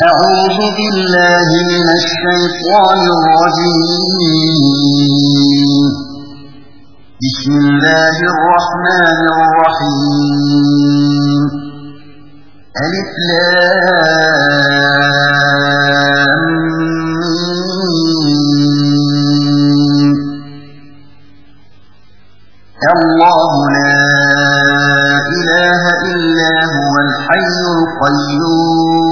أعوذ بالله من الشيطان الرجيم. بسم الله الرحمن الرحيم. ألف الله لا إله إلا هو الحي القيوم.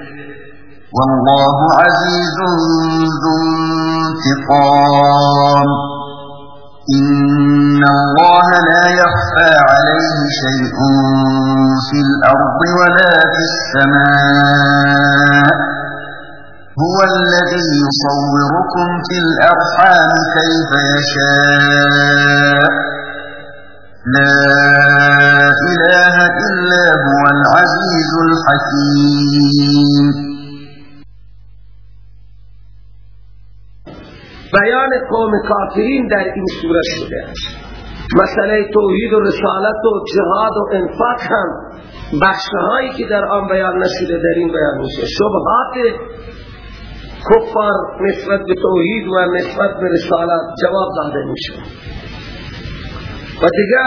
والله عزيز ذو انتقام. إن الله لا يخفى عليه شيء في الأرض ولا في السماء. هو الذي يصوركم في الأرحام كيف يشاء. لا إله إلا هو العزيز الحكيم. بیان قوم کافرین در این صورت شده است. مسئله توحید و رسالت و جهاد و انفاق هم بخشهایی که در آن بیان نشده در این بیان میشه. شبهات کفار نسبت به توحید و نسبت به رسالت جواب داده میشه. و دیگه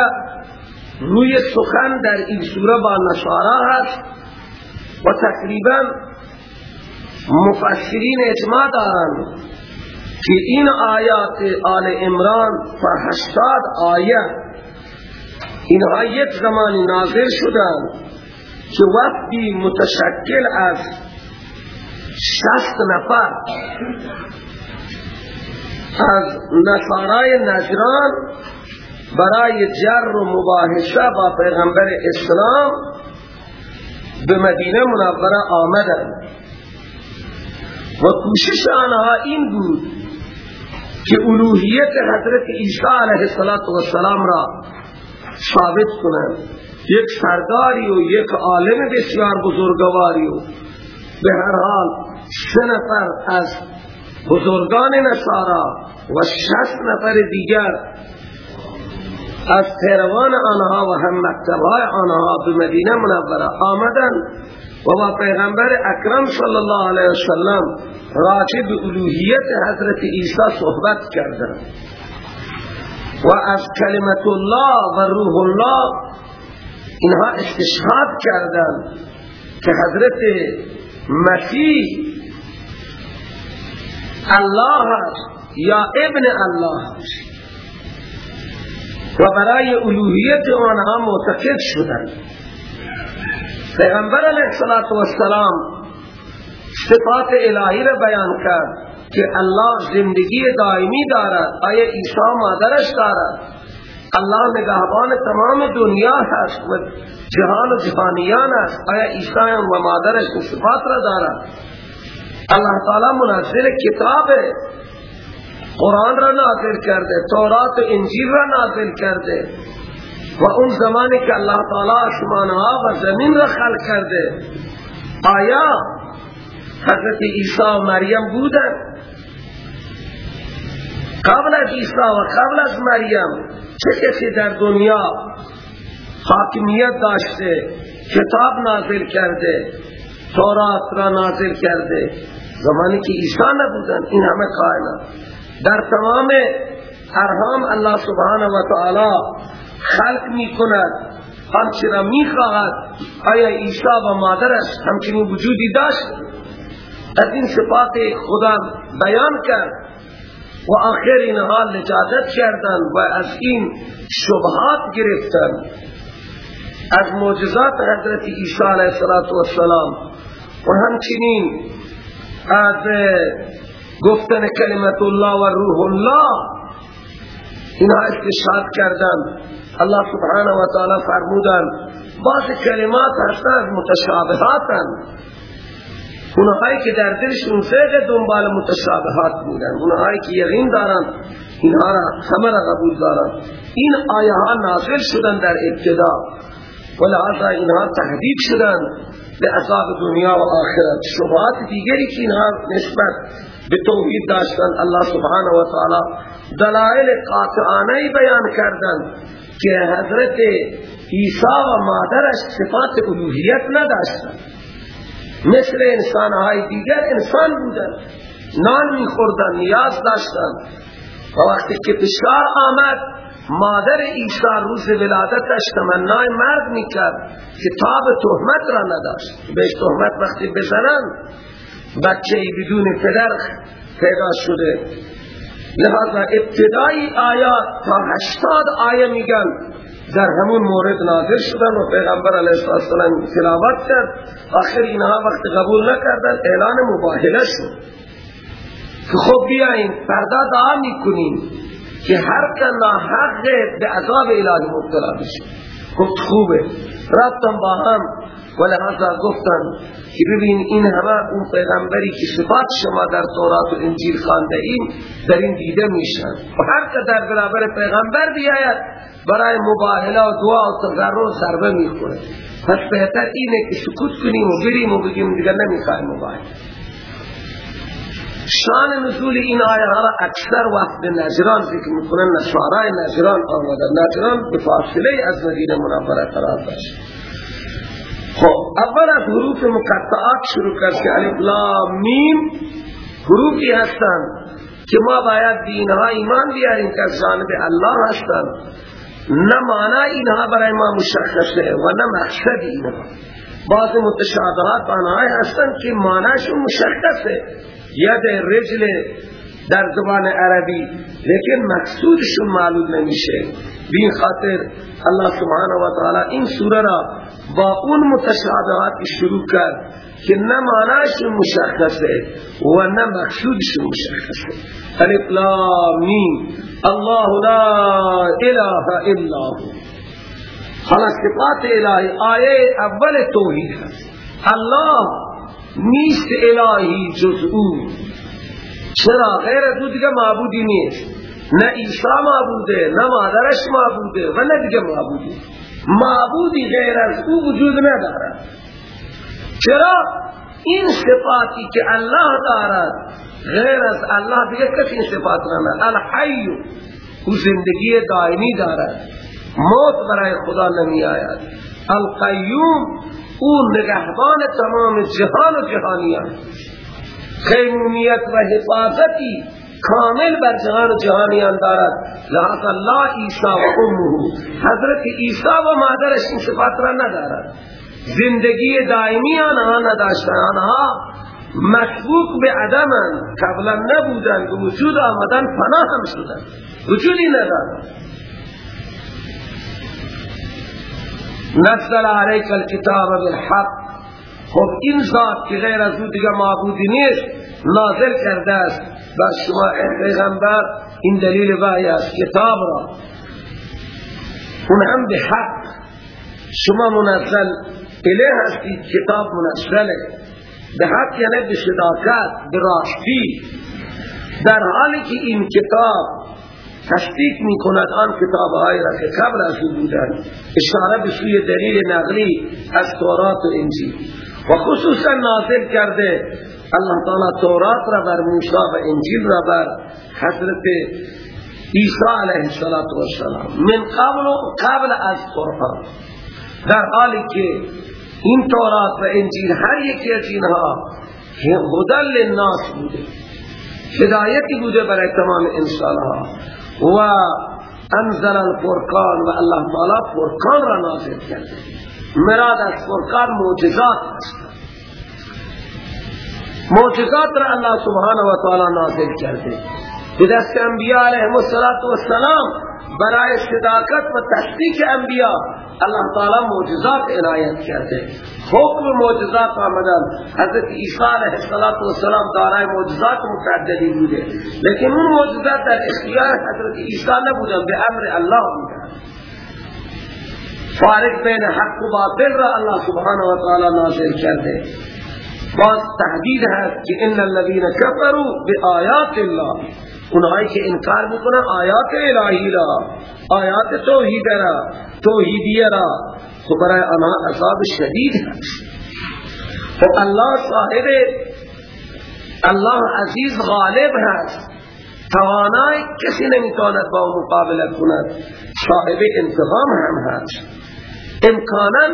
روی سخن در این سوره با نصارا هست و تقریبا مفسرین اجماع دارند که این آیات آل امران و هشتاد آیه اینها یک زمانی نازل شدند که وقتی متشکل از شست نفر از نصارای نجران برای جر و مباحثه با پیغمبر اسلام به مدینه منوره آمدند. و کوشش آنها این بود که الوهیت حضرت عیسی علیه السلام را ثابت کنند یک سرداری و یک عالم بسیار بزرگواری و به هر حال سه نفر از بزرگان نصارا و شست نفر دیگر از پیروان آنها و هم مکتبهای آنها به مدینه منوره آمدن و با پیغمبر اکرم صلی الله علیه وسلم راجع به الوهیت حضرت عیسی صحبت کردند. و از کلمت الله و روح الله اینها استشهاد کردند که حضرت مسیح الله یا ابن الله و برای الوهیت آنها معتقد شدند. پیغمبر علیه السلام صفات الهی را بیان کرد که الله زندگی دائمی دارد آیا عیسی مادرش دارد؟ الله نگهبان تمام دنیا هست و جهان و جهانیان است. آیا عیسی و مادرش صفات را دارد؟ الله تعالی منزل کتاب قرآن را نازل کرده تورات و انجیل را نازل کرده و اون زمانی که الله تعالی آسمانها و زمین را خلق کرده آیا حضرت عیسی و مریم بودن؟ قبل از عیسی و قبل از مریم چه کسی در دنیا حاکمیت داشته کتاب نازل کرده تورات را نازل کرده؟ زمانی که عیسی نبودن این همه کائنات. در تمام ارهام الله سبحانه و تعالی خلق می کند همچه را می خواهد آیا عیسی و مادرش همچنین وجودی داشت؟ از این صفات خدا بیان کرد. و آخر اینها نجادت کردن و از این شبهات گرفتن. از معجزات حضرت عیسی علیه السلام و همچنین از گفتن کلمت الله و روح الله. اینها استشهاد کردن. الله سبحانه و تعالی فرمودن بعض کلمات هستن متشابهاتن. اونهایی که در دلشون فقه دنبال متشابهات بودن اونهایی که یقین دارن اینها را همه قبول دارن. این آیه ها نازل شدن در ابتدا. ولهذا اینها تهدید شدن به عذاب دنیا و آخرت. شبهات دیگری که اینها نسبت به توحید داشتن الله سبحانه و تعالی دلائل قاطعانه بیان کردن که حضرت عیسی و مادرش صفات الوهیت نداشتن. مثل انسان های دیگر انسان بودن نان میخوردن نیاز داشتن. و وقتی که بشار آمد مادر عیسی روز ولادتش تمنای مرد می‌کرد که تاب تهمت را نداشت. بهش تهمت وقتی بزنن بچه بدون پدر پیدا شده. لہذا ابتدای آیات تا هشتاد آیه میگن در همون مورد نازل شدن و پیغمبر علیه السلام تلاوت کرد. آخر اینها وقت قبول نکردن اعلان مباهله شد. که خب بیاییم پردا دعا می‌کنیم. که هر کنا حق به عذاب الهی مبتلا بشه. گفت خوبه. رفتم با هم ولهذا گفتن که ببین این همه اون پیغمبری که صفات شما در تورات و انجیل خانده ایم در این دیده میشن. و هر که در برابر پیغمبر بیاید برای مباهله و دعا و تضرع ضربه می‌خوره. پس بهتر اینه که سکوت کنیم و بریم و بگیم دیگر نمی‌خوایم مباهله. شان نزول این آیه ها اکثر وقت به نجران ذکر می‌کنن. نشارای نجران آمدن نجران به فاصله از مدینه منوره قرار داشت. خب اول از حروف مقطعات شروع کرد که الف لام میم حروفی هستند که ما باید دینها ایمان بیاریم که از جانب الله هستند. نه اینها برای ما مشخصه و نه اینها. بعض متشابهات آنهای هستند که معنیشون مشخصه. ید رجل در زبان عربی لیکن مقصودشون معلوم نمیشه. بین خاطر الله سبحانه و تعالی این سوره را با اون متشابهات شروع کرد که نه معنیشون مشخصه و نه مقصودشون مشخصه. الف لام الله لا اله الا هو. حالا صفات الهی آیه اول توحید هست. الله نیست الهی جز او. چرا؟ غیر از او دیگه معبودی نیست. نه عیسی معبوده نه مادرش معبوده و نه دیگه معبودی. معبودی غیر از او وجود ندارد. چرا؟ این صفاتی که الله دارد غیر از الله دیگه کسی صفات ندارد الحی او زندگی دائمی دارد. موت برای خدا نمی آید القیوم او نگهبان تمام جهان و جهانیان. خیمومیت و حفاظتی کامل بر جهان و جهانیان دارد. لحظا لا عیسا و امه. حضرت عیسا و مادرش این صفات را ندارد. زندگی دائمی آنها نداشتن آنها مشبوک به عدمن قبلا نبودن به وجود آمدن پناه هم شدن وجودی ندارد. نزل علیک الكتاب بالحق. خب این ذات که غیر از او دیگه معبودی نیست نازل کرده است. بر شما پیغمبر این دلیل وحی است کتاب را. اون هم به حق. شما منزل اله هستید کتاب منزله. به حق یعنی به صداقت به راستی در حالی که این کتاب تصدیق می کند آن کتاب های را که قبل از او بودن اشاره به سوی دلیل نقلی از تورات و انجیل. و خصوصا نازل کرده الله تعالی تورات را بر موسی و انجیل را بر حضرت عیسی علیه السلام من قبل قبل از قرآن. در حالی که این تورات و انجیل هر یکی از اینها هدل للناس بوده هدایتی بوده برای تمام انسان ها و انزل الفرقان و الله تعالی فرقان را نازل کرده مراد از فرقان معجزات. معجزات را الله سبحانه و تعالی نازل کرده. به دست انبیاء علیهم السلام برای صداقت و تصدیق انبیاء الله تعالی معجزات عنایت کرده. حکم معجزات آمدن. حضرت عیسی علیه السلام دارای معجزات متعددی بوده. لیکن اون معجزات در اختیار حضرت عیسی نبودن به أمر الله بودن. فارق بین حق و باطل را الله سبحانه و تعالی نازل کرده. باز تهدید هست که ان الذين كفروا بآیات الله. اونهایی که انکار می‌کنن آیات الهی را آیات توحید را توحیدیه را. خب برای آنها عذاب شدید هست. و الله صاحب الله عزیز غالب هست. توانای کسی نمی‌تواند با مقابله کند. صاحب انتقام هم هست. امکانا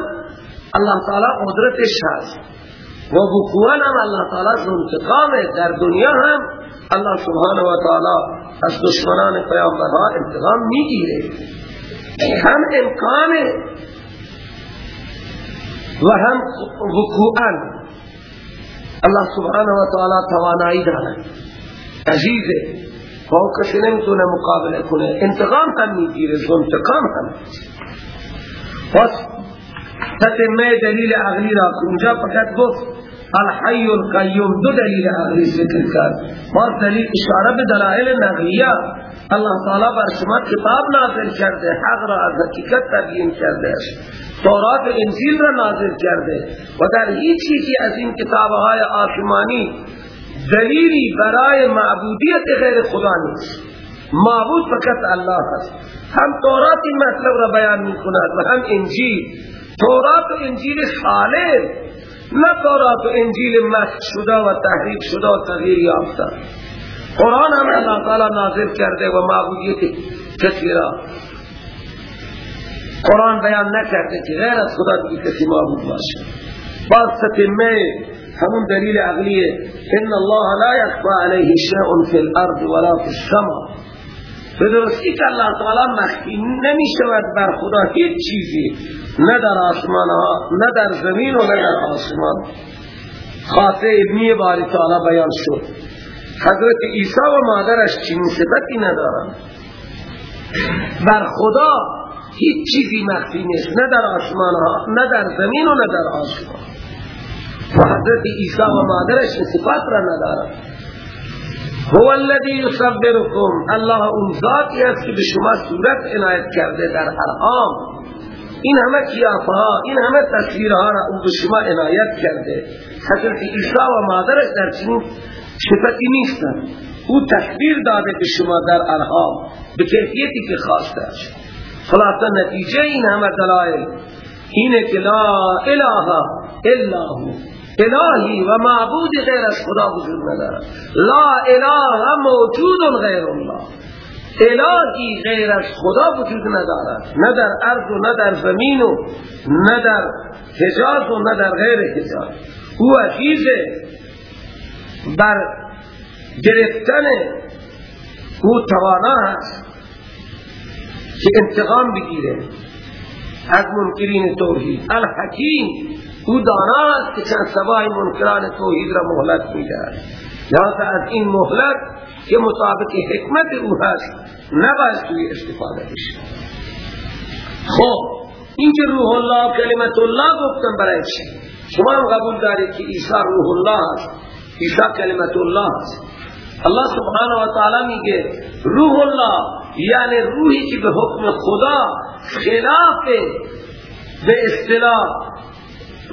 الله تعالی قدرتش هست. و وقوعا هم الله تعالی انتقام در دنیا هم الله سبحانه و تعالی از دشمنان پیامبرها انتقام می‌گیره. هم امکانه و هم وقوعا الله سبحانه و تعالی توانایی داره عزیزه و کسی نمی‌تونه مقابله کنه. انتقام هم می‌گیره انتقام هم. پس تتمه دلیل عقلی را اونجا فقط گفت الحی القیوم دو دلیل عقلی ذکر کرد. باز دلیل اشاره به دلائل نقلیه. الله تعالی بر شما کتاب نازل کرده حق را از حقیقت تبیین کرده. تورات انجیل را نازل کرده. و در هیچ چیزی از این کتابهای آسمانی دلیلی برای معبودیت غیر خدا نیست. معبود فقط الله است. هم تورات این مطلب را بیان می کند و هم انجیل. تورات و انجیل خالد نه تورات و انجیل مسخ شده و تحریف شده و تغییر یافته. قرآن هم اللہ تعالی نازل کرده و معبودیت کسی را قرآن بیان نکرده که غیر از خدا دیگه کسی معبود باشه باز تتمه همون دلیل عقلیه ان الله لا يخفى عليه شيء في الارض ولا في السماء بدرستی که اللہ تعالی مخفی نمی شود بر خدا هیچ چیزی نه در آسمان ها نه در زمین و نه در آسمان. خاصه علمی باری تعالی بیان شد. حضرت عیسی و مادرش چین صفتی ندارن. بر خدا هیچ چیزی مخفی نیست نه در آسمان ها نه در زمین و نه در آسمان. و حضرت عیسی و مادرش صفات را ندارد هو الذي يصبركم الله اون ذاتی است که به شما صورت عنایت کرده در ارحام این همه کیافه ها این همه تصویرها را او به شما عنایت کرده. حضرت عیسی و مادرش در چنین صفتی نیستن او تصویر داده به شما در ارحام به کیفیتی که خواسته است. خلاصه نتیجه این همه دلائل اینه که لا اله الا هو. الهی و معبود غیر از خدا وجود ندارد. لا اله موجود غیر الله. الهی غیر از خدا وجود ندارد. نه در ارض و نه در زمین و نه در حجاز و نه در غیر حجاز. او عزیزه بر گرفتن او توانا هست که انتقام بگیره. از منکرین توحید. الحکیم. او دانا که چند سبای منکران توحید را مهلت می‌دهد. لذا از این مهلت که مطابق حکمت او هست نباید توی استفاده بشه. خب این که روح الله کلمت الله گفتن برای چی؟ شما هم قبول دارید که عیسی روح الله است عیسی کلمت الله است. الله سبحانه و تعالی میگه روح الله یعنی روحی که به حکم خدا خلاف به اصطلاح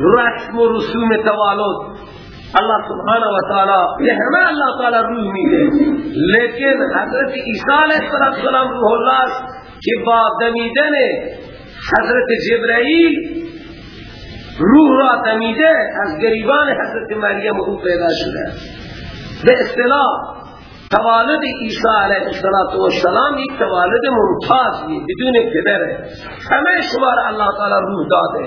رسم و رسوم توالد۔ اللہ سبحانہ و تعالی یہ ہمیں اللہ تعالی روح میده لیکن حضرت عیسیٰ علیہ السلام روح اللہ کہ با دمیدن حضرت جبرائیل روح را دمیده از گریبان حضرت مریم او پیدا شده به اصطلاح، توالد عیسی علیه السلام یک توالد ممتازی بدون پدر همه شمار اللہ تعالی روح داده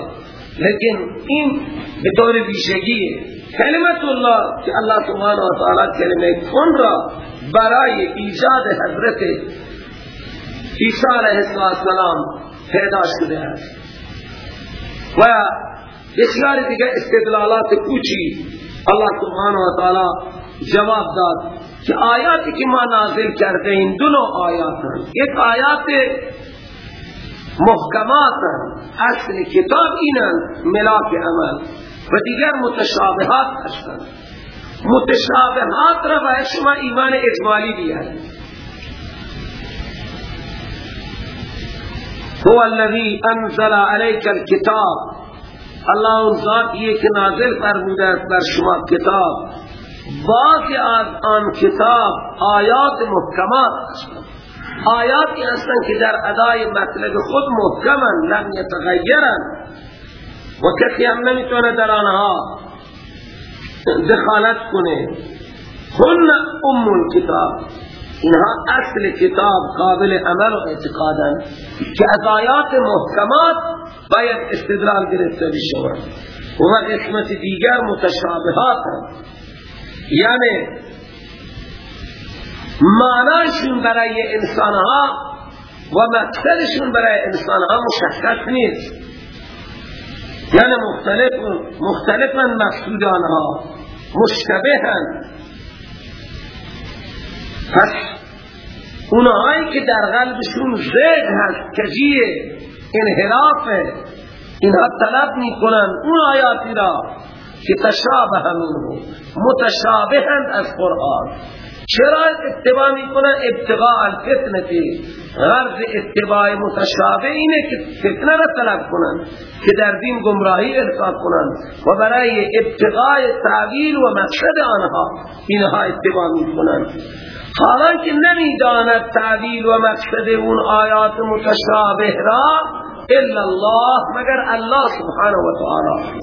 لیکن این به طور بیشگیه کلمت الله که الله سبحانه و تعالی کلمه کن را برای ایجاد حضرت عیسی علیه السلام پیدا شده است. و بسیار دیگه استدلالات کوچی الله سبحانه و تعالی جواب داد که آیاتی که ما نازل کرده این دو نوع آیات ہیں ایک آیات محکمات اصل کتاب اینن ملاک عمل. و دیگر متشابهات هستند متشابهات را باید شما ایمان اجمالی بیارید هو الذي انزل عليك الكتاب الله اون ذاتیه که نازل فرموده است بر شما کتاب. باقی از آن کتاب آیات محکمات آیاتی هستند که در ادای مطلب خود محکمن لم یتغیرن. و کسی هم نمی‌تونه در آنها دخالت کنه. هن ام الكتاب اینها اصل کتاب قابل عمل و اعتقادن که از آیات محکمات باید استدلال گرفته بشود و قسمت دیگر متشابهات یعنی معناشون برای انسانها و مقصدشون برای انسانها مشخص نیست. یعنی مختلف مختلفا مقصود آنها مشتبهن پس اونهایی که در قلبشون زید هست کجیه انحرافه اینها طلب می‌کنن اون آیاتی را که تشابه منه متشابهند از قرآن. چرا اتباع می‌کنن؟ ابتغاء الفتنه غرض اتباع متشابه اینه که فتنه را طلب کنن که در دین گمراهی القا کنن و برای ابتغاء تعویل و مقصد آنها اینها اتباع می‌کنن. حالا که نمی‌داند تعویل و مقصد اون آیات متشابه را الا الله مگر الله سبحانه و تعالی.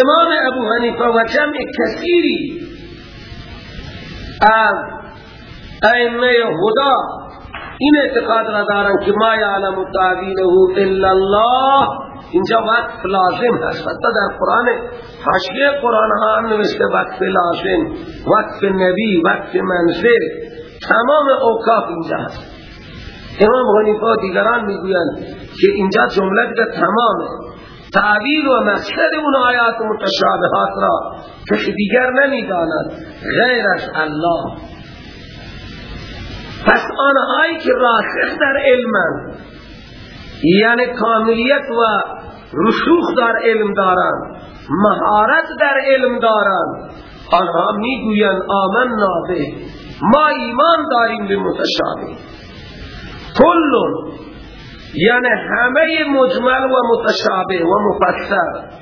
امام ابو حنیفه و جمع کثیری از ائمه هدا این اعتقاد را دارن که ما یعلم تعویله الا الله. اینجا وقت لازم هست. حتی در قرآن حاشیه قرآن ها نوشته وقت لازم وقت نبی وقت منزل تمام اوقاف اینجا هست. امام حنیفه دیگران می‌گویند که اینجا جمله دیگه تمامه. تعویل و مقصد اون آیات متشابهات را کسی دیگر نمی‌داند. غیر از الله. پس آنهایی که راسخ در علمن یعنی کاملیت و رسوخ در علم دارند مهارت در علم دارند آنها می‌گویند آمنا به ما ایمان داریم به متشابه. کلون یعنی همه مجمل و متشابه و مفسر.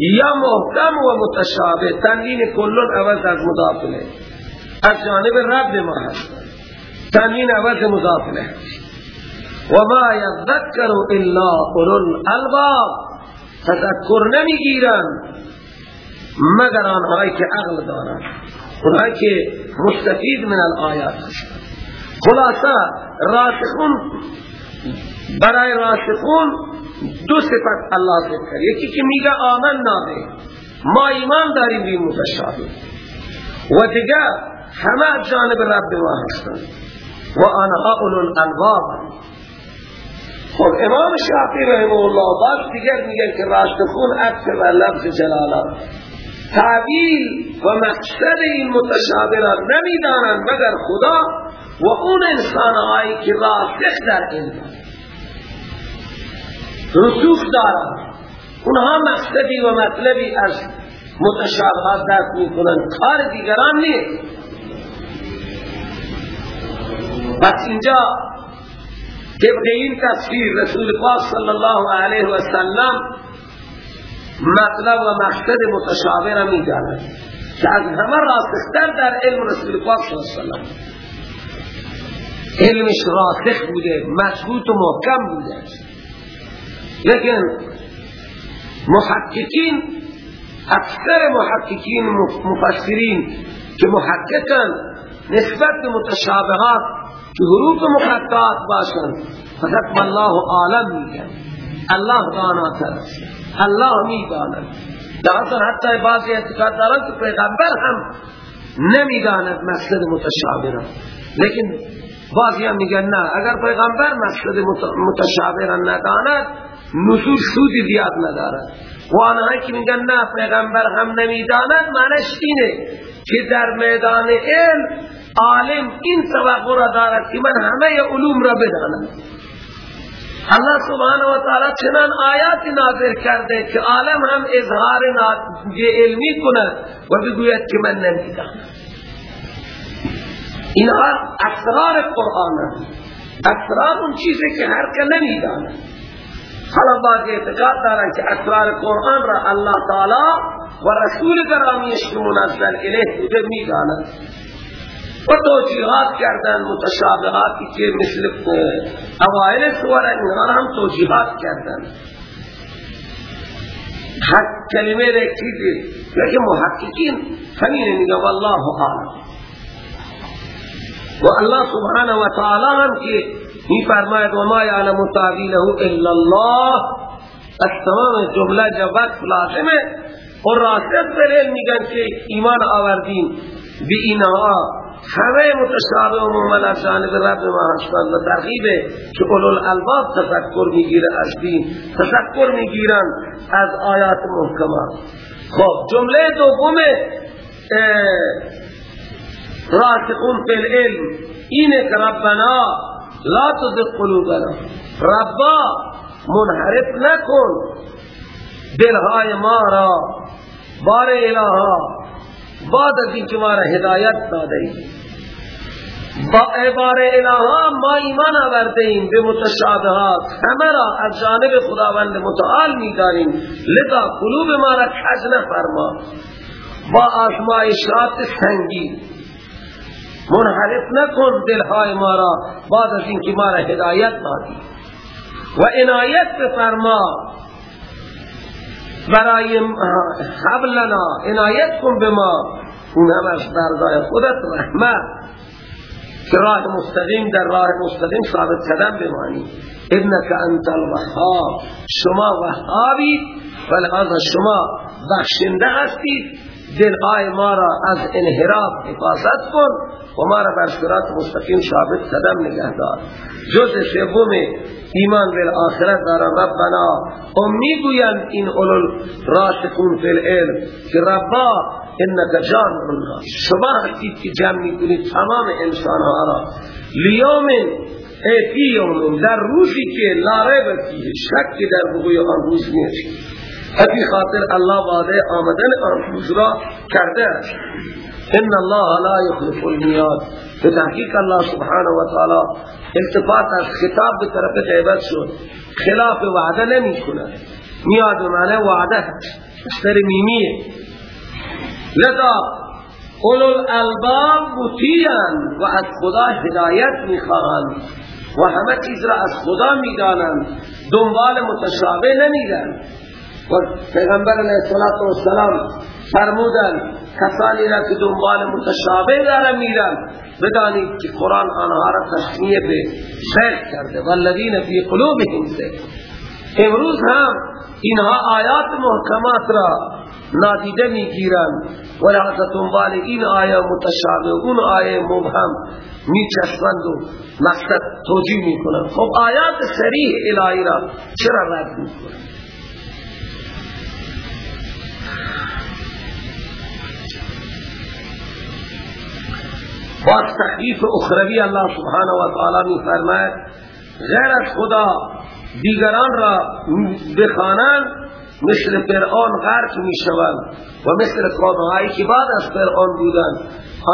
یا محکم و متشابه. تنوین کلون عوض از مضافله. از جانب رب ما هست. تنوین عوض مضافله. و ما یذکر الا اولو الالباب. تذکر نمی‌گیرن مگر آنهایی که عقل دارن. اونهایی که مستفید من الآیات. هستن خلاصه راسخون برای راسخون دو صفت الله ذکر یکی که میگه آمن نامه. ما ایمان داریم بی متشابه و دیگر همه جانب رب ما هستن و آنها اولو الالباب. خب امام شافعی رحمه الله بعد دیگر میگه که راسخون عکس و لفظ جلالا تعبیل و مقصد این متشابه را نمی‌دانند مگر خدا و اون انسان هایی که راسخ در علم رسوخ دارند اونها مقصدی و مطلبی از متشابهات دست می‌کنند. کار دیگران نیست. بس اینجا طبق این تصویر رسول پاک صلی الله علیه و سلم مطلب و مقصد متشابه را می داند که از همه راسختر در علم رسول پاک صلی اللہ علیه وسلم علمش راسخ بوده مضبوط و محکم بوده. لیکن محققین اکثر محققین مفسرین که محققن نسبت به متشابهات که حروف مقطعات باشن. فقط والله عالم میگن الله داناتر است. الله می‌داند. در حتی بعضی اعتقاد دارن که پیغمبر هم نمی‌داند مقصد متشابه را. لیکن بعضی هم میگن نه. اگر پیغمبر مقصد متشابه را نداند نصوص سودی زیاد ندارد و آنهایی که میگن نه پیغمبر هم نمی‌داند معنیش اینه که در میدان علم عالم این توقع را دارد که من همه علوم را بدانم. اللہ سبحانه و تعالی چنان آیات نازل کرده که عالم هم اظهار علمی کند و بگوید که من نمی‌دانم. اینها اسرار قرآن اسرار اون چیزی که هر که نمی‌داند. حالا بعضی اعتقاد دارن که اسرار قرآن را الله تعالی و رسول گرامیش که منزل الیه بوده می‌داند. و توجیحات کردن متشابهاتی که مثل اوائل سور اینها هم توجیحات کردن. حق کلمه ایک چیزی؟ لیکن محققین همین میگه والله عالم و الله سبحانه و تعالی هم که می فرماید و ما یعلم تعویله الا الله از تمام جمله جواب لازمه. و راسط دلیل میگن که ایمان آوردین بی اینها همه متشابه و مومن از جانب رب ما هستند. و که اولو الالباب تفکر می‌گیره از دین تفکر می‌گیرن از آیات محکمات. خب جمله دوم راسخون فی العلم. اینه که ربنا لا تزغ قلوبنا. ربا منحرف نکن. دلهای ما را بار الها بعد از اینکه ما را هدایت داده ای با عبار الها ما ایمان آورده ایم. به متشابهات. همه را از جانب خداوند متعال می داریم لذا قلوب ما را کج نفرما. با آزمایشات سنگی منحرف نکن دلهای ما را. بعد از اینکه ما را هدایت دادی و عنایت بفرما. برای حبلنا عنایت کن به ما. اون هم از درگاه خودت رحمت. که راه مستقیم در راه مستقیم ثابت قدم بمانی. ابنک انت الوهاب. شما وهابی. ولهذا شما بخشنده هستید. دلهای ما را از انحراف حفاظت کن و ما را بر مستقیم ثابت قدم نگه دار. جز سوم ایمان به آخرت دارن ربنا و این اولو راسخون فی العلم که ربا انک جامع الناس شما هستید که جمع می‌کنید تمام انسان ها را. لیوم فی یوم در روزی که لاره بکیه شک در بگوی آن روز نیست. ابھی خاطر اللہ وعدے آمدن آن را کرده ان الله لا يخلف الميعاد به تحقیق الله سبحانه و تعالی التفات از خطاب به طرف غیبت شد خلاف وعده نمی کند میاد معنی وعده اشتر میمیه لذا اولو الالباب مطیعن و از خدا هدایت می‌خواهند و همه چیز را از خدا می‌دانند دنبال متشابه نمیدن و پیغمبر علیه السلام فرمودن کسانی را که دنبال متشابه دارن میرن بدانید که قرآن آنها را تشمیه به شیخ کرده والذین فی قلوبهم زیغ امروز هم اینها آیات محکمات را نادیده می‌گیرن و لحظه دنبال این آیه متشابه اون آیه مبهم میچسبند و مقصد توجیه می‌کنن. خب آیات سریح الهی را چرا رد می‌کنن؟ باز تحریف اخروی اللہ سبحانه و تعالی می فرماید غیر از خدا دیگران را بخانند مثل فرعون غرق می شوند و مثل قومهایی که بعد از فرعون بودند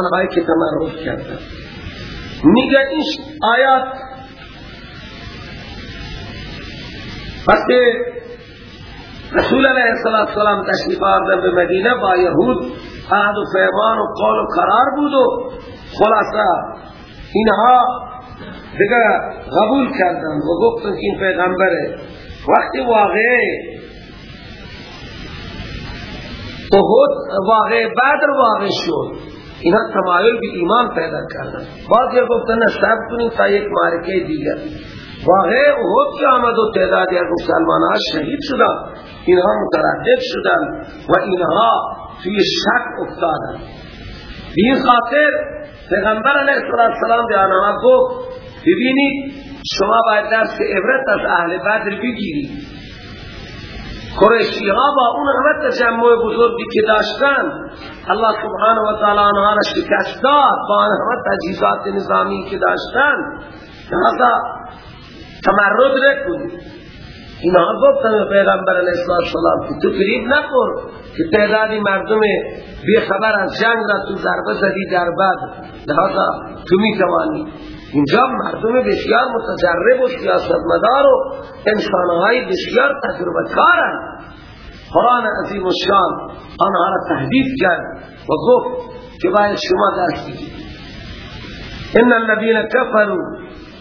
آنهایی که تمرد کردند. میگه این آیات وقتی رسول علیه السلام تشریف آوردن به مدینه با یهود عهد و پیمان و قول و قرار بود خلاصه اینها دیگه قبول کردن و گفتن که این پیغمبره. وقتی واقعه احد واقع بدر واقع شد اینا تمایل به ایمان پیدا کردن. بعضی گفتن نه سب کنیم تا یک مارکه دیگر. واقع احد که آمد و تعدادی از مسلمان ها شهید شدن اینها متردد شدن و اینها توی شک افتادن این خاطر پیغمبر علیه السلام به آنها گفت ببینید شما باید درس عبرت از اهل بدر بگیرید. قریشی ها با اون همه تجمع بزرگی که داشتن الله سبحانه و تعالی آنها را شکست داد با اون همه تجهیزات نظامی که داشتن. لہذا تمرد نکنید اینها گفتن پیغمبر علیه السلام که تو فریب نکن که تعدادی مردم بی خبر از جنگ را تو ضربه زدی در بد. لحاظا تو می توانی اینجا مردم بسیار متجرب و سیاستمدار و انسانهای بسیار تجربه کارن قرآن عظیم الشان آنها را تهدید کرد و گفت که باید شما دست بگیرید. ان الذين كفروا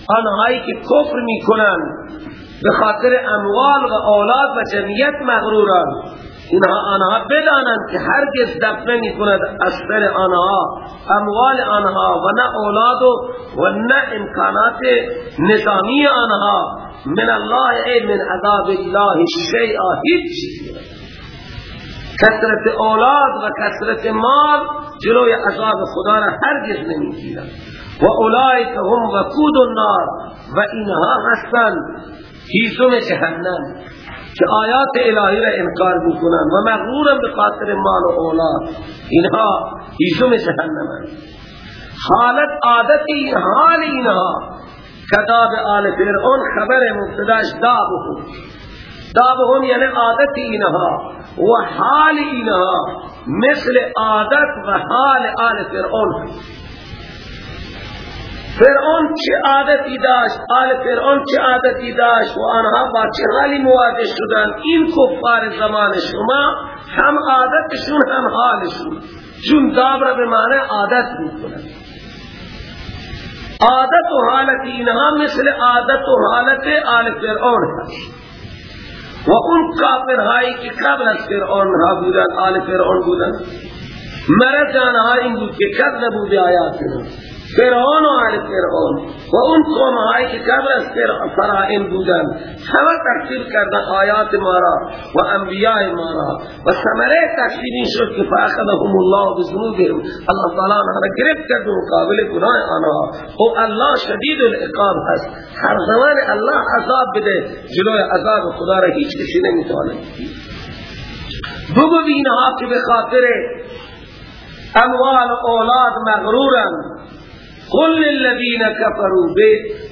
آنهایی که کفر می‌کنند به خاطر اموال و اولاد و جمعیت مغروران. اینها آنها بدانند که هرگز دفع نمی کند از آنها اموال آنها و نه اولاد و نه امکانات نظامی آنها. من الله ای من عذاب الله شیئا هیچ چیزی کسرت اولاد و کسرت مال جلوی عذاب خدا را هرگز نمی‌گیرند. و اولئک هم وقود النار. و اینها هستند. هیزم جهنم که آیات الهی را انکار می‌کنن و مغرورن به خاطر مال و اولاد. اینها هیزم جهنم حالت عادت این حال اینها کتاب آل فرعون خبر مبتداش دابهم. دابهم یعنی عادت اینها و حال اینها. مثل عادت و حال آل فرعون. فرعون چه عادتی داشت؟ آل فرعون چه عادتی داشت؟ و آنها با چه حالی مواجه شدن این کفار زمان شما هم عادتشون هم حالشون. چون داب را به معنی عادت می‌کنن عادت و حالت اینها مثل عادت و حالت آل فرعون هست. و اون کافرهایی که قبل از فرعون ها بودن آل فرعون بودن مرد آنها این بود که کذبوا نبود آیاتنا فرعون و آل فرعون. و اون قوم هایی که قبل از فرائن بودن همه تکفیر کردن آیات مارا و انبیاء مارا و ثمره تکفیر این شد که فاخذهم الله بذنوبهم. الله تعالی آنها را گرفت کرد و مقابل گناه آنها. و الله شدید العقاب هست. هر زمان الله عذاب بده جلوی عذاب خدا را هیچ کسی نمی‌تونه بگو اینها که به خاطر اموال اولاد مغرورن. قل للذین کفروا به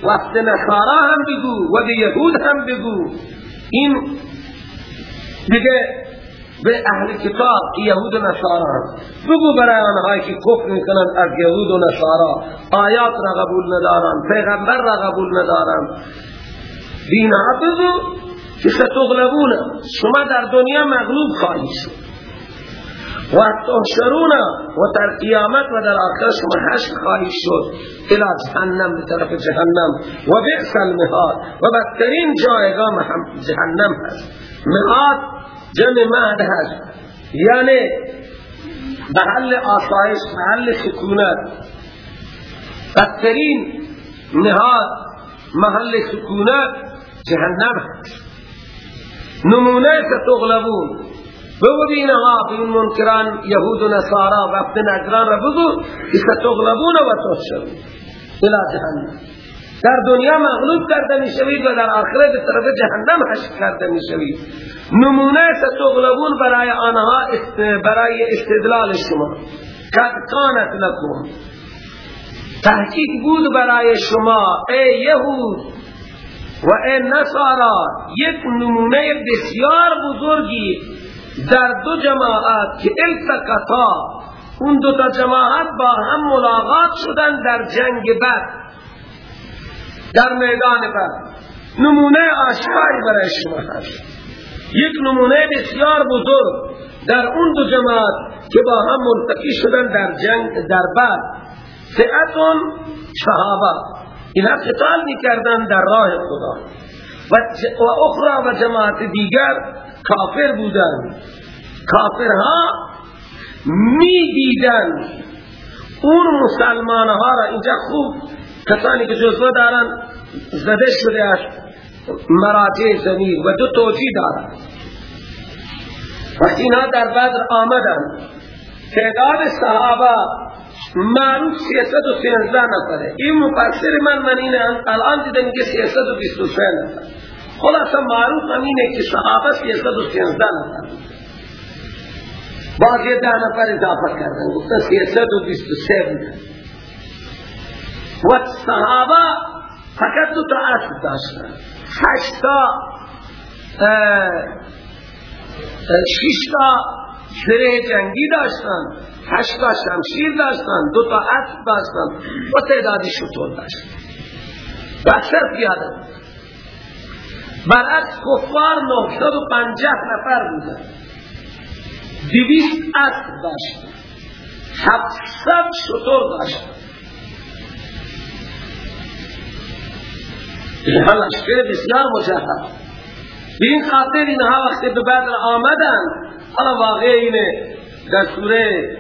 وقت نصارا هم بگو و به یهود هم بگو. این دیگه به أهل کتاب یهود و نصارا. بگو برای آنهایی که کفر میکنند از یهود و نصارا. آیات را قبول ندارن پیغمبر را قبول ندارن دینها بگو که ستغلبون شما در دنیا مغلوب خواهی شد. و تحشرون و در قیامت و در آخر شما حشر خواهی شد. الى جهنم به طرف جهنم. و بئس المهاد. و بدترین جایگاه جهنم هست مهاد جمع مهد هست یعنی محل آسایش محل سکونت. بدترین نهاد محل سکونت جهنم هست. نمونه ستغلبون. به این منکران یهود و نصارا و ابن نجران را بگو که ستغلبون و تحشرون الى جهنم. در دنیا مغلوب کرده می شوید و در آخرت به طرف جهنم حشر کرده می شوید نمونه ستغلبون برای آنها برای استدلال شما. قد کانت لکم. تحقیق بود برای شما ای یهود و ای نصارا یک نمونه بسیار بزرگی در دو جماعت که التقطا اون دو تا جماعت با هم ملاقات شدن در جنگ بد در میدان بد نمونه آشکاری برای شما هست. یک نمونه بسیار بزرگ در اون دو جماعت که با هم ملتقی شدن در جنگ در بد فئتون صحابه. اینا قتال می‌کردن در راه خدا. و اخرى و جماعت دیگر کافر بودن. کافرها می دیدن اون مسلمان ها را اینجا خوب کسانی که جزوه دارن زده شده از مراجع زمین و دو توجیه دارن. و اینا در بدر آمدن تعداد صحابه معروف سیاست و سیانزده نفره. این مفسر من من این الان دیدم که سیاست و خلاصا معروف همینه که صحابه سیاست و سیانزده نفر بعض ده نفر اضافه کردن گفتن سیاست و بیست و بودن و صحابه فقط دو تا اسب داشتن هشتا ششتا سره جنگی داشتن هشتا شمشیر داشتن دو تا اسب داشتن و تعدادی شطور داشتن بخشت پیاده برعکس کفار 950 نفر بودن دویست اسب داشت. هفتصد شطور داشت. اینها لشکر بسیار مجهد. به این خاطر اینها وقتی به بدر آمدن حالا واقع اینه در سوره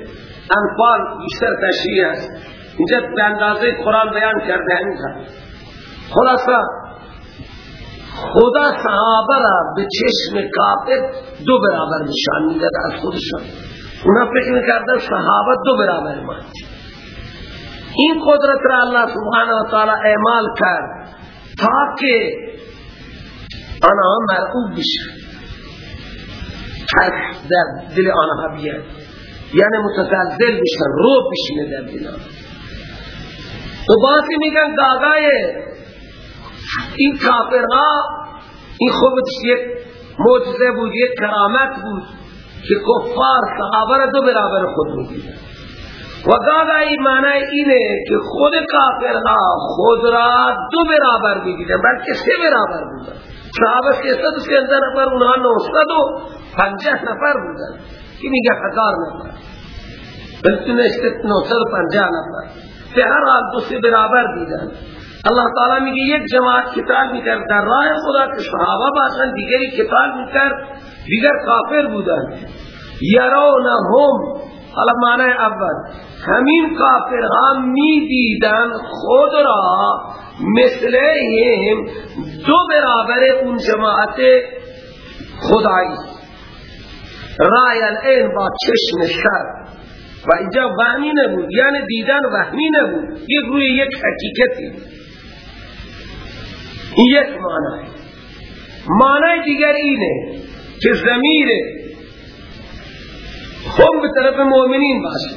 انفال بیشتر تشریح است. اینجا به اندازه قرآن بیان کرده همین خلاصه خدا صحابه را به چشم کافر دو برابر نشان می‌داد از خودشان. اونا فکر می‌کردن صحابه دو برابر ما این قدرت را الله سبحانه و تعالی اعمال کرد تاکه آنها مرعوب بشن. ترس در دل آنها بیاد. یعنی متزلزل بشن رو بشینه در دل آنها. و باقی میگن دادای این کافرها این خودش یک معجزه بود یک کرامت بود که کفار صحابه را دو برابر خود می‌دیدن و دادا این معنی اینه که خود کافرها خود را دو برابر می‌دیدن بلکه سه برابر بودن. صحابه سیصد و سیزده نفر اونها نوستد و پنجه نفر بودن. که میگه هزار نفر؟ بلکه نشتت نوستد و پنجه نفر. به هر حال دو سه برابر دیدن اللہ تعالی میگه یک جماعت کتاب می‌کرد در راه خدا که صحابه باشن دیگری کتاب می‌کرد دیگر کافر بودن۔ یرونهم حالا معنی اول همین کافرها می‌دیدن خود را مثل هم دو برابر اون جماعت خدایی۔ رای الان با چشم شر۔ و اینجا وهمی نبود یعنی دیدن وهمی نبود یک روی یک حقیقتی۔ این یک معنی معنی دیگر اینه که زمیر هم به طرف مؤمنین باشه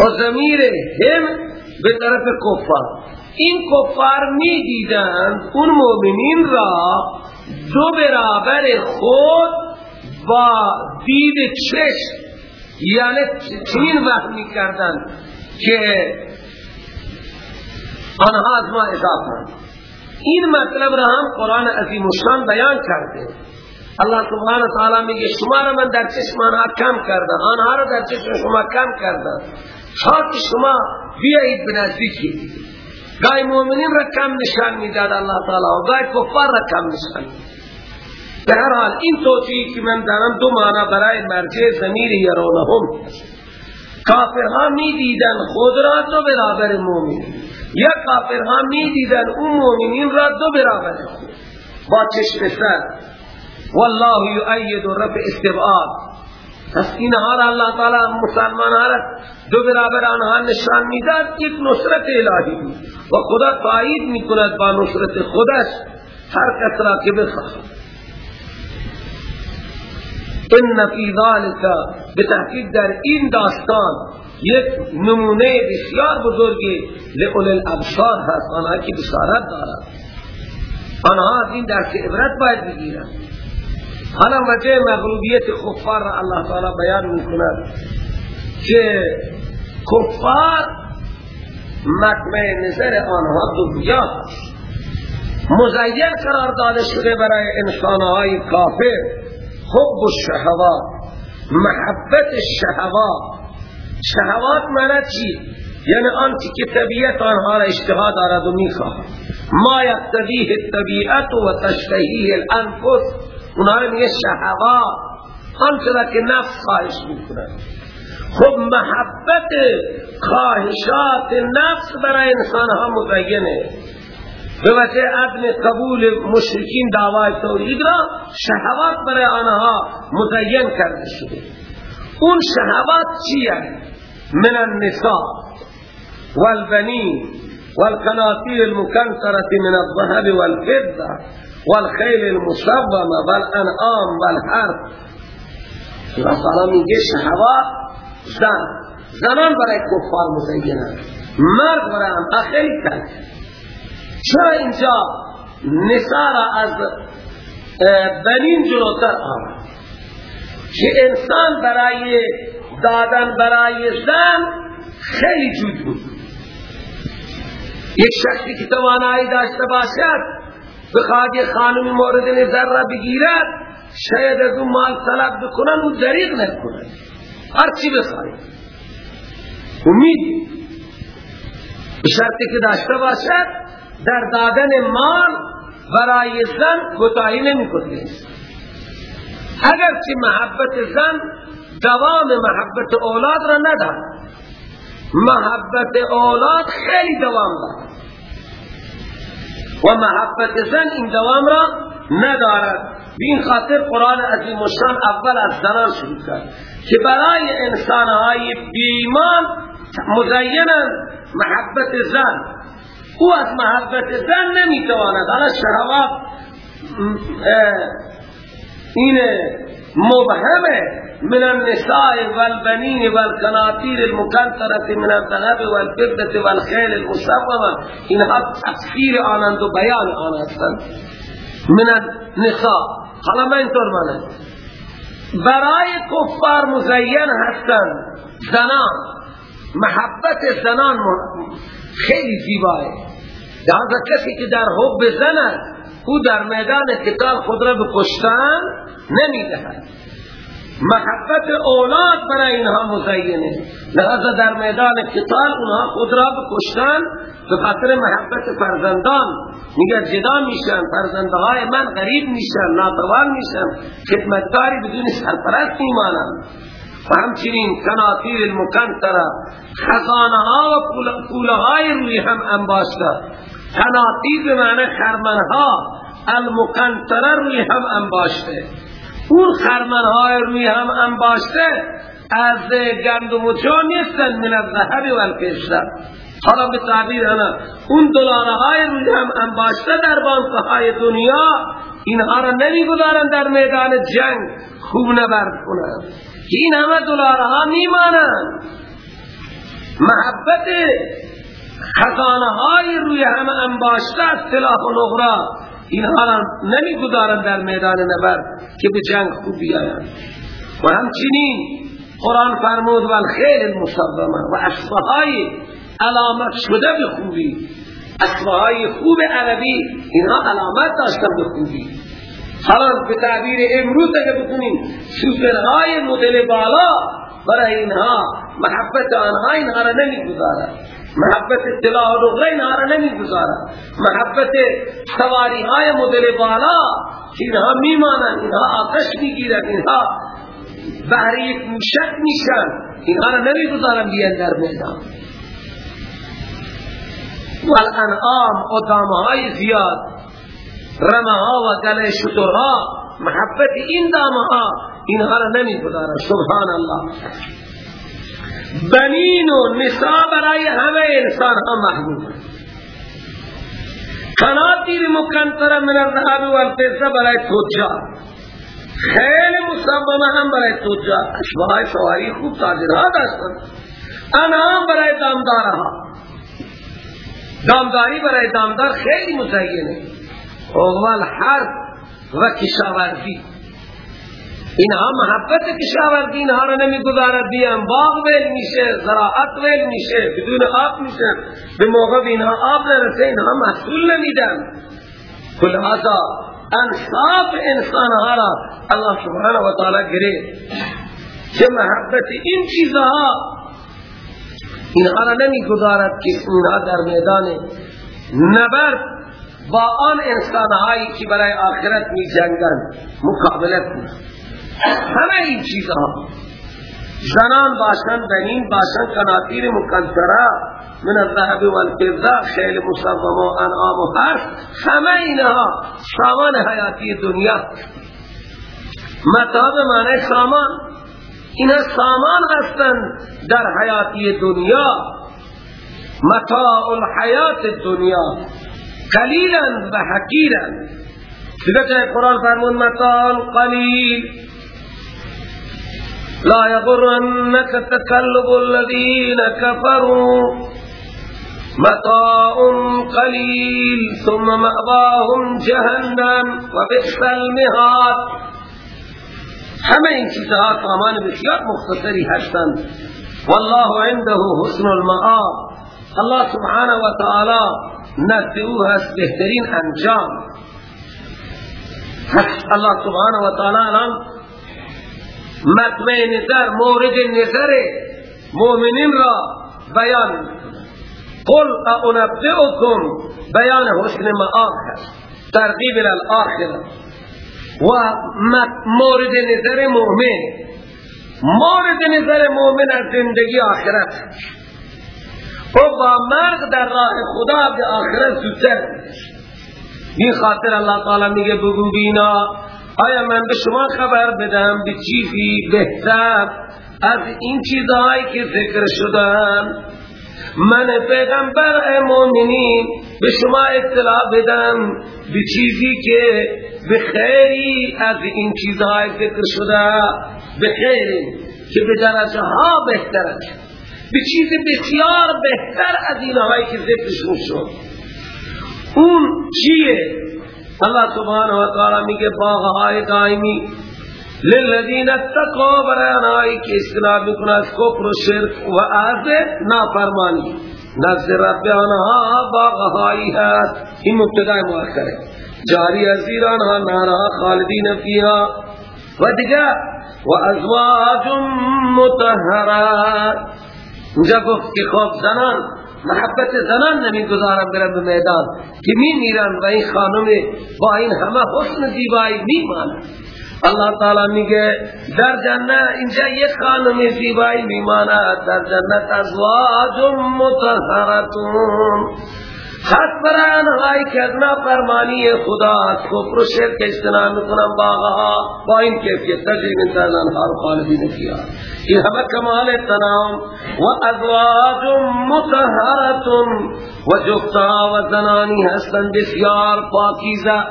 و زمیر هم به طرف کفار. این کفار می دیدن اون مؤمنین را دو برابر خود با دید چشم. یعنی چین وحمی کردن که آنها از ما اضافه این مطلب را هم قرآن عظیم شان بیان کرده. الله سبحانه تعالی میگه شما را من در چشم آنها کم کردم آنها را در چشم شما کم کردم. تا شما بیایید به نزدیکی. گای مؤمنین را کم نشان می‌داد الله تعالی و گای کفار را کم نشان به هر حال این توجیه که من دارم دو معنی برای مرجع زمیر یرونهم. کافرها می‌دیدن خود را دو برابر مؤمنین یا کافرها می‌دیدن اون مؤمنین را دو برابر با چشم سر. والله یؤید رفع استبعاد. پس اینها را اللہ تعالی مسلمان را دو برابر آنها نشان می‌داد یک نصرت الهی و خدا تایید می‌کند با نصرت خودش هر کس را که بخواهد ان فی ذالک بتحقیق در این داستان یک نمونه بسیار بزرگی لئول الابصار هست. آنها که بشارت دارد آنها از این درس عبرت باید بگیرند. حالا وجه مغلوبیت کفار را الله تعالی بیان می‌کند که کفار مطمع نظر آنها دنیا مزین قرار داده شده برای انسانهای کافر. حب الشهوات محبت الشهوات. شهوات معنی چی؟ یعنی آنچه که طبیعت آنها را اشتها دارد و می‌خواه ما یقتدیه الطبیعت و تشتهیه الانفس. اونها را میگه آنچه را که نفس خواهش می‌کنه خب محبت خواهشات نفس برای انسان ها مبینه به وجه عدم قبول مشرکین دعوای توحید را شهوات برای آنها مزین کرده شده. اون شهوات چیه؟ من النساء والبنين والقناطير المكنترة من الذهب والفضة والخيل المصومة والأنعام والحرث. الله تعالی میگه شهوات زن. زنان برای کفار مزینه مرد برای هم. اخیل کرد چرا اینجا نسارا از بنین جلوتر؟ آمد که انسان برای دادن برای زن خیلی جود بود. یک شخصی که توانایی داشته باشد بخواد خانمی مورد نظر را بگیرد شاید از اون مال طلب بکنن او دریغ نکنن هر چی بخواهی امید. شرطی که داشته باشد در دادن مال برای زن کوتاهی اگر چی محبت زن دوام محبت اولاد را ندارد محبت اولاد خیلی دوام دارد. و محبت زن این دوام را ندارد. بین خاطر قرآن عظیم الشان اول از زنان شروع کرد که برای انسان های بیمان مزینن محبت زن او از محبت زن نمی‌تواند. حالا شهوات این مبهمه من النساء والبنين والقناطير المقنطرة من الذهب والفضة والخيل المسومة اینها تفسیر آنند و بیان آنند من النساء. حالا من اینطور مانند برای کفار مزین هستند زنان. محبت زنان خیلی زیباه لہذا کسی که در حب زن او در میدان قتال خود را به کشتن نمی‌دهد. محبت اولاد برای اینها مزینه. لہذا در میدان قتال اونها خود را بکشتن به خاطر محبت فرزندان. میگه جدا میشن فرزندهای من غریب میشن ناتوان میشن خدمتکاری بدون سرپرست میمانن و همچنین کناطیر المکنتره خزانه ها و پوله های روی هم انباشته کناطیر به معنی خرمن ها المکنتره روی هم انباشته. اون خرمن های روی هم انباشته از گندم و جو نیستن من از ذهب و الفشته حالا به تعبیر انا اون دلاره های روی هم انباشته در بانکه های دنیا اینها را نمی گذارن در میدان جنگ خوب نبرد کنن این همه دلاره ها محبت خزانه های روی هم انباشته از سلاح و نغرا اینها را نمی گذارن در میدان نبرد که به جنگ خوب بیاین و همچنین قرآن فرمود و الخیل المصدمه و اصفهای علامت شده به خوبی. خوب عربی اینها علامت داشتن به خوبی. حالا به تعبیر امروز اگه بکنیم سوپرهای مدل بالا برای اینها محبت آنها اینها را نمی گذارن محبت اطلاع و اینها را نمی گذارن محبت سواری های مدل بالا اینها میمانند اینها آتش می‌گیرن اینها بحر یک موشک میشن اینها را نمی گذارن بیان در میدان. والانعام و دامهای زیاد رمها و گل شترها محبت این دامها اینها را نمی گذارن سبحان الله. بنین و نساء برای همه انسان ها محبوب قناطیر مکنتر من الذهب والفضه برای تجار. خیلی مصممه هم برای تجار. اشباه سواری خوب تاجرها داشتن انعام برای دامدارها. دامداری برای دامدار خیلی مزینه. اول حرب و کشاورزی. اینها محبت کشاورزی اینها را نمی گذارد بیان باغ ویل میشه زراعت ویل میشه بدون آب میشه. به موقع اینها آب نرسه اینها محصول نمیدن. کل هذا انصاف انسان ها را الله سبحانه و تعالی گره. که محبت این چیزها. اینها را نمی گذارد که اینها در میدان نبرد با آن انسان هایی که برای آخرت می جنگن مقابلت کنند. همه این چیزها زنان باشن بنین باشن کناتیر مکنتره من الذهب والفضه خیل مصوم و انعام و حرف همه اینها سامان حیاتی دنیا. مطاب معنی سامان. اینها سامان هستند در حیاتی دنیا. متاع الحیات دنیا. قلیلا و حقیرا. دیگه قرآن فرمون متاع قلیل. لا يغرنك تكلب الذين كفروا. مطاع قليل ثم مأواهم جهنم وبئس المهاد. همه این چیزها سامان بسیار مختصری هستند والله عنده حسن المآب. الله سبحانه و تعالی نزد أو هست بهترین انجام. الله سبحانه و تعالی مطمع نظر مورد نظر مؤمنین را بیان قل اعنبئکم بیان حسن معاب هست ترغیب الاخره و مورد نظر مؤمن. مورد نظر مؤمن از زندگی آخرت و با مرگ در راه خدا به آخرت زودتر این خاطر اللہ تعالی میگه بگو بینا آیا من به شما خبر بدم به چیزی بهتر از این چیزهایی که ذکر شدن؟ من پیغمبر مومنین به شما اطلاع بدم به چیزی که به خیری از این چیزهای ذکر شده به خیری که به درجه ها بهتر به چیز بسیار بهتر از این هایی که ذکرشون شد. اون چیه؟ الله سبحانه و تعالی میگه باغهای دائمی للذین برای که اجتناب می‌کنه از کفر و شرک و از نافرمانی. نزد رب آنها باغهایی هست. این مبتدای مؤخره. جاری از زیر آنها نارها خالدین فیها. و دیگر و ازواج متحرات اونجا گفت که زنان محبت زنان نمی‌گذارم برم به میدان که می میرن و این خانم با این همه حسن زیبایی میمانند اللہ تعالی میگه در جنت اینجا یک خانم زیبایی میماند. در جنت ازواج متحرتون حد برای آنهایی که از نافرمانی خدا کفر و شرک اجتناب می‌کنن باغها با این کیفیت تجریب انتظار انهار خالدین فیها این همه کمال تنام و ازواج متحرتون و جفتا و زنانی هستن بسیار پاکیزه.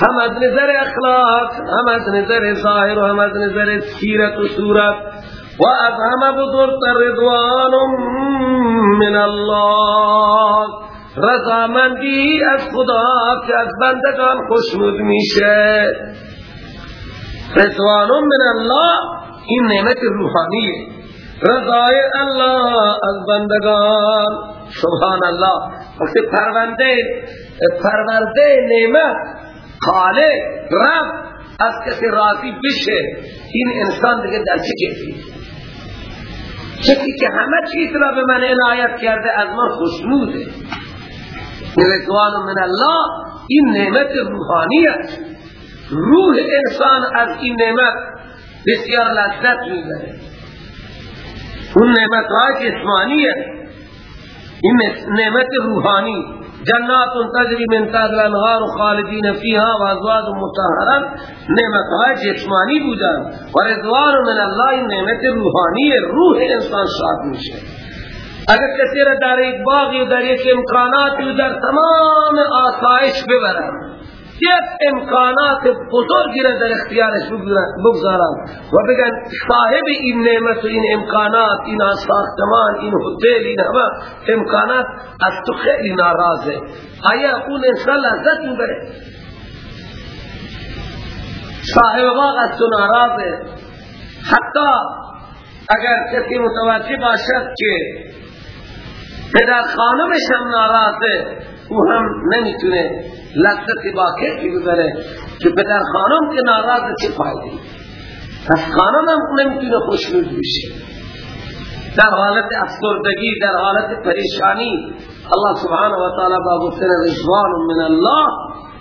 هم از نظر اخلاق هم از نظر ظاهر و هم از نظر سیرت و صورت و از همه بزرگتر رضوان من الله. رضامندی از خدا که از بندگان خوشنود میشه رضوان من الله این نعمت روحانیه رضای الله از بندگان سبحان الله وقتی پرونده پرورده نعمت خالق رب از کسی راضی بشه این انسان دیگه در چه کسی چکی که همه چیز را به من عنایت کرده از من خوشنوده رضوان من الله این نعمت روحانی است روح انسان از این نعمت بسیار لذت می‌بره. اون نعمت های جسمانی این نعمت روحانی. جنات تجری من تحت الانهار خالدین فیها و ازواج مطهرا نعمت های جسمانی بودن. و رضوان من الله این نعمت روحانی روح انسان شاد میشه. اگر کسی را در یک باغی در یک امکاناتی در تمام آسایش ببرن یک امکانات بزرگی را در اختیارش بگذارن و بگن صاحب این نعمت و این امکانات این ساختمان این هتل این همه امکانات از تو خیلی ناراضه. آیا اون انسان لذت می‌بره؟ صاحب باغ از تو ناراضه. حتی اگر کسی متوجه باشد که پدر خانمش هم ناراضه. او هم نمی‌تونه لذت با کسی ببره که پدر خانم که ناراض چه فایده پس خانم هم نمی‌تونه خوشنود بشه. در حالت افسردگی در حالت پریشانی الله سبحانه و تعالی با گفتن رضوان من الله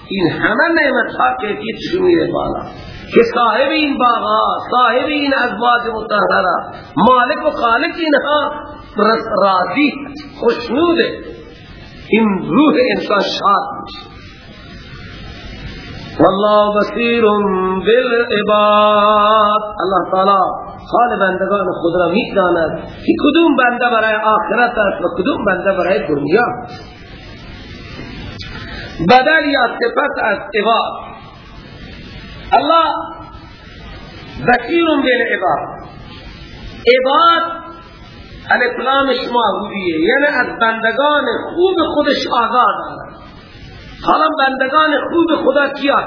این همه نعمت ها کیفیت میره بالا. که صاحب این باغا صاحب این ازواج متحره مالک و خالق اینها راضی خوشنوده. این روح انسان شاد والله بصیر بالعباد. الله تعالی حال بندگان خود را می‌داند که کدوم بنده برای آخرت است و کدوم بنده برای دنیا بدل یا صفت از عباد. الله بصیر بالعباد. عباد الاسلامش معبودیه یعنی از بندگان خوب خودش دارد حالا بندگان خوب خدا کیا؟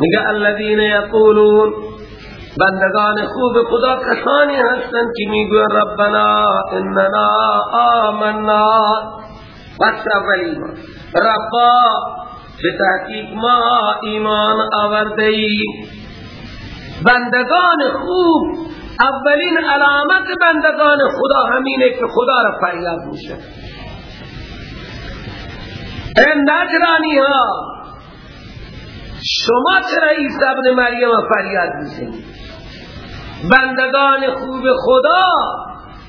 میگه الذين يقولون بندگان خوب خدا کسانی هستند که می‌گوین ربنا اننا آمنا. بس اولی ربا به تحقیق ما ایمان آورده بندگان خوب اولین علامت بندگان خدا همینه که خدا را فریاد میشه این نجرانی ها شما چرا عیسی ابن مریم فریاد می‌زنید؟ بندگان خوب خدا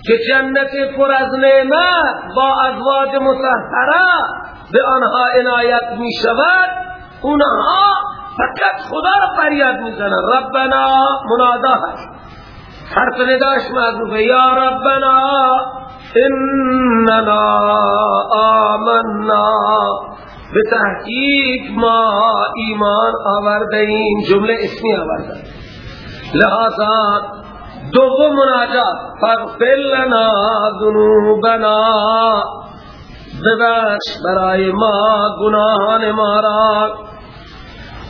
که جنت پر از نعمت با ازواج مطهره به آنها عنایت می شود اونها فقط خدا را فریاد می‌زنن. ربنا منادا هست حرف نداش معذوبه یا ربنا اننا آمنا. به تحقیق ما ایمان آورده این جمله اسمی آورده. لہذا دو مناجات. فاغفر لنا ذنوبنا. ببخش برای ما گناهان مارا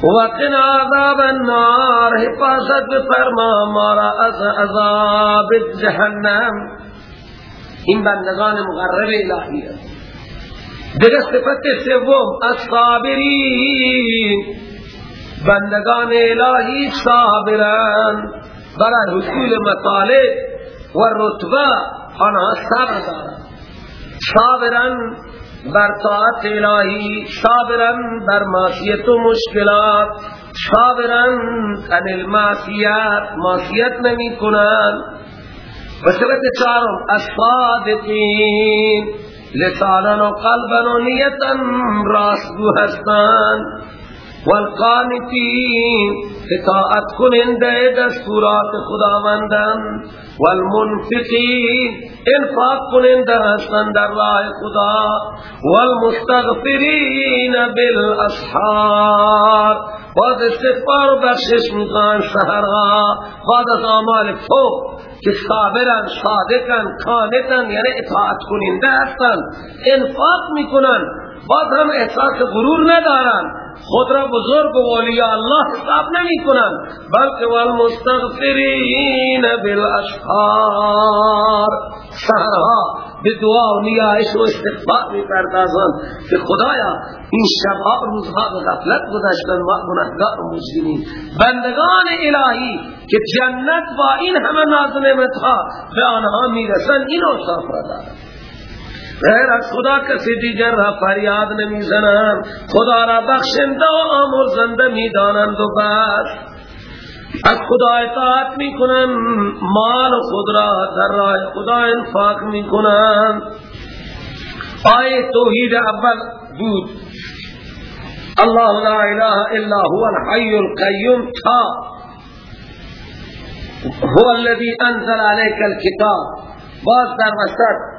وقنا عذاب النار حفاظت بفرما مارا از عذاب جهنم. این بندگان مقرب الهی است دیگه صفت سوم الصابرین بندگان الهی صابران. برای حصول مطالب و رتبه آنها صبر دارند. صابران بر طاعت الهی صابران بر معصیت و مشکلات صابران عن المعصیت معصیت نمی کنند و سبت چارم الصادقین لسانا و قلبا و نیتا راستگو هستند والقانتین اطاعت کننده دستورات خداوندن والمنفقین انفاق کننده هستند در راه خدا. والمستغفرین بالاسحار. بعد استغفار و بخشش می‌خوان سهرها بعد از آمال فوق که صابرن صادقن کانتن یعنی اطاعت کننده هستند انفاق می‌کنن. بعد هم احساس غرور ندارن. خود را بزرگ و اولیاء الله حساب نمی کنن بلکه والمستغفرین بالاشخار سهرها به دعا و نیایش و استغفار می پردازن که خدایا این شبها روزها به غفلت گذشتن و گناهگار و مجرمین. بندگان الهی که جنت با این همه ناز نعمتها به آنها می‌رسن این اوصاف را دارن. غیر از خدا کسی دیگر را فریاد نمی زنن خدا را بخشنده و آمرزنده می دانند و بس از خدا اطاعت می کنن مال خود را در راه خدا انفاق می کنن آیه توحید اول بود. الله لا اله الا هو الحي القيوم تا هو الذي انزل عليك الكتاب باز در وسط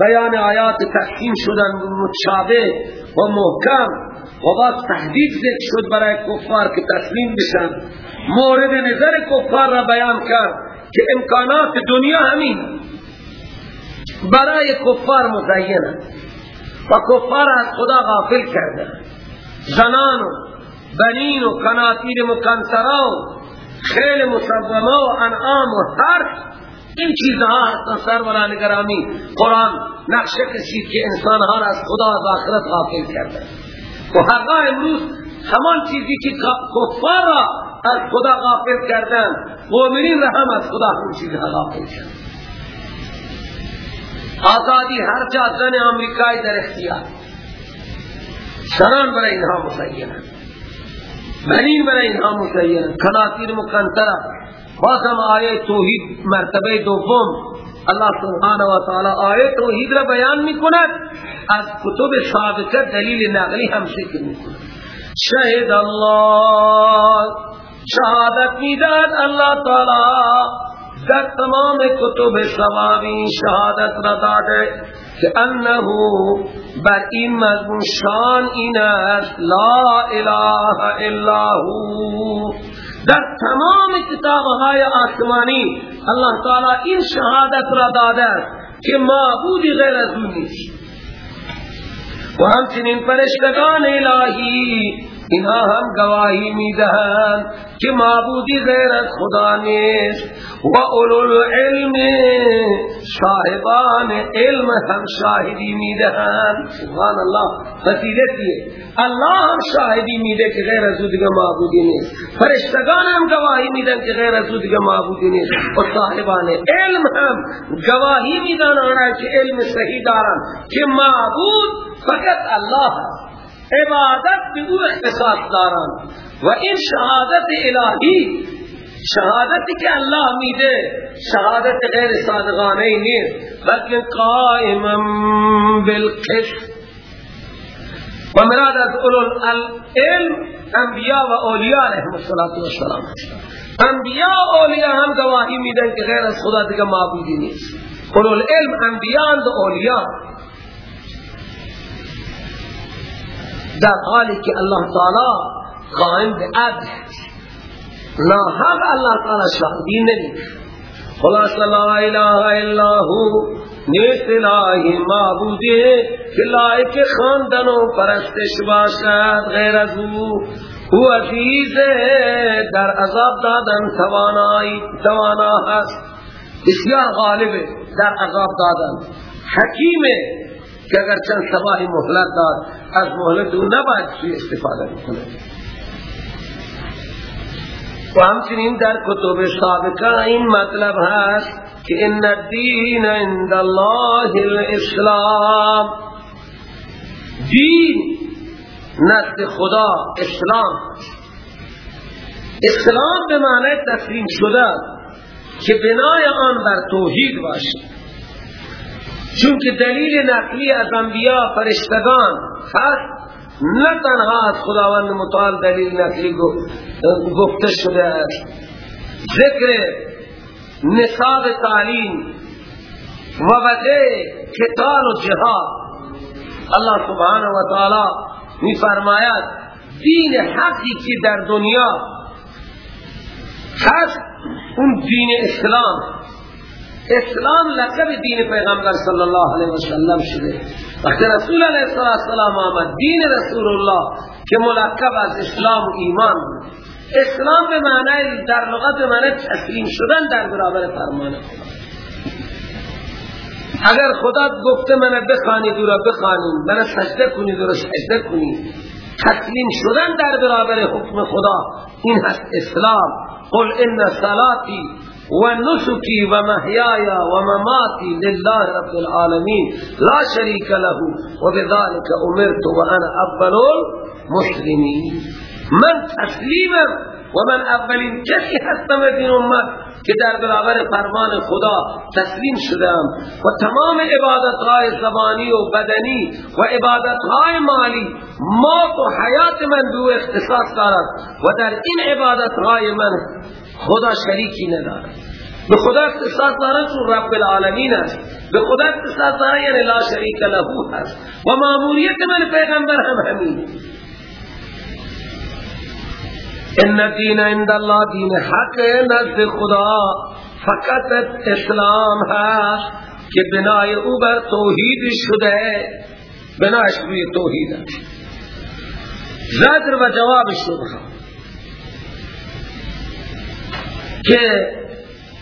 بیان آیات تحکیم شدن متشابه و محکم و بعد تحدید ذکر شد برای کفار که تسلیم بشن. مورد نظر کفار را بیان کرد که امکانات دنیا همین. برای کفار مزین و کفار از خدا غافل کرده زنان و بنین و کناتیر مکنسرا و خیل مصومه و انعام و هر این چیزها هستن سروران گرامی قرآن نقشه کشید که انسانها را از خدا و آخرت غافل کرده. و حقا امروز همان چیزی که کفار را از خدا غافل کردن مؤمنین را هم از خدا هم چیزها غافل کردن آزادی هر جا زن امریکایی در اختیار. سران برای اینها مسیحن بنین برای اینها مسیحن کناتیر مکنتره بازم آیه توحید مرتبه دوم. الله سبحانه و تعالی آیه توحید را بیان می کند از کتب سابقه دلیل نقلی هم ذکر می کند شهد الله. شهادت می‌داد الله تعالی. در تمام کتب سماوی شهادت را داده که انه بر این مضمون شان این است. لا اله الا هو. در تمام کتابهای آسمانی الله تعالی این شهادت را داده که معبودی غیر از او نیست. و همچنین فرشتگان الهی اینها هم گواهی می‌دهند که معبودی غیر از خدا نیست و اولو العلم صاحبان علم هم شاهدی می‌دهند سبحان الله فضیلتیه الله هم شاهدی میده که غیر از او دیگه معبودی نیست. فرشتگان هم گواهی میدن که غیر از او دیگه معبودی نیست. و صاحبان علم هم گواهی میدن آنها که علم صحیح دارن. که معبود فقط الله هست. عبادت به او اختصاص دارن و این شهادت الهی شهادتی که الله میده شهادت غیر صادقانه نیست بلکه قائما بالقسط. و مراد از اولو العلم انبیاء و اولیاء علیهم السلام انبیاء و اولیاء هم گواهی میدن که غیر از خدا دیگه معبودی نیست. اولو العلم انبیاء و اولیاء. در حالی که الله تعالی قائم به عدل لا حق الله تعالی شاهدی نمی خلاص لا اله الا هو نیست الهی معبودی که لائک خاندن و پرستش باشد غیر از او. او عزیز در عذاب دادن توانایی توانا هست بسیار غالب در عذاب دادن. حکیم که اگر چند سباهی مهلت داد از مهلت او نباید سوی استفاده بکنه. و همچنین در کتب سابقه این مطلب هست که ان الدین عند الله الاسلام دین نزد خدا اسلام اسلام به معنی تسلیم شده که بنای آن بر توحید باشد. چون که دلیل نقلی از انبیاء فرشتگان هست نه تنها از خداوند متعال دلیل نقلی گفته شده است. ذکر نصاب تعلیم و وجه قتال و جهاد. الله سبحانه و تعالی می فرماید دین حقی که در دنیا هست اون دین اسلام. اسلام لقب دین پیغمبر صلی الله علیه و سلم شده. وقتی رسول علیه السلام آمد دین رسول الله که ملقب از اسلام و ایمان اسلام به معنی در لغت به معنی تسلیم شدن در برابر فرمان اگر خدا گفته من بخوانید او را من سجده کنید او را سجده کنید تسلیم شدن در برابر حکم خدا این هست اسلام. قل ان صلاتی ونسكي ومحياي ومماتي لله رب العالمين. لا شريك له وبذلك أمرت وأنا اول المسلمين. من تسلیم و من اولین کسی هستم این امت که در برابر فرمان خدا تسلیم شدم. و تمام عبادت های زبانی و بدنی و عبادت های مالی. موت و حیات من دو اختصاص دارد. و در این عبادت های من خدا شریکی ندارد. به خدا اختصاص دارد چون رب العالمین است. به خدا اختصاص دارد یعنی لا شریک له است. و معمولیت من پیغمبر هم همین. ان دین عند الله دین حق نزد خدا. فقط اسلام هست که بنای او بر توحید شده. بناش روی توحید است. و جواب شبه که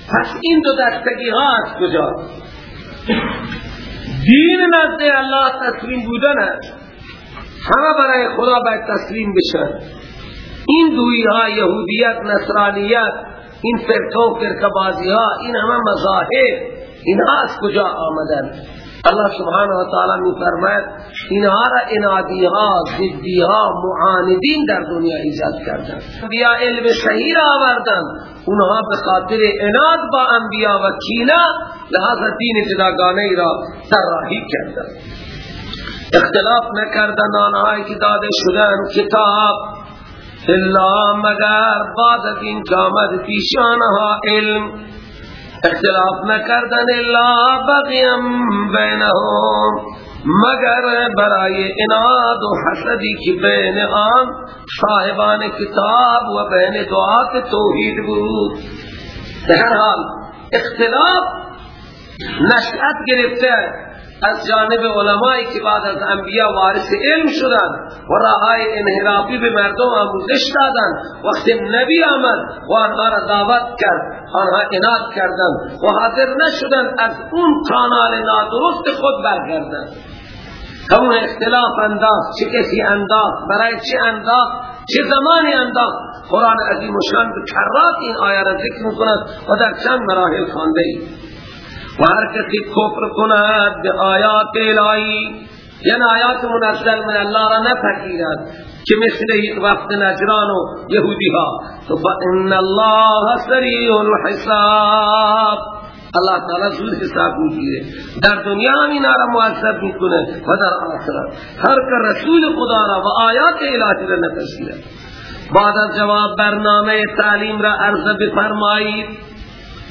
پس این دو دستگی ها از کجا دین نزد الله تسلیم بودن است. همه برای خدا باید تسلیم بشن. این دوی ها یهودیت نصرانیت این فرقه و فرقه بازی ها این همه مذاهب اینها از کجا آمدن؟ الله سبحانه و تعالی می فرماید اینها را انادی ها معاندین در دنیا ایجاد کردن بیا علم صحیح را آوردن. اونها به خاطر اناد با انبیا و کینا لحاظ دین جداگانه را طراحی کردن اختلاف نکردن آنهایی که داده شدن کتاب. الا مگر بعد از این کامد پیشانها علم اختلاف نکردن الا بغیم بینهم مگر برای اناد و حسدی که بین آن صاحبان کتاب و بین دعات توحید بود. در حال اختلاف نشأت گرفته. از جانب علمایی که بعد از انبیاء وارث علم شدن و راهای انحرافی به مردم آموزش دادن وقتی نبی آمد و آنها را دعوت کرد آنها اناد کردن و حاضر نشدن از اون کانال نادرست خود برگردن همون اختلاف انداخت چه کسی انداخت برای چه انداخت چه زمانی انداخت. قرآن عظیم و شان به کرات این آیه را ذکر می‌کند و در چند مراحل خوانده اید و هر کسی کفر کند به آیات الهی. یعنی آیات منزل من الله را نپذیرد که مثل وقت نجران و یهودی ها. تو فإن الله سریع الحساب. الله تعالی زود حساب می‌گیره. در دنیا هم اینا را معذب می‌کنه و در آخرت. هر که رسول خدا را و آیات الهی را نپذیرد. بعد از جواب برنامه تعلیم را عرض بفرمایید.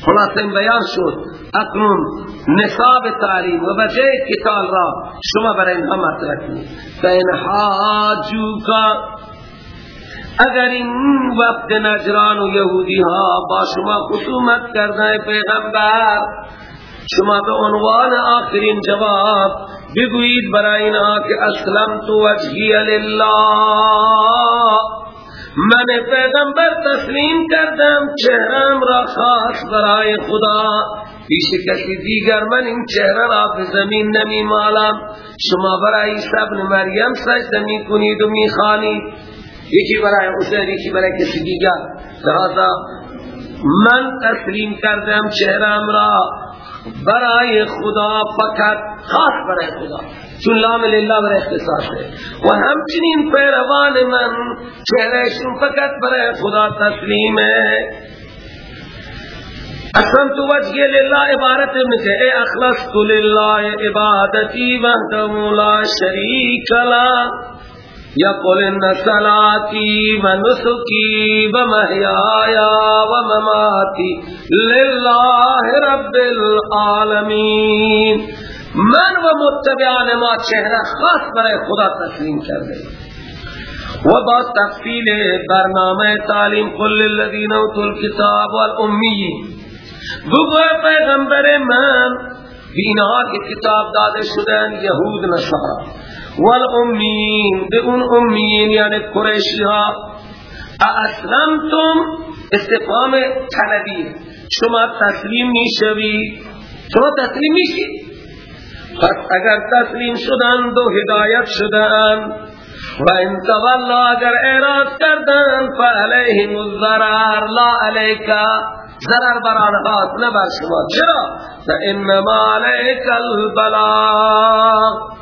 خلاصه بیان شد. اکنون نصاب تعلیم و بجه کتال را شما برای اینها مطرح کنید. فین حاجو کا اگر این وقت نجران و یهودی ها با شما خصومت کردن پیغمبر شما به عنوان آخرین جواب بگویید برای اینها که اسلم تو وجهی لله. من پیغمبر تسلیم کردم چهرم را خاص برای خدا. پیش کسی دیگر من این چهره را به زمین نمی مالم. شما برای عیسی ابن مریم سجده می کنید و می خانید یکی برای حسین یکی برای کسی دیگر. لہذا من تسلیم کردم چهرم را. برای خدا فقط، خاص برای خدا چون لام لله برای اختصاص ہے۔ و همچنین پیروان من چهرشون فقط برای خدا تسلیم ہے۔ اسلم تو وجه لله عبارت میں کہ اے اخلصت لله عبادتی وحده لا شریک لا۔ یقول ان صلاتی و نسکی و محیایا و مماتی لله رب العالمین۔ من و متبعان ما چهره خاص برای خدا تسلیم کرده۔ و با تفصیل برنامه تعلیم کل الذین اوتوا الكتاب والامین بگو پیغمبر من بینها که کتاب داده شدن یهود نصارا۔ والامین به اون امین یعنی قریشی ها اسلمتم استفهام طلبی. شما تسلیم می‌شوی. شما تسلیم میشید پس اگر تسلیم شدن دو هدایت شدن و ان تولا اگر اعراض کردن فعلیهم الضرر لا علیکا ضرر بر آنها نه بر شما. چرا؟ فانما علیک البلاغ.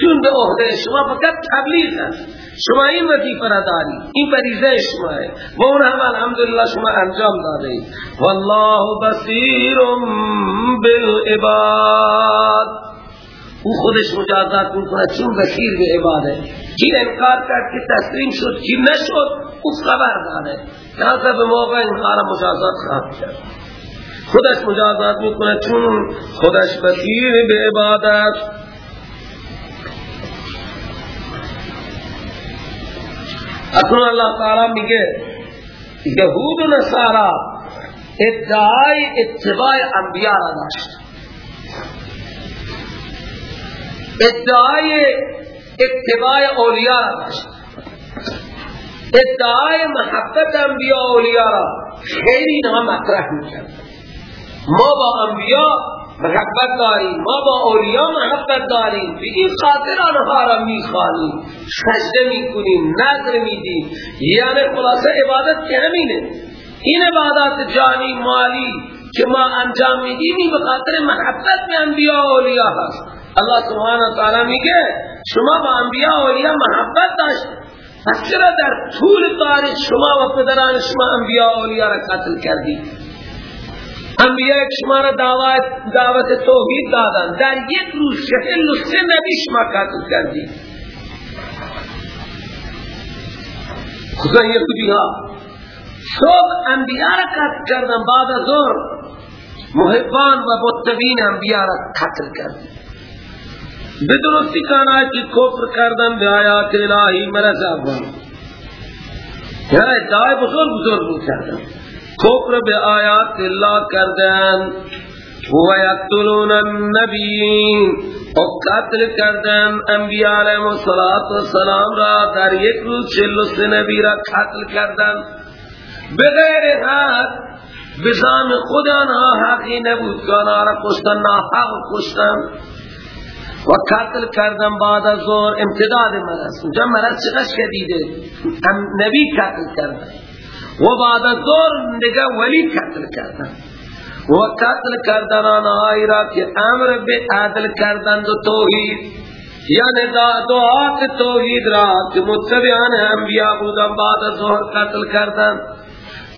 چون به عهده شما فقط تبلیغ است. شما این وظیفه را داری این فریضه شما ہے و اون هم الحمدلله شما انجام داده والله بصیر بالعباد. او خودش مجازات می‌کنه چون بصیر به عباده. کی انکار کرد که تسلیم شد کی نشد او خبر داده. لحظه به موقع انکار مجازات خواهد کرد. خودش مجازات می‌کنه چون خودش بصیر به عبادت اکنون اللہ تعالی میگه یهود و نصارا ادعای اتباع انبیاء را داشت ادعای اتباع اولیاء را داشت ادعای محبت انبیاء اولیاء را خیلی اینها مطرح می‌کرد ما با انبیاء محبت داریم ما با اولیاء محبت داریم به این خاطر آنها را می‌خوانیم سجده می‌کنیم نظر میدیم یعنی خلاصه عبادت که همینه. این عبادات جانی مالی که ما انجام میدیم به خاطر محبت به انبیاء و اولیاء هست. الله سبحانه تعالی میگه شما با انبیاء و اولیاء محبت داشت. پس چرا در طول تاریخ شما و پدران شما انبیاء و اولیاء را قتل کردید؟ انبیاء شما را دعوت, دعوت توحید دادن. در یک روز چهل و سه نبی شما قتل کردی خدا یهودی ها. صبح انبیاء را قتل کردن بعد از ظهر. محبان و متبین انبیاء را قتل کردن. به درستی کانا که کفر کردن به آیات الهی مرز افغان. یعنی ادعای بزرگ بزرگ کردن. کفر به آیات الله کردن. و یقتلون النبیین. و قتل کردن انبیاء علیهم السلام را در یک روز چل و سه نبی را قتل کردن. بغیر حق بزام خود آنها حقی نبود که آنها را کشتن ناحق کشتن. و قتل کردن بعد از ظهر امتداد مرض اونجا مرض چقدر شدیده؟ نبی قتل کردن و بعد از ظهر نگه ولی قتل کردن. و قتل کردن آنهایی را که امر به عدل کردن و توحید یعنی دعات توحید را که متبعان انبیاء بودن بعد از ظهر قتل کردن.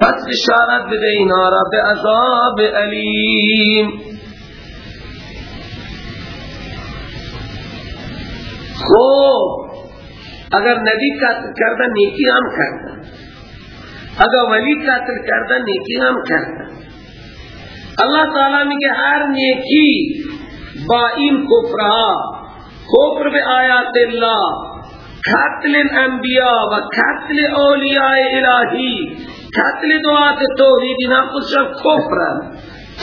پس اشارت بده اینا را به عذاب علیم. خوب اگر نبی قتل کردن نیکی هم کردن. اگر ولی قتل کردن نیکی هم کردن اللہ تعالی میگه هر نیکی با این کفرها کفر به آیات الله قتل انبیاء و قتل اولیاء الهی قتل دعات توحید اینا خودشان کفرن.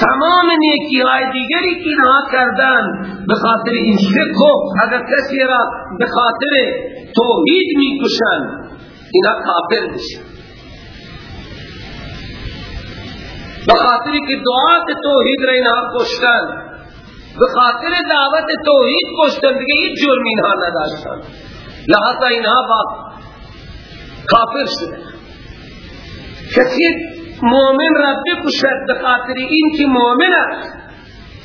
تمام نیکی های دیگری که اینها کردن به خاطر این شکو اگر کسی را به خاطر توحید می کشن اینا کافر بشن به خاطر که دعات توحید را اینها کشتن. به خاطر دعوت توحید کشتن. دیگه هیچ جرم اینها نداشتن. لحظه اینها با کافر شدن کسی مومن را بکشد به خاطر این که مومن است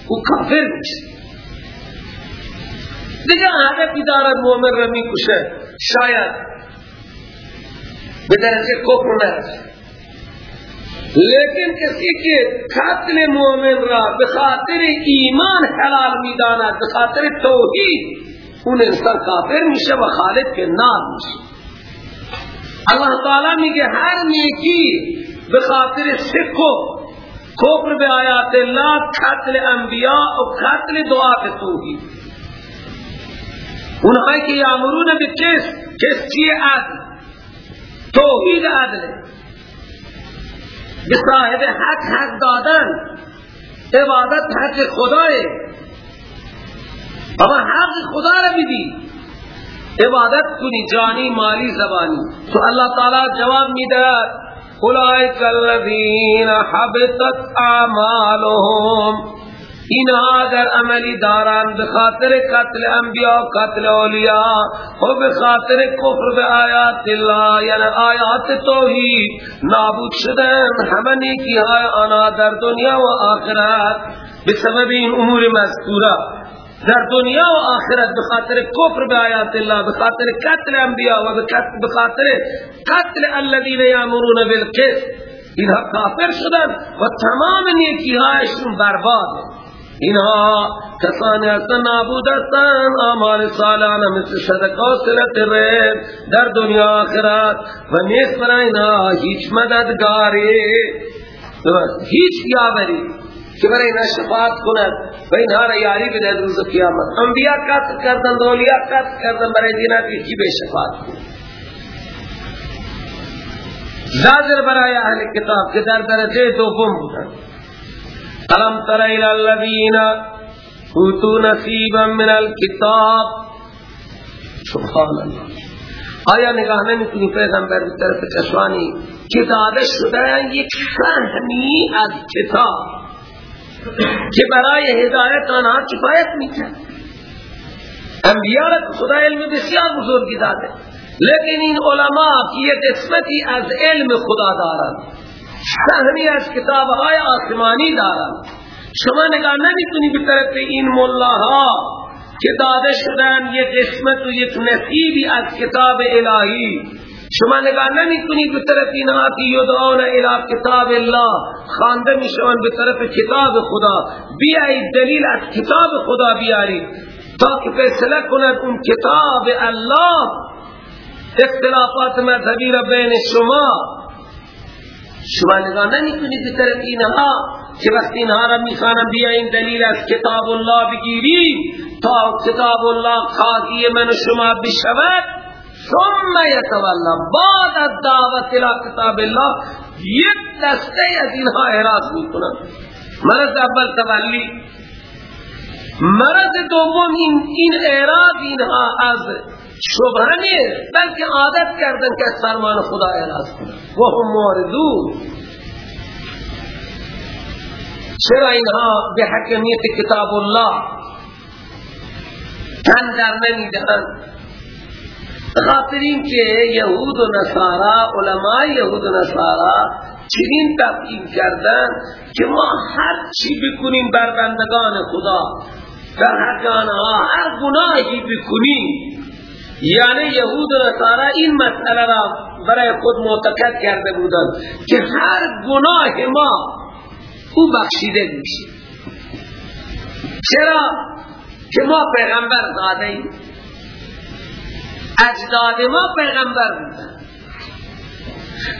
او کافر میشه دیگه عادتی دارد مومن را می‌کشد شاید به درجه کفر نرسد لیکن کسی که قتل مومن را به خاطر ایمان حلال می‌داند به خاطر توحید اون انسان کافر میشه و خالد که نار میشه. اللہ تعالی میگه هر نیکی به خاطر شک و کفر به آیات الله قتل انبیاء و قتل دعا توحید. اونهایی که یامرون به کس کس چیه عدل؟ توحید عدل. به صاحب حق حق دادن عبادت حق خدای. اما حق خدا را بدی عبادت کنی جانی مالی زبانی. تو اللہ تعالی جواب میده اولئک الذین حبطت اعمالهم. اینها در عملی داران بخاطر قتل انبیاء و قتل اولیاء و بخاطر کفر به آیات الله یعنی آیات توحید. نابود شدن همه نیکی های آنها در دنیا و آخرت. بسبب این امور مذکوره در دنیا و آخرت بخاطر کفر به آیات الله بخاطر قتل انبیاء و بخاطر قتل الذين يامرون بالقسط. اینها کافر شدن و تمام نیکی هایشون برباد. اینها کسانی هستن نابود هستن آمال سالانه مثل صدقه و سلط رب در دنیا آخرت. و نیست برای اینها هیچ مددگاری. هیچ یاوری که برای اینا شفاعت کند و اینها را یاری بده روز قیامت. انبیاء قتل کردن اولیاء قتل کردن برای دینا کی به شفاعت. کند زاجر برای اهل کتاب که در درجه دوم بودن الم تر الى الذين اوتوا نصيبا من الكتاب؟ سبحان الله. آیا نگاه نمیکنی پیغمبر به طرف کسانی که داده شده یک فهمی از کتاب که برای هدایت آنها کفایت میکرد انبیاء را خدا علم بسیار بزرگی داده لیکن این علماء که یک قسمتی از علم خدا دارند. فهمی از کتاب های آسمانی دارند شما نگاه نمی‌تونی به طرف این ملاها که داده شدن یک قسمت و یک نصیبی از کتاب الهی. شما نگاه نمی به طرف اینها که یدعون الى کتاب الله. خانده می شوند به طرف کتاب خدا. بیایید دلیل از کتاب خدا بیارید تا که فیصله کند اون کتاب الله. اختلافات مذهبی را بین شما شما نگاه نمی کنید به طرف اینها که وقتی اینها را می‌خوانم بیاییم دلیل از کتاب الله بگیریم. تا کتاب الله قاضی من شما بشود ثم یتولا بعد دعوت الى کتاب الله یک دسته از اینها اعراض می‌کنن من از اول تولی مرض دوم این این اعراض اینها از شبه نیست بلکه عادت کردن که از فرمان خدا اعراض کنن و هم موردون چرا اینها به حکمیت کتاب الله تن در نمی‌دهند؟ خاطر این که یهود و نصارا علماء یهود و نصارا چنین تفکیم کردن که ما هر چی بکنیم بر بندگان خدا در حق آنها هر گناهی بکنیم یعنی یهود و نصارا این مسئله را برای خود معتقد کرده بودند که هر گناه ما او بخشیده میشه. چرا که ما پیغمبر داده ایم؟ اجداد ما پیغمبر بودن.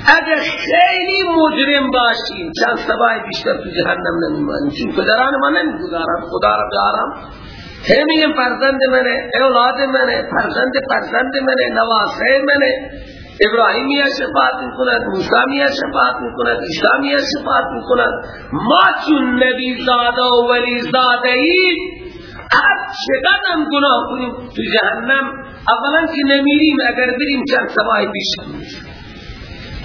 اگر خیلی مجرم باشیم چند سبای بیشتر تو جهنم نمیمانیم. چون پدران ما نمی‌گذارم خدا را بیارم همین فرزند منه اولاد منه فرزند فرزند منه نواسه منه ابراهیم یا شفاعت می‌کند موسی یا شفاعت می‌کند عیسی یا شفاعت می‌کند ما چون نبی زاده و ولی زاده ای هر چقدر گناه کنیم تو جهنم اولا که نمیریم اگر بریم چند سبای بیشتر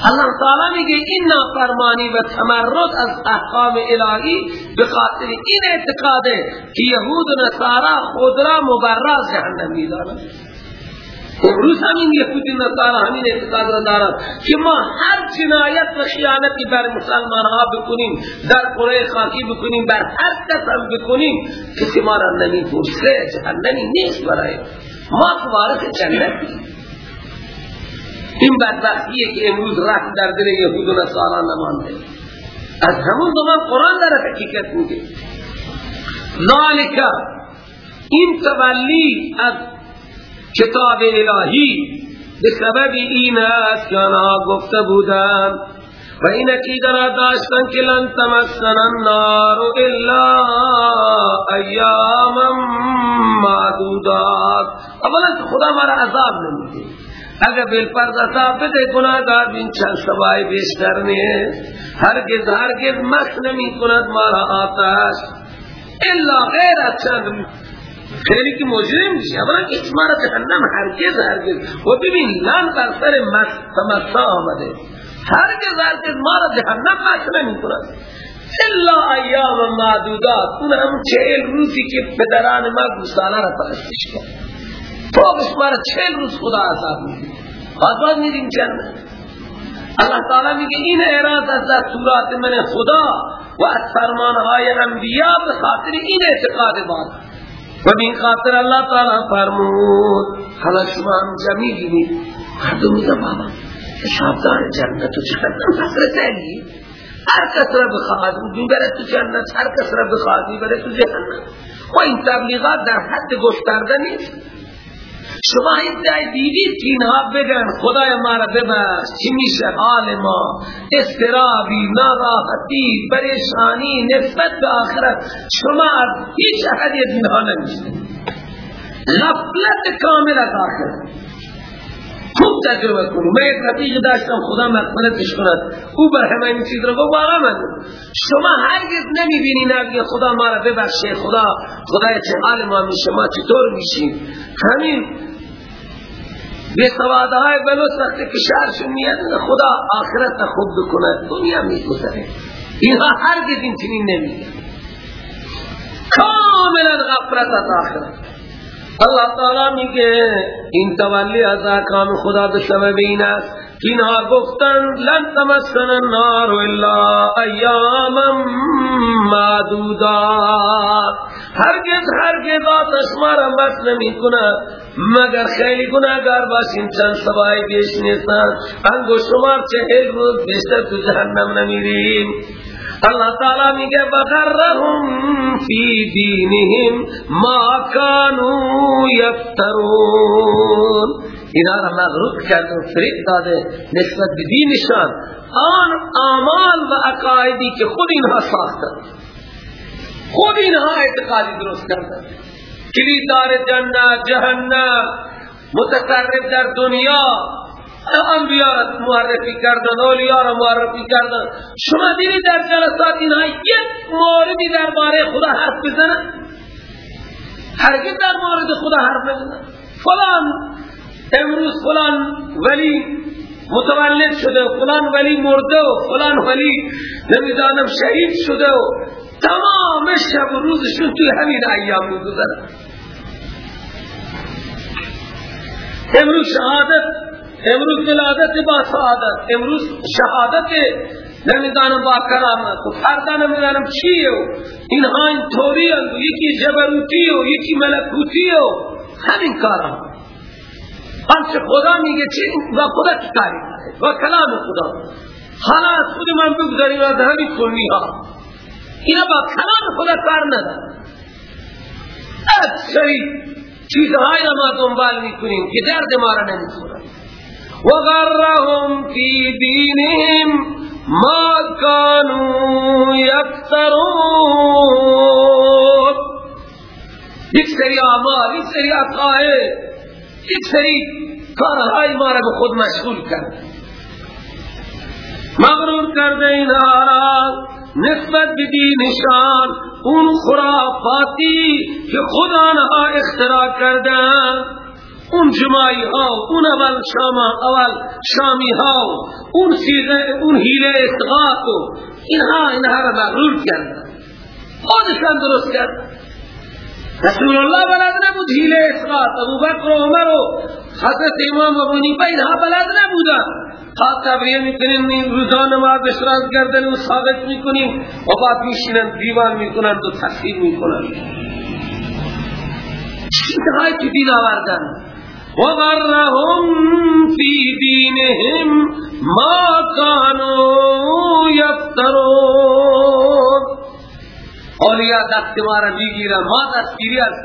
اللہ تعالی میگه این نافرمانی و تمرد از احکام الهی به خاطر این اعتقاده که یهود و نصارا خود را مبرز جهنم می‌دانند امروز همین یهودی نصارا همین اعتقاد را دارند که ما هر جنایت و خیانتی بر مسلمان ها بکنیم در قره خاکی بکنیم بر هر کس هم بکنیم کسی ما را نمی پرسه جهنمی نیست برای ما وارث جنتی. این بدبختیه که امروز رفت در دل یهود و نصارا نمانده. از همون زمان قرآن در حقیقت میگه ذالک این تولی از کتاب الهی به سبب این است که آنها گفته بودند و این عقیده داشتن که لن تمسن النار الا ایاما معدودات. اولا خدا مرا عذاب نمیده. اگر بالفرض عذاب بده گناهگار این چند سوای بیشتر نیست. هرگز هرگز مست نمی کند مارا آتش. الا غیر چند خیلی که مجرم میشه اولا که اسمارا جهنم هرگز هرگز. و ببین لن بر سر تمسا آمده. هرگز هرگز مارا جهنم مست نمی کند. الا ایام معدودات اون هم چهل روزی که پدران ما گوساله را پرستش کرد. تو مارا چهل روز خدا عذاب میده آزاد میدیم جنت اللہ تعالی میگه این اعراض از دستورات من خدا و از فرمانهای انبیاء به خاطر این اعتقاد باد و بین خاطر اللہ تعالی فرمود حالا شما هم جمعی بینید مردم میگه بابا حسابدار جنت و جهنم حسرت علی هر کس را بخواد بره تو جنت هر کس را بخواد بره تو جهنم. و این تبلیغات در حد گسترده نیست. شما ادعای دیدید که اینها بگن خدای ما را ببخش چی میشه حال ما؟ استرابی ناراحتی پریشانی نسبت به آخرت. شما از هیچ احدی از اینها نمیشه غفلت کامل از آخرت. خوب تجربه کنید من یک رفیق داشتم خدا مغفرتش کند. او بر همه این چیز رو واقعا من شما هرگز نمی‌بینی نبی خدا ما را ببخشه خدا خدای چه حال ما میشه ما چطور میشیم؟ همین به سوادهای بلوس وقتی که شهرشون میاد خدا آخرت خوب بکنه دنیا میگذره. اینها هرگز این چنین نمیگه. کاملا غفرت از آخرت. اللہ تعالی میگه این تولی از احکام خدا به سبب این است که گفتن لن تمسن النار الا ایاما معدودات هرگز هرگز آتش ما را بس نمی کند مگر خیلی گناهگار باشیم چند سبای بیش نیستن. انگو شمار چهل روز بیشتر تو جهنم نمیریم. اللہ تعالی میگه بغرهم فی دینهم ما کانو یفترون اینا را مغروب کرد و فریق داده نسبت به دینشان آن آمال و عقایدی که خود اینها ساختن خود اینها اعتقادی درست کردن کلیدار جنت جهنم متصرف در دنیا انبیاء را معرفی کردن اولیاء را معرفی کردن. شما دیدی در جلسات اینها یک موردی درباره خدا حرف بزنن؟ هرگز در مورد خدا حرف نمی‌زنن فلان امروز فلان ولی متولد شده و فلان ولی مرده و فلان ولی نمی‌دانم شهید شده. و تمام شب و روزشون توی همین ایام میگذرن امروز شهادت امروز ولادت با سعادت امروز شهادت نمی‌دانم با کرامت. و فردا نمی‌دانم چیه. و اینها این طوری و یکی جبروتی و یکی ملکوتی و همین کارا. آنچه خدا میگه چی؟ و خدا چی کاری؟ و کلام خدا. حالا از خود من بگذاریم از همین کنی ها اینا با کلام خدا کار ندارد اکثری چیزهایی را ما دنبال می‌کنیم که درد ما را نمی‌خورد و غرهم فی دینهم ما کانو یفترون یک سری آمال یک سری عقائد یک سری کارهای ما به خود مشغول کرد. مغرور کرده اینها را نسبت به دینشان اون خرافاتی که خدا آنها اختراع کردن اون جماعی ها اون اول شاما اول شامی ها اون سیغه اون حیله اطغاق اینها اینها را مغرور کردن خودشان درست کردن رسول الله بلد نبود حیله اطغاق ابو بکر و عمر و حضرت امام ابو نیفه اینها بلد نبودن. خاص تبریه می‌کنیم روزان نماز اشراز کردن و ثابت می‌کنیم. و بعد میشینن دیوان می‌کنن و تحصیل می‌کنن. چیزهایی که دین آوردن. و غرهم فی دینهم ما کانو یفترون اولیاء دست ما را می‌گیرن ما دستگیری از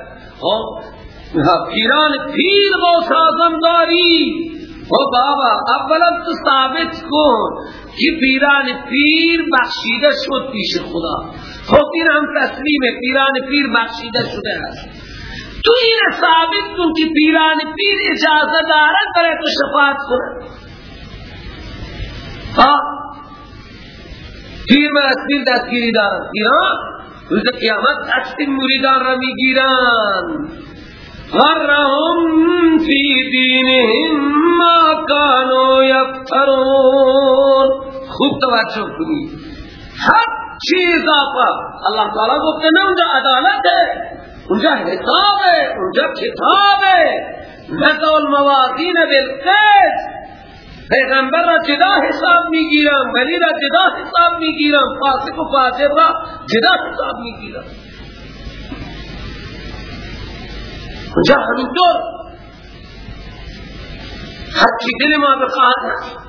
پیران پیر غوث آزم داری او بابا اولا تو ثابت کن که پیران پیر بخشیده شد پیش خدا. خب هم تسلیم پیران پیر بخشیده شده است. تو این ثابت کن که پیران پیر اجازه دارد برای تو شفاعت ها؟ پیر من از پیر دستگیری دارد پیران روز قیامت دست مریدان را می‌گیرن غرهم فی دینهم ما کانو یفترون. خوب توجه کنید. هر چیز آقا اللہ تعالیٰ کو انجا عدالت. ہے انجا حساب ہے انجا کتاب ہے نزو الموازین بالقیس پیغمبر را جدا حساب می‌گیرم ولی را جدا حساب می‌گیرم. فاسق و فاسق را جدا حساب می‌گیرم. اونجا همینطور. هر چی دل ما بخواهد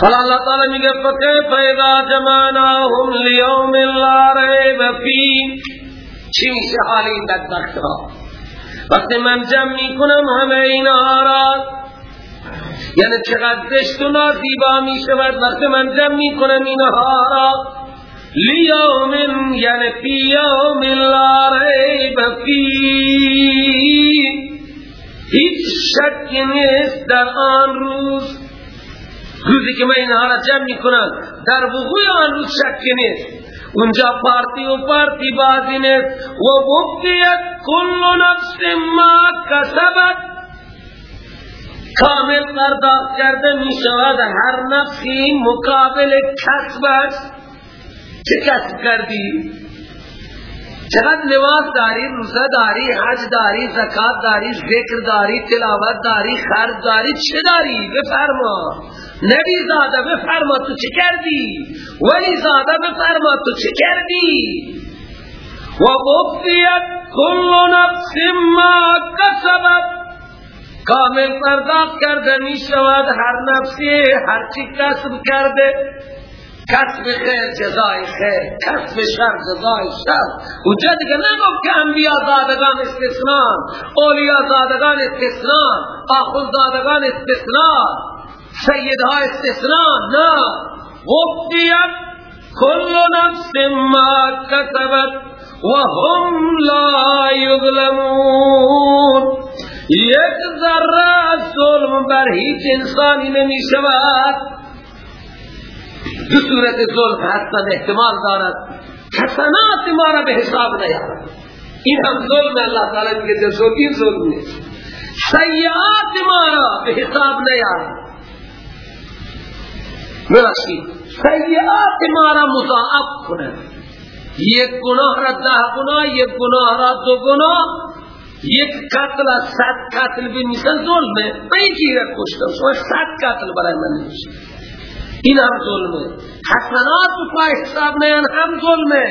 فلا اللہ تعالی میگه فکیف اذا جمعناهم لیوم لا ریب فی چی میشه حال این بدبخت وقتی من جمع می‌کنم همه اینها را. یعنی چقدر زشت و نازیبا می‌شود وقتی من جمع می‌کنم اینها را. لیوم یعنی فی یوم لا ریب فی هیچ شک نیست در آن روز روزی که من اینها را جمع می‌کنم در وقوع آن روز شک نیست. اونجا پارتی و پارتی بازی نیست. و وقتیت کل نفس ما کسبت. کامل پرداخت کرده می شود هر نفسی مقابل کسبش چه کسب کردی؟ چقدر نواز داری روزه داری حج داری زکات داری ذکر داری تلاوت داری خرد داری چه داری؟ بفرما. نبی زاده بفرما تو چه کردی؟ ولی زاده بفرما تو چه کردی؟ و بفتیت کل نفس ما کسبت کامل پرداخت کرده می شود هر نفسی هر چی کسب کرده. کسب خیر جزای خیر کسب شر جزای شر اونجا دیگه نگفت که انبیاء زادگان استثنان اولیاء زادگان استثنان آخوز زادگان استثنان سیدها استثنان نه وقتیت کل نفس ما کسبت وهم لا یظلمون یک ذره ظلم بر هیچ انسانی نمی شود دو صورت ظلم هستن احتمال دارد. حسنات ما را به حساب نیارن این هم ظلم اللہ تعالی میگه در ظلم این ظلم نیست. سیعات ما را به حساب نیارن ببخشید. سیعات ما را مضاعف کنه یک گناه را ده گناه یک گناه را دو گناه. یک قتل از صد قتل بنیسن ظلمه. من یکی را کشتم. شما صد قتل برای من نمیشه این هم ظلمه. حسنات پای حساب نیان هم ظلمه.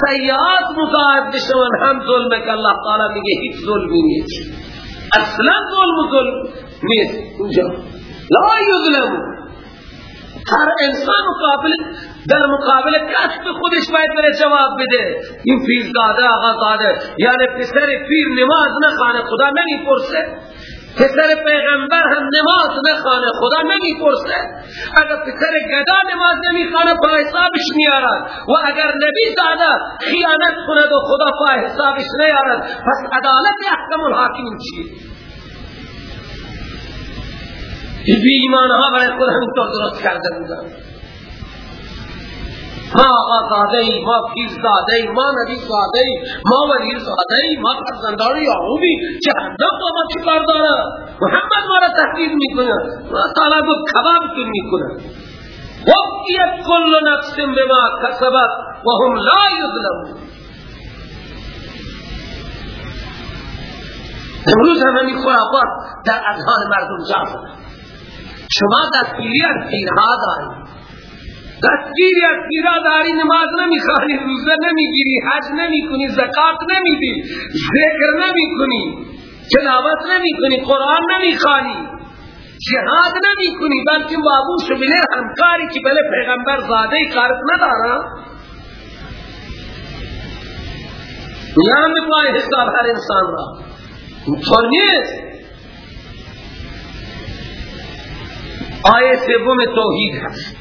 سیعات مضاعف بشون هم ظلمه که اللہ تعالی میگه هیچ ظلمی نیست. اصلا ظلم ظلم نیست. اونجا لا یظلمون هر انسان مقابل در مقابل کسب خودش باید بره جواب بده. این پیر داده آقا داده یعنی پسر پیر نماز نخانه خدا نمی پرسه پسر پیغمبر هم نماز نخانه خدا نمی پرسه اگر پسر گدا نماز نمی خانه پا حسابش نیارد و اگر نبی داده خیانت کند و خدا پا حسابش نیارد. پس عدالت احکم الحاکمین چیه؟ بی ایمان ها برای خود همینطور درست کرده بودن. ما آقا زاده ما پیز زاده ما نبی زاده ما ولی زاده ای ما فرزندان یعقوبی جهنم با ما چکار داره؟ محمد ما را تحقیق می‌کنه. ما تعالی گفت کبابتون می‌کنه. وقیت کل نفس بما کسبت و هم لا یظلمون. امروز هم همین خرافات در اذهان مردم جا شما دستگیری از پیرها داری دستگیری از پیرها داری نماز نمی‌خوانی روزه نمی‌گیری حج نمی‌کنی زکات نمیدی ذکر نمی‌کنی تلاوت نمی‌کنی قرآن نمی‌خوانی جهاد نمی‌کنی بلکه بابو شبیله همکاری که بله پیغمبر زاده کارت ندارا یان بپای حساب هر انسان را. اینطور نیست. آیه سوم توحید هست.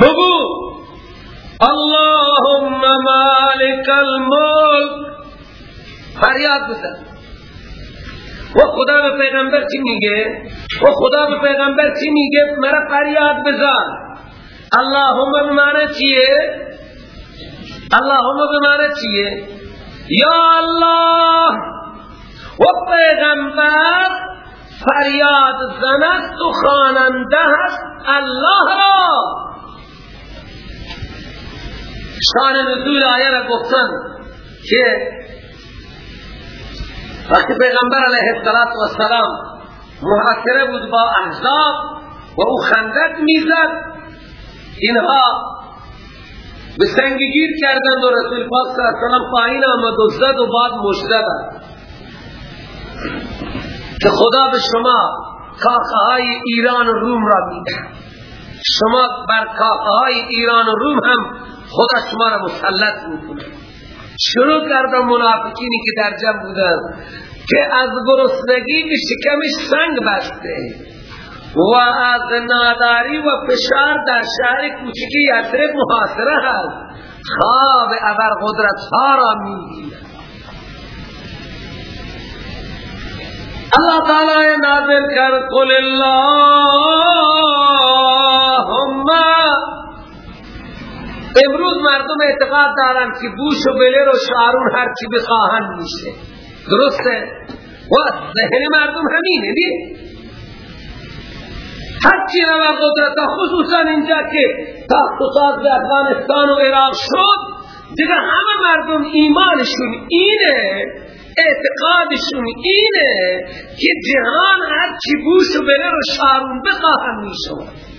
بگو. اللهم مالک الملک. فریاد بزن. و خدا به پیغمبر چی میگه؟ و خدا به پیغمبر چی میگه؟ مرا فریاد بزن. اللهم بمعنی چیه؟ اللهم بمعنی چیه؟ یا الله و پیغمبر فریاد زند و خاننده هست الله را. شان نزول آیه را گفتن که وقتی پیغمبر علیه السلام محاکره بود با احزاب و او خندق می‌زد اینها به سنگگیر کردند و رسول پاک صلی اللہ علیہ پایین آمد و زد و بعد مشتد که خدا به شما کاخهای ایران و روم را میده. شما بر کاخهای ایران و روم هم خدا شما را مسلط می‌کنه شروع کردن منافقینی که در جمع بودن که از گرسنگی به شکمش سنگ بسته. و از ناداری و فشار در شهر کوچکی یثرب محاصره هست خواب ابر قدرت ها را می‌گیرد. اللہ تعالی نازل کر قل اللہم امروز مردم اعتقاد دارن که بوش و بلر و شارون هر چی بخواهن میشه. درسته؟ و ذهن مردم همینه دی هر چی رو قدرت خصوصا اینجا که تخت و به افغانستان و عراق شد دیگه همه مردم ایمانشون اینه اعتقادشون اینه که جهان هر چی بوش و بره رو شارون بخواهم می شود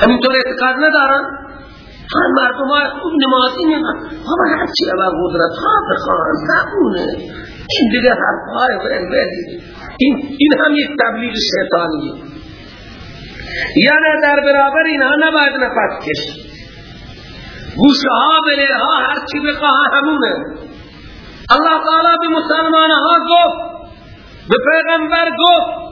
همینطور اعتقاد ندارن هر مردم های خوب نمازی نیمن اما هر چی اول قدرت ها بخواهم نبونه این دیگه هر پای ولی این, این هم یک تبلیغ شیطانیه. یعنی در برابر اینها نباید نفس کشید گوشه ها بله ها هر چی بخواه همونه. اللہ تعالی به مسلمان ها گفت به پیغمبر گفت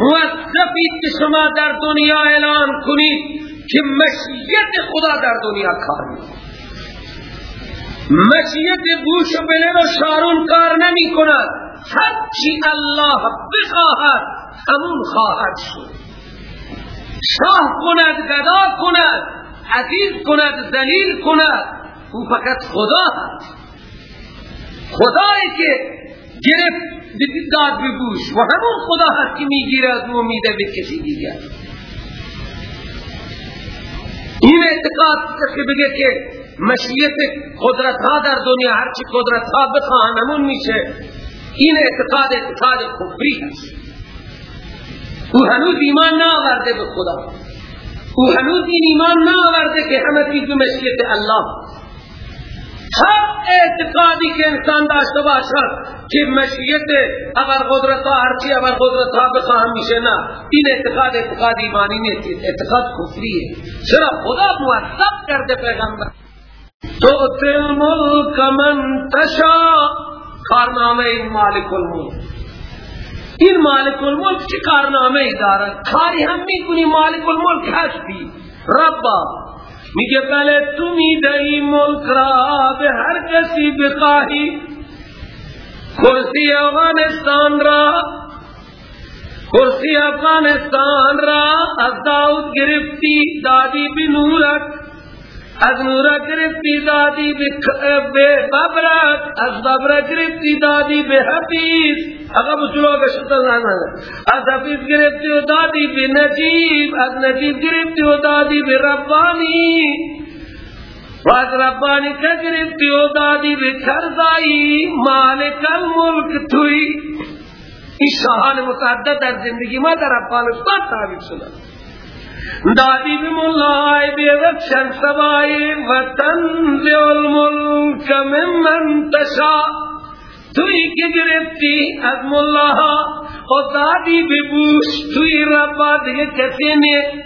موظفید که شما در دنیا اعلان کنید که مشیت خدا در دنیا کار مشیت بوش و بلن و شارون کار نمی کند هرچی الله بخواهد همون خواهد شد. شاه کند گدا کند عزیز کند ذلیل کند. او فقط خدا هست. خدایی که گرفت داد بگوش و همون خدا هست که می‌گیره از میده به کسی دیگر. این اعتقاد کسی بگه که مشیت قدرت ها در دنیا هرچی قدرت ها بخواهن همون میشه. این اعتقاد اعتقاد کفری هست او هنوز ایمان نآورده به خدا. او هنوز این ایمان نآورده که همه چیز مشیت الله هر اعتقادی که انسان داشته باشد که مشیت اگر قدرت ها هرچی اگر قدرت ها بخواهم میشه نه. این اعتقاد اعتقاد ایمانی نیست اعتقاد کفریه. چرا خدا موثق کرده پیغمبر؟ تو الملک من تشا. کارنامه این مالک الملک. این مالک الملک چی کارنامه ای دارد؟ کاری هم می‌کنی مالک الملک هستی. ربا میگه بله تو می‌دهی ملک را به هر کسی بخواهی. کرسی افغانستان را کرسی افغانستان را از داود گرفتی دادی بنورک از نورا گرفتی دادی به ببرک. از ببرک گرفتی دادی به حفیظ. اگه بچلو گشتا زنان از حفیظ گرفتی و دادی به نجیب. از نجیب گرفتی و دادی به ربانی. و از ربانی که گرفتی و دادی به کرزایی. مالک الملک توی. این شاهان متعدد در زندگی ما در افغانستان تعبیر شدن دادی بی ملای بیدت شن سبائی و تنزی الملک من من تشا توی که گرفتی از ملاها و دادی بی بوش توی ربا دیگه کسی نی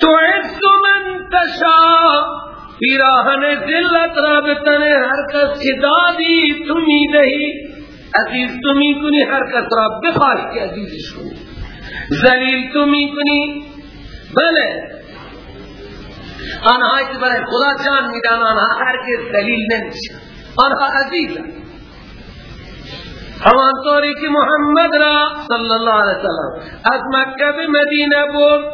تو عز من تشا پیراہن ذلت را بتنے ہر کس کی دادی تمی دہی عزیز تمی کنی ہر کس را بخواہی کہ عزیزش کنی. ذلیل تمی کنی بله. آنهایی که برای خدا جان میدن آنها هرگز دلیل نمیشه آنها عزیزن همانطوری که محمد را صلی الله علیه وسلم از مکه به مدینه بود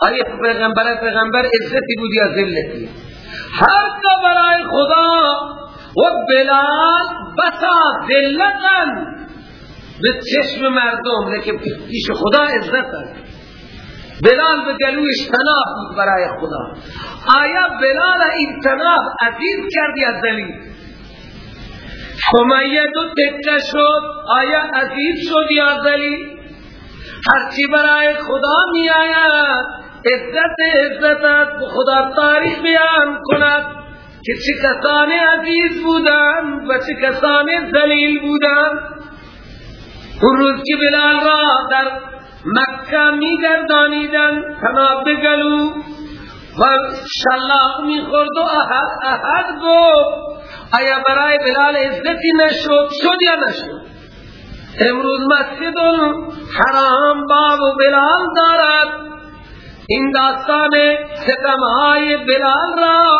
آیا پیغمبر پیغمبر عزتی بود یا ذلتی؟ هر کا برای خدا و بلال بسا ذلتن به چشم مردم لیکن پیش خدا عزت بلال به گلوش تناب بود برای خدا. آیا بلال این تناب عزیز کردی از دلیل خمیه دو تکه شد آیا عزیز شد یا دلیل هرچی برای خدا می آید عزت عزتت خدا تاریخ بیان کند که چه کسان عزیز بودن و چه کسان ذلیل بودن. اون روز که بلال را در مکه می گردانیدن تناب بگلو. و شلاق می خورد و احد احد گو آیا برای بلال عزتی نشد؟ شد یا نشد؟ امروز مسجد حرام باب بلال دارد. این داستان ستمهای بلال را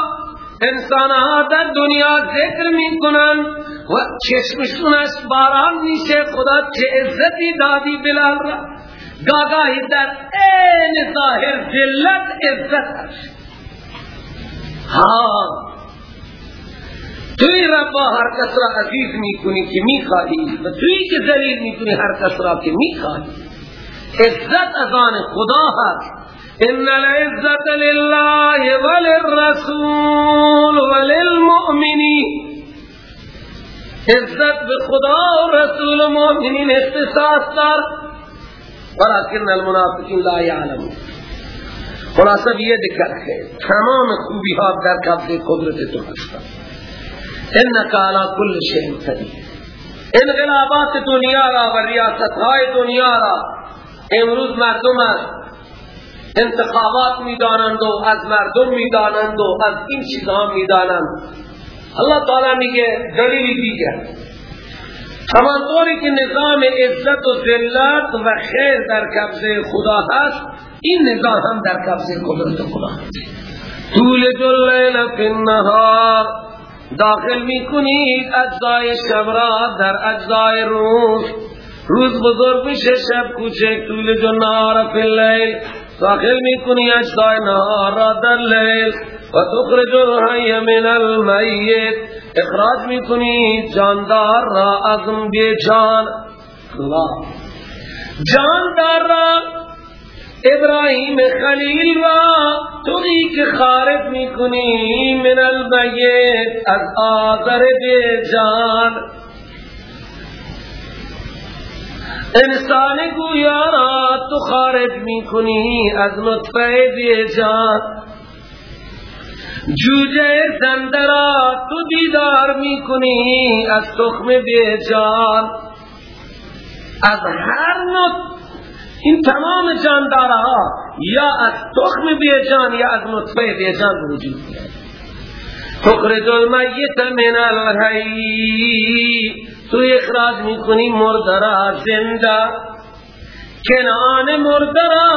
انسان ها در دنیا ذکر می کنن و چشمشونش باران میشه. خدا چه عزتی دادی بلال را؟ گاگاهی در این ظاهر ذلت عزت هست ها توی ربا هر کس را عزیز می‌کنی که می‌خواهی و توی که ذلیل می‌کنی هر کس را که می‌خواهی عزت از آن خدا هست ان العزت لله وللرسول وللمؤمنین عزت به خدا و رسول و مؤمنین اختصاص دار ولكن المنافقین لا يعلمون خلاصه یہ دکھر ہے تمام خوبی ها در قبض قدرت تو هستن. انك على كل شيء قدیر. انقلابات دنیا را و ریاست های دنیا را امروز مردم انتخابات می‌دانند و از مردم می‌دانند و از این چیزها می‌دانند. الله تعالی میگه دلیلی دیگر. همانطوری که نظام عزت و ذلت و خیر در قبض خدا هست این نظام هم در قبض قدرت خدا. هست طول اللیل فی النهار داخل می کنید اجزای شب را در اجزای روز روز بزرگ بشه شب کوچک طول جو نهار فی اللیل. داخل می‌کنی اجزای نهار را در لیل. و تخرج الحی من المیت. اخراج می‌کنی جاندار را از بی جان. جاندار را ابراهیم خلیل را توی که خارج می‌کنی من المیت از آذر بی جان. انسان گویا را تو خارج می‌کنی از نطفه بیجان جوجه زنده را تو دیدار می‌کنی از تخم بیجان؟ از هر نطفه این تمام جاندارها یا از تخم بیجان یا از نطفه بیجان وجود تخرج المیت من الحی. تو اخراج می‌کنی مردرا زنده. کنان مردرا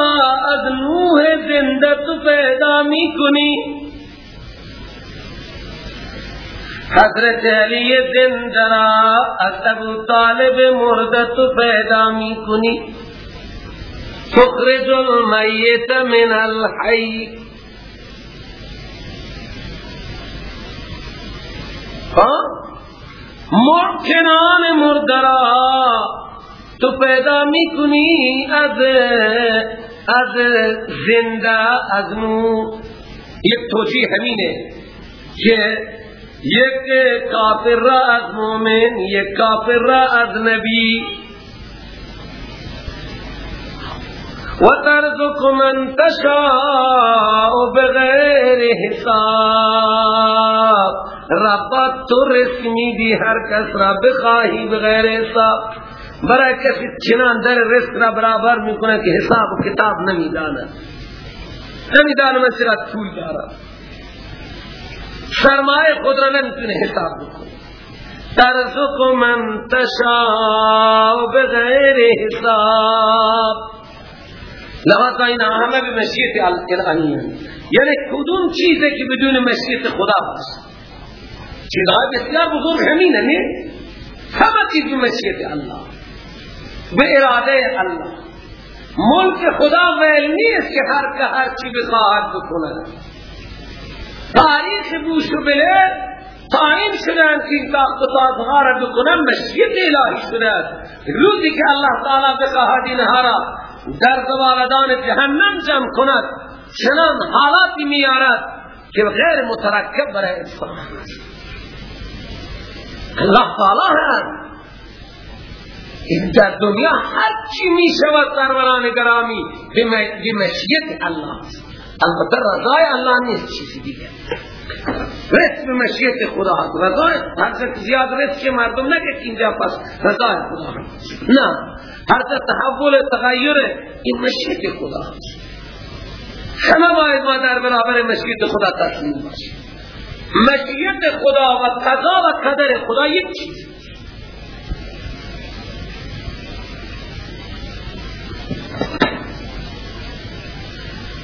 از نوح زنده تو پیدا می‌کنی. حضرت علی زنده را از ابو طالب مرده تو پیدا می‌کنی. تخرج المیت من الحی. ها؟ کنان مردرا تو پیدا می‌کنی. از از زنده از نو. یک توجیه همینه که یک کافر را از مومن یک کافر را از نبی. و ترزق من تشاء بغیر حساب. ربا تو رزق میدی هر کس را بخواهی بغیر حساب. برای کسی چنان در رزق را برابر می‌کنه که حساب و کتاب نمیدانا نمیدانا من سرا طول دارا سرمایه خود را نمی‌تونه حساب بکنه. ترزق من تشاء بغیر حساب. لہذا این همه به مشیت الهی یعنی کدوم چیزی که بدون مشیت خدا باشه چیزهای بسیار بزرگ همین ہے همه چیز مشیت اللہ به اراده اللہ ملک خدا ویل نیست که هر که هر چی بخواهد بکنه تاریخ بوش و بله تعیین شدن که این تاخت و تازها را بکنن مشیت الهی شده روزی که اللہ تعالی بخواهد اینها را در زواردان جهنم جمع کند چنان حالاتی میارد که غیر مترکب برای انسان اللہ تعالی ہے این در دنیا هر چی می شود سروران گرامی به مشیت اللہ البته رضای اللہ نیست چیزی دیگه. رزق به مشیت خدا. هست رضای چه زیاد رزق مردم نگه که اینجا پس رضای خدا. هست نه. هر چه تحول تغییر این مشیت خدا. هست همه باید ما در برابر مشیت خدا تسلیم باشیم. مشیت خدا و قضا و قدر خدا یک چیز.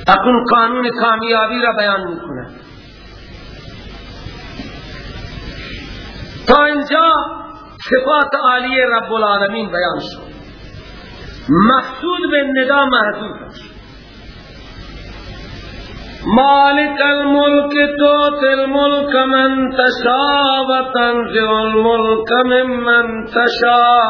اکن قانون کامیابی را بیان می‌کنه. تا اینجا صفات عالی رب العالمین بیان شد. مقصود به ندا محضور است. مالک الملک توت الملک من تشا و تنزع الملک ممن تشا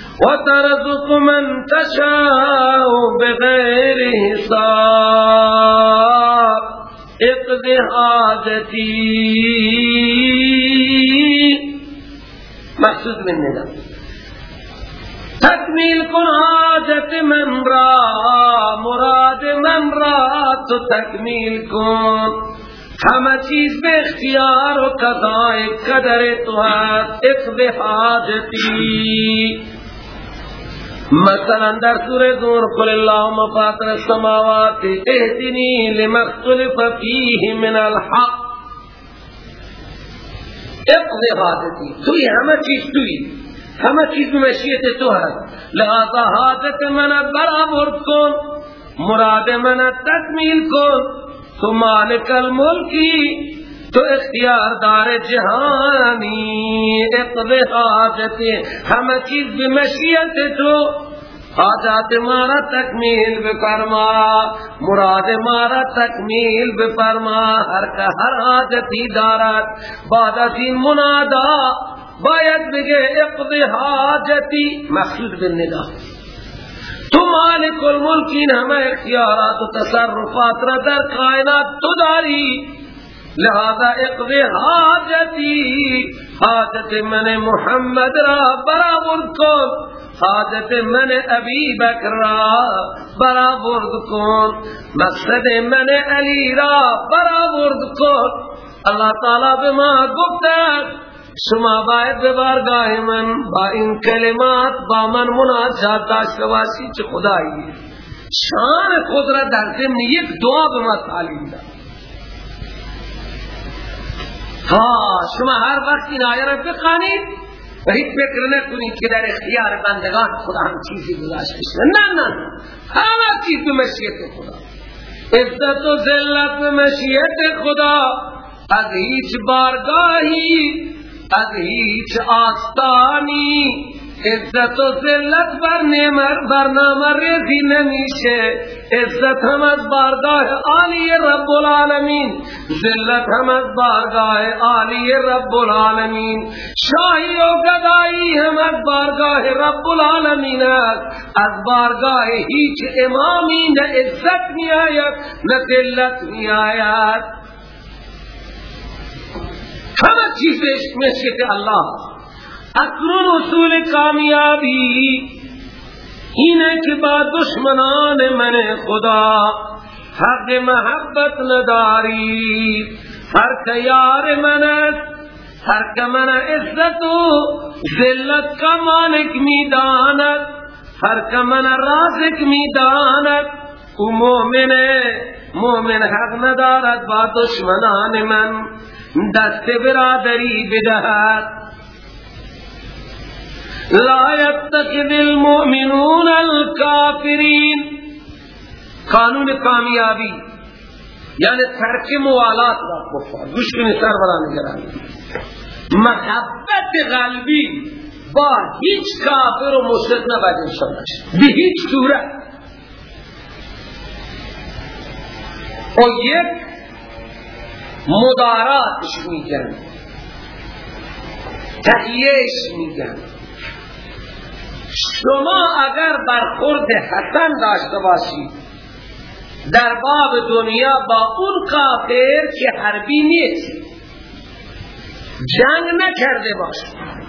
وترزق من تشاء بغير حساب. اقض حاجتي. مقصود من نظام تکمیل کن حاجت من را. مراد من را. تو تکمیل کن. همه چیز به اختیار و قضای قدر تو هست. اقض حاجتی. مثلا در سوره دور قل اللهم فاطر السماوات اهدنی لما اختلف فیه من الحق. اقضی حاجتی توی همه چیز توی. همه چیز مشیت تو هست. لہذا حاجت من برآورد کن مراد من تکمیل کن. تو مالک الملکی تو اختیار دار جہانی اقض حاجت ہم چیز بمشیت تو. حاجات مارا تکمیل بفرما مراد مارا تکمیل بفرما. ہر کا ہر حاجتی دارت بعد از این منادا باید بگه اقض حاجتی. مخصوص بالندا تو مالک الملکین ہمیں اختیارات و تصرفات را در کائنات تو داری. لہذا اقضی حاجتی، حاجت من محمد را برابر کن، حاجت من ابی بکر را برابر کن مقصد من علی را برابر کن۔ اللہ تعالی به ما گفت شما باید به بارگاه من، با این کلمات، با من مناجات داشته باشی چه خدایی شان خود را در ضمن یک دعا به ما تعلیم داد۔ ها شما هر وقت این آیه را بخوانید و هیچ فکر نکنید که در اختیار بندگان خدا هم چیزی گذاشته نه نه. همه چیز به مشیت خدا. عزت و ذلت به مشیت خدا. از هیچ بارگاهی از هیچ آستانی عزت و ذلت بر نمر برنامه ریزی نمیشه. عزت هم از بارگاه عالی رب العالمین ذلت هم از بارگاه عالی رب العالمین شاهی و گدایی هم از بارگاه رب العالمین است. از بارگاه هیچ امامی نه عزت می آید نه ذلت می آید همه چیزش مشکت الله. اکرم اصول کامیابی. اینه که با دشمنان من خدا حق محبت نداری. هر که یار من است هر که من عزت و ذلت کا مالک می داند هر که من رازق می داند او مومنه مومن حق ندارد با دشمنان من. دست برادری بدهد. لا يتخذ المؤمنون الكافرين. قانون کامیابی. یعنی ترک موالات. را کفار گوش کنی سر برا نگرانی محبت قلبی با هیچ کافر و مشرک نباید انشان باشه. به هیچ صورت. و یک مداراتش میگن. تحییش میگن. شما اگر برخورد حسن داشته باشید در باب دنیا با اون کافر که حربی نیست جنگ نکرده باشید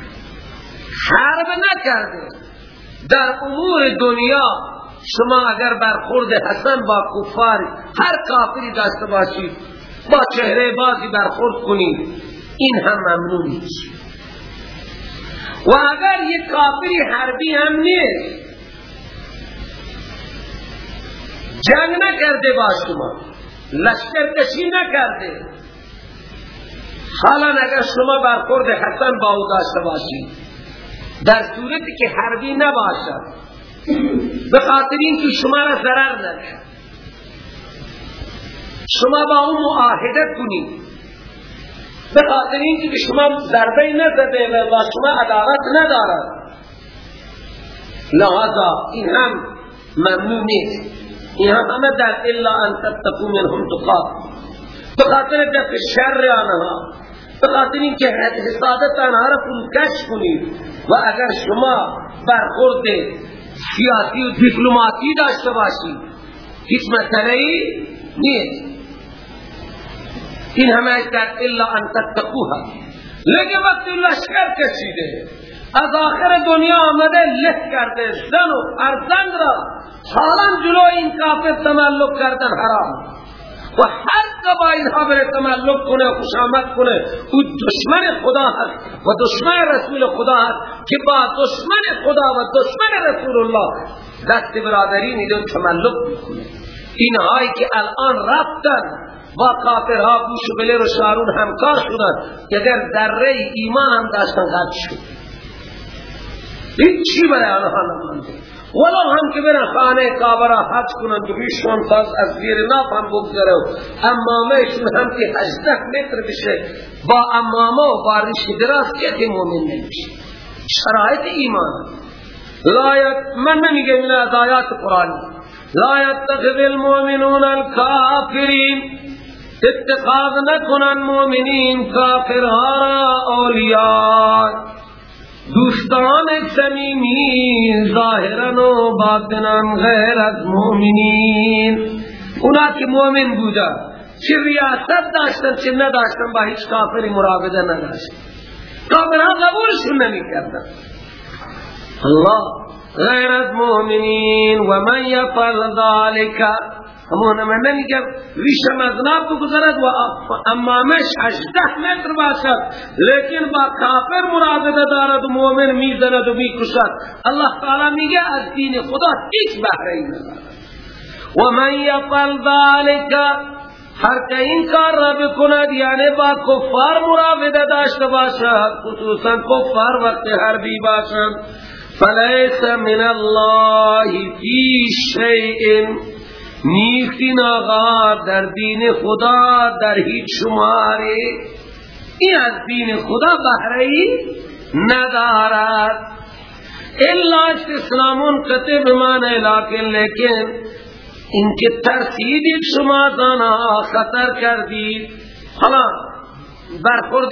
حرب نکرده. در امور دنیا شما اگر برخورد حسن با کفار هر کافری داشته باشید با چهره بازی برخورد کنید این هم ممنون نیست و اگر یک کافری حربی هم نیست جنگ نکرده با شما لشکر کشی نکرده. حالا اگر شما برخورد حسن با او داشته باشید در صورتی که حربی نباشد به خاطر اینکه شما را ضرر نکرد شما با اون معاهده کنید. به خاطر اینکه که شما ضربه نزده و با شما عدالت ندارد. لحظا این هم ممنون نیست. این هم همه در الا ان تتقو منهم تقات به خاطر دفع شر آنها. به خاطر اینکه حسادت آنها را کش کنید. و اگر شما برخورد سیاسی و دیپلماتی داشته باشید هیچ مسئله نیست. این همه در الا ان تتقوها. لیکن وقتی لشکر کشیده از آخر دنیا آمده له کرده زن و فرزند را حالا جلو این کافر تملک کردن حرام. و هر با اینها بره تملک کنه و خوشامد کنه. او دشمن خدا هست و دشمن رسول خدا هست که با دشمن خدا و دشمن رسول الله دست برادری میده و تملک می‌کنه. اینهایی که الان رفتن با کافرها بوش و شارون همکار شدن. اگر ذره ایمان هم داشتن غرق شد. هیچی برای آنها نمانده. ولو هم که برن خانه کابرا حج کنن تو بیشون تاز از زیر ناف هم بگذره. امامهشون هم که هجده متر بشه با امامه و با ریش دراز که مومن نمیشه. شرایط ایمان. لایت من نمیگه من از آیات قرآنی. لا يتخذ المؤمنون الكافرين اتخاذ نکنن مؤمنین کافرها را اولیاء. دوستان سمیمی ظاهرا و باطنا غیر از مؤمنین اونا که مؤمن بودن چه ریاست داشتن چه نداشتن با هیچ کافری مراوده نداشتن. کافرها قبولشون نمی کردن الله غیر از مؤمنین و من یفعل ذالک همون من نمیگم ریش مذنب بگذارد و امامش هجده متر باشد لیکن با کافر مرابطه دارد و مؤمن می‌زند و می‌کشد الله تعالی میگه از دین خدا هیچ بهره ای ندارد. و من یفعل ذالک هر که این کار را بکند یعنی با کفار مراوده داشته باشد خصوصا کفار وقت حربی باشد فلیس من الله فی شیء. نیستی آقا در دین خدا در هیچ شماره این از دین خدا بحری ندارد. الا استسلامون قطع بمعنی لیکن لیکن اینکه ترسیدید شما دانا خطر کردید. حالا برخورد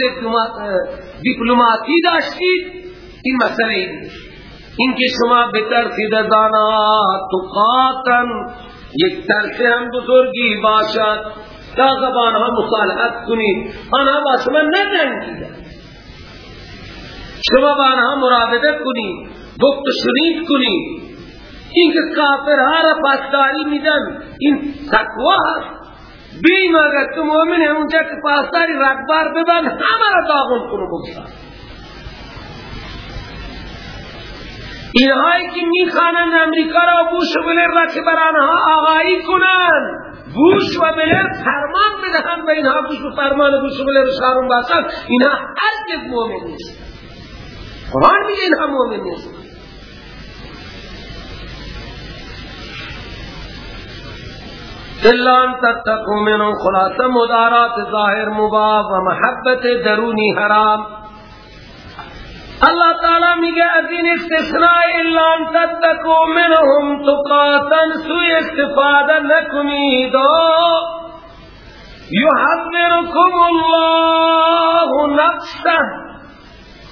دیپلوماتی داشتید؟ این مسئله این اینکه شما بترسید دانا تقاتن یک ترس هم بزرگی باشد. تا زبان ها مصالحت کنید آنها با شما نجنگید شما با آنها مرابطه کنید گفت شنید کنید این که کافرها را پاسداری میدن این تقوی هست. بیم اگر تو مومن ہے اونجا که پاسداری رکبار ببند همه را داغون کنو بگذار. اینهایی که می‌خوانند امریکا را بوش و بلر را که بر آنها آغایی کنند. بوش و بلر فرمان بدهند به اینها بوش و فرمان بوش و بلر شارون باشند. اینها هرگز مومن نیست. قرآن میگه اینها مومن نیست. الا ان منهم خلاصه مدارات ظاهر مباح و محبت درونی حرام. اللہ تعالی میگه از این استثناء الا ان تتقوا منهم تقاتا سوی استفاده نکنید یحذرکم الله نفسه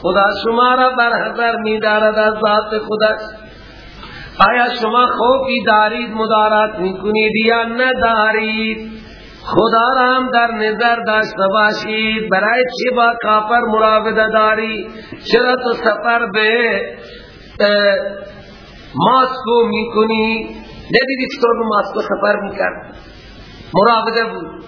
خدا شما را برحضر میدارد از ذات خدا آیا شما خوفی دارید مدارات می‌کنید یا ندارید؟ خدا را هم در نظر داشته باشید. برای چی با کافر مراوده داری؟ چرا تو سفر به ماسکو می‌کنی؟ ندیدی چطور به ماسکو سفر می‌کرد؟ مراوده بود.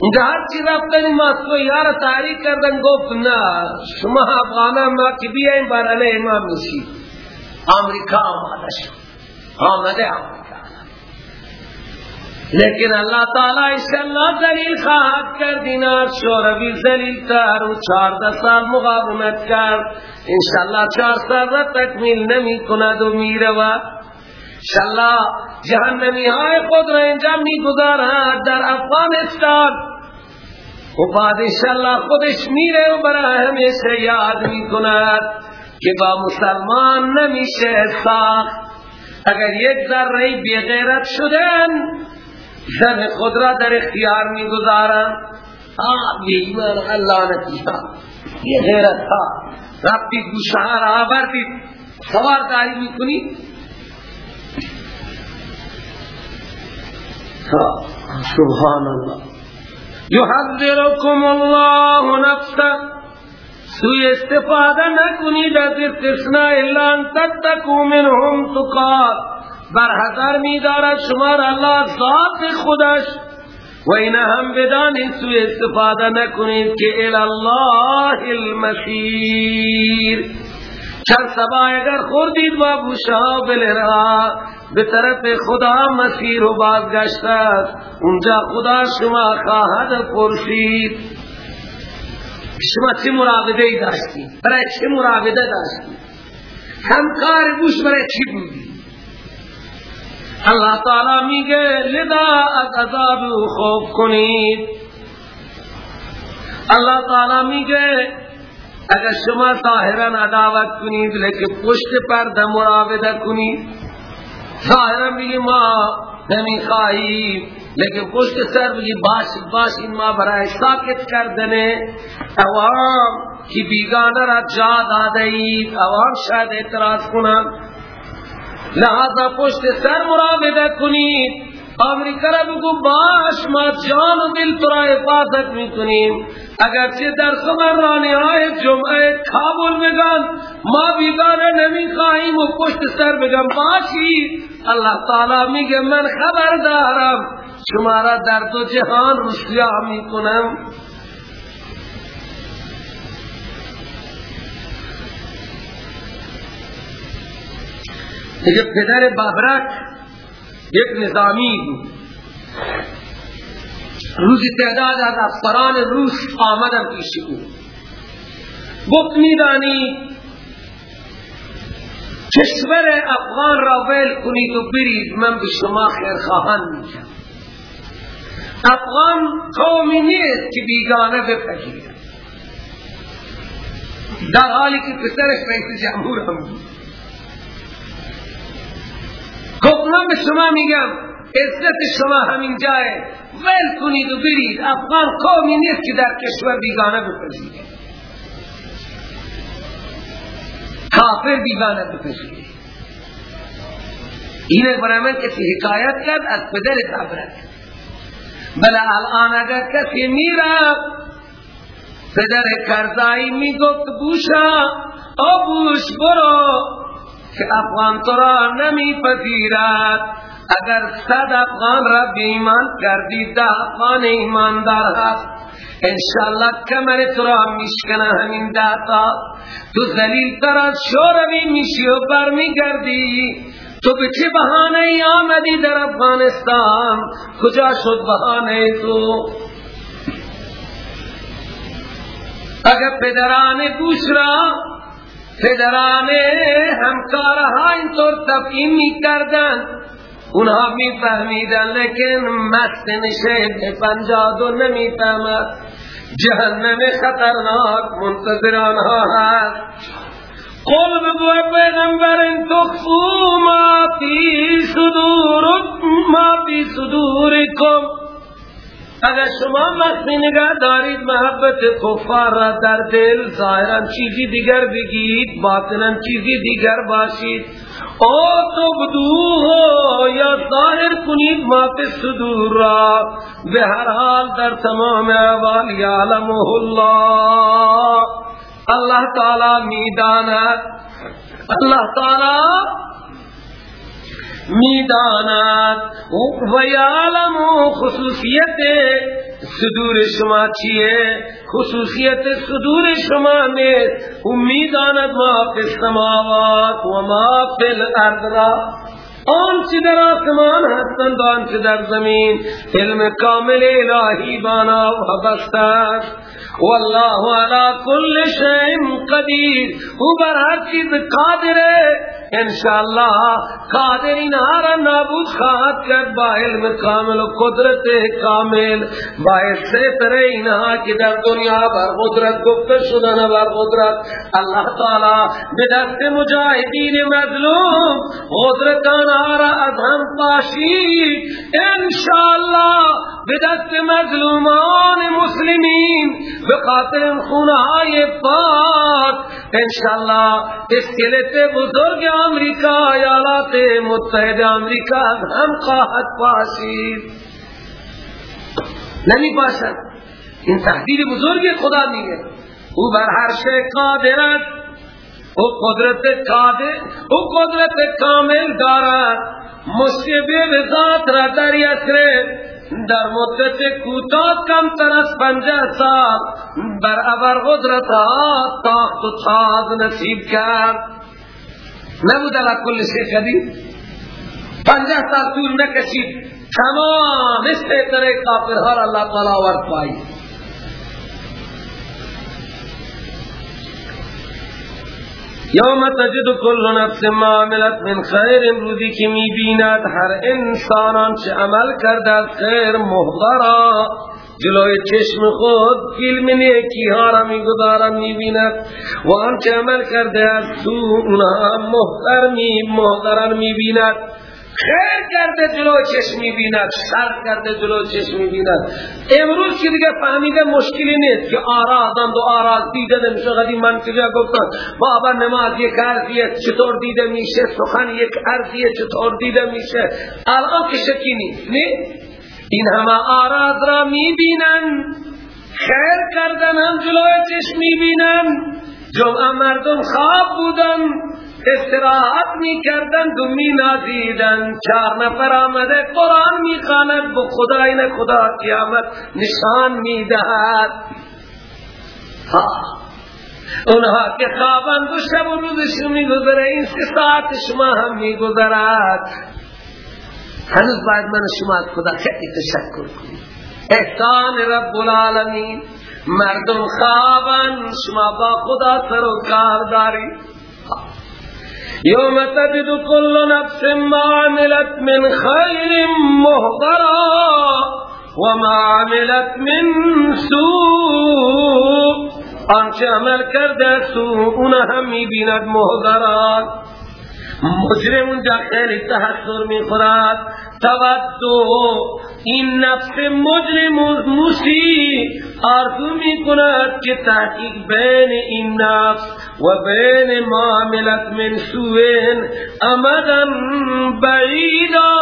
اونجا هر چی رفتن ماسکو یار تحریک کردن گفت نه شما افغانه ما که بیایم بر علیه امام میشید. امریکا آماده شد. آمده آمده لیکن اللہ تعالی انشاءاللہ ذلیل خواهد کرد اینار شوروی ذلیل تر و چارده سال مقاومت کرد انشاءاللہ چار سال را تکمیل نمی کند و میره و انشاءاللہ جهنمی های خود را اینجا می گذارد در افغانستان۔ و بعد انشاءاللہ خودش میره و برای همیشه یاد می کند که با مسلمان نمیشه ساخت۔ اگر یک ذره بی غیرت شدن زن خود را در اختیار می گذارن آب ایمان اللہ نتیجا یہ غیرت تھا ربطی گوشہار آوردی. سوار داری می کنی سبحان اللہ یحذرکم اللہ نفسا سوی استفادہ نکنی در استثناء اللہ ان تتکو منهم تقات برحضر می دارد. شما را الله ذات خودش. و این هم بدانید سوی استفاده نکنید که الله المسیر چند سبا اگر خوردید با بوشا بلرا به طرف خدا مسیر و بازگشت است. اونجا خدا شما خواهد پرسید شما چه مراقبه ای داشتی برای چه مراقبه داشتی همکار بوش برای چی بودی اللہ تعالی میگه لذا از عذاب خوف کنید۔ اللہ تعالی میگه اگر شما ظاهرا عداوت کنید لیکن پشت پرده مراوده کنید۔ ظاهرا بگی ما نمی خواهیم لیکن پشت سر بگی باش باش این ما برای ساکت کردنه۔ عوام کی بیگانه را جا داده اید عوام شاید اعتراض کنند۔ لہذا پشت سر مراوده کنید. امریکا را بگو باش ما جان و دل ترا حفاظت می‌کنیم. اگرچه در سمرانی های جمعه کابل بگن ما بیگانه نمی خواهیم و پشت سر بگم باشی. اللہ تعالی میگه من خبر دارم شما را در دو جهان رسیا می‌کنم. دیگه پدر بابرک یک نظامی بود. روزی تعداد از افسران روس آمدن پیش او. گفت میدانی کشور افغان را ویل کنید و برید من به شما خیر خواهان میشم افغان قومی نیست که بیگانه بپذیرد. در حالی که پسرش رئیس جمهور هم بود. من به شما میگم عزت شما همین جای. ول کنید و برید. افغان قومی نیست که در کشور بیگانه بپذیره. کافر بیگانه بپذیره. این برای من کسی حکایت کرد از پدر تبرک بله الان اگر کسی میرد پدر کرزایی می‌گفت بوشا او بوش برو. که افغان تو را نمی پذیرد؟ اگر صد افغان را بیمان کردی ده افغان ایماندار هست. انشاءاللہ کمر تو را میشکنه همین داتا. تو زلیل تر شوروی میشی و برمی گردی تو به چه بحانه ای آمدی در افغانستان؟ کجا شد بحانه تو؟ اگر پدران گوش را پدران همکارها اینطور تفهیم می کردن اونها می فهمیدن لیکن مست نشه پنجاد نمی فهمد جهنم خطرناک منتظر آنها هست. قل بگو پیغمبر ان تخفو ما فی صدور ما فی صدورکم. اگر شما مخفی نگاه دارید محبت کفار را در دل ظاهرا چیزی دیگر بگید باطنا چیزی دیگر باشید. او تو بدو یا ظاهر کنید ما پی صدور را. به هر حال در تمام احوال یعلمه الله. اللہ تعالی می‌داند. اللہ تعالی می‌داند. و یعلم خصوصیت صدور شما چیه؟ خصوصیت صدور شما نے امیداند ما فی السماوات و ما فی الارض را. آن چی در آسمان هستند آن چی در زمین. علم کامل الهی بانا و بستست والله على كل شيء قدير. او بر هر چیز قادر ہے انشاءاللہ قادر انہارا نابود خواهد کرد با علم کامل و قدرت کامل. با سیطر انہا کی در دنیا بر قدرت گفت شدن بر قدرت. اللہ تعالی بدست مجاہدین مظلوم قدرت آنہارا از ہم پاشی انشاءاللہ بدست مظلومان مسلمین. بخاطر خونهای پاک. انشاءاللہ اسکلت بزرگ امریکا ایالات متحد امریکا هم خواهد پاشید نمی باشد. این تحدید بزرگ خدا میگه. او بر هر شی قادر است. او قدرت قادر او قدرت کامل دارد. مشکل ذات را در یسره در مدت کوتاه کم تر از پنجه سال بر ابر قدرت ها تاخت و تاز نصیب کرد. نبود على کل شیء قدیر پنجه سال طول نکشید. تمام استعدار کافرها را اللہ تعالی آورد پایی یوم تجد کل نفس ما عملت من خیر روزی که می بیند هر انسانان چه عمل کرده از خیر محضرا. جلوی چشم خود فیلم نیکی ها را می گذارم می بیند و آنچه عمل کرده از تو اونها محضر می محضران می بیند خیر کرده جلو چشمی بیند شر کرده جلو چشمی بیند امروز که دیگه فهمیده مشکلی نیست که آرازند و آراز دیده نمیشه. قدیم من کجا گفتن بابا نماز یک عرضیه چطور دیده میشه؟ سخن یک عرضیه چطور دیده میشه؟ الان که شکی نیست. نه؟ این همه آراز را می‌بینن. خیر کردن هم جلو چشم می‌بینن. جمعه مردم خواب بودن. استراحت می کردن و می نازیدن چار نفر آمده قرآن می خاند با خدا این خدا قیامت نشان می دهد اونها که خوابند و شب و روزشون می گذره این سه ساعت شما هم می گذرد هنوز باید من شما خدا خیلی تشکر کنید احسان رب العالمین مردم خوابن شما با خدا سر و کار دارید. يوم تجد كل نفس ما عملت من خير مهضرا وما عملت من سوء. آنچه عمل کرده سوء اونها هم میبیند محضرات مجرم اونجا خیلی تحصر میخورد. تودو این نفس مجرم و موسی آرزو می کند که تحقیق بین این نفس و بین معاملت من سوین امدن بعیدا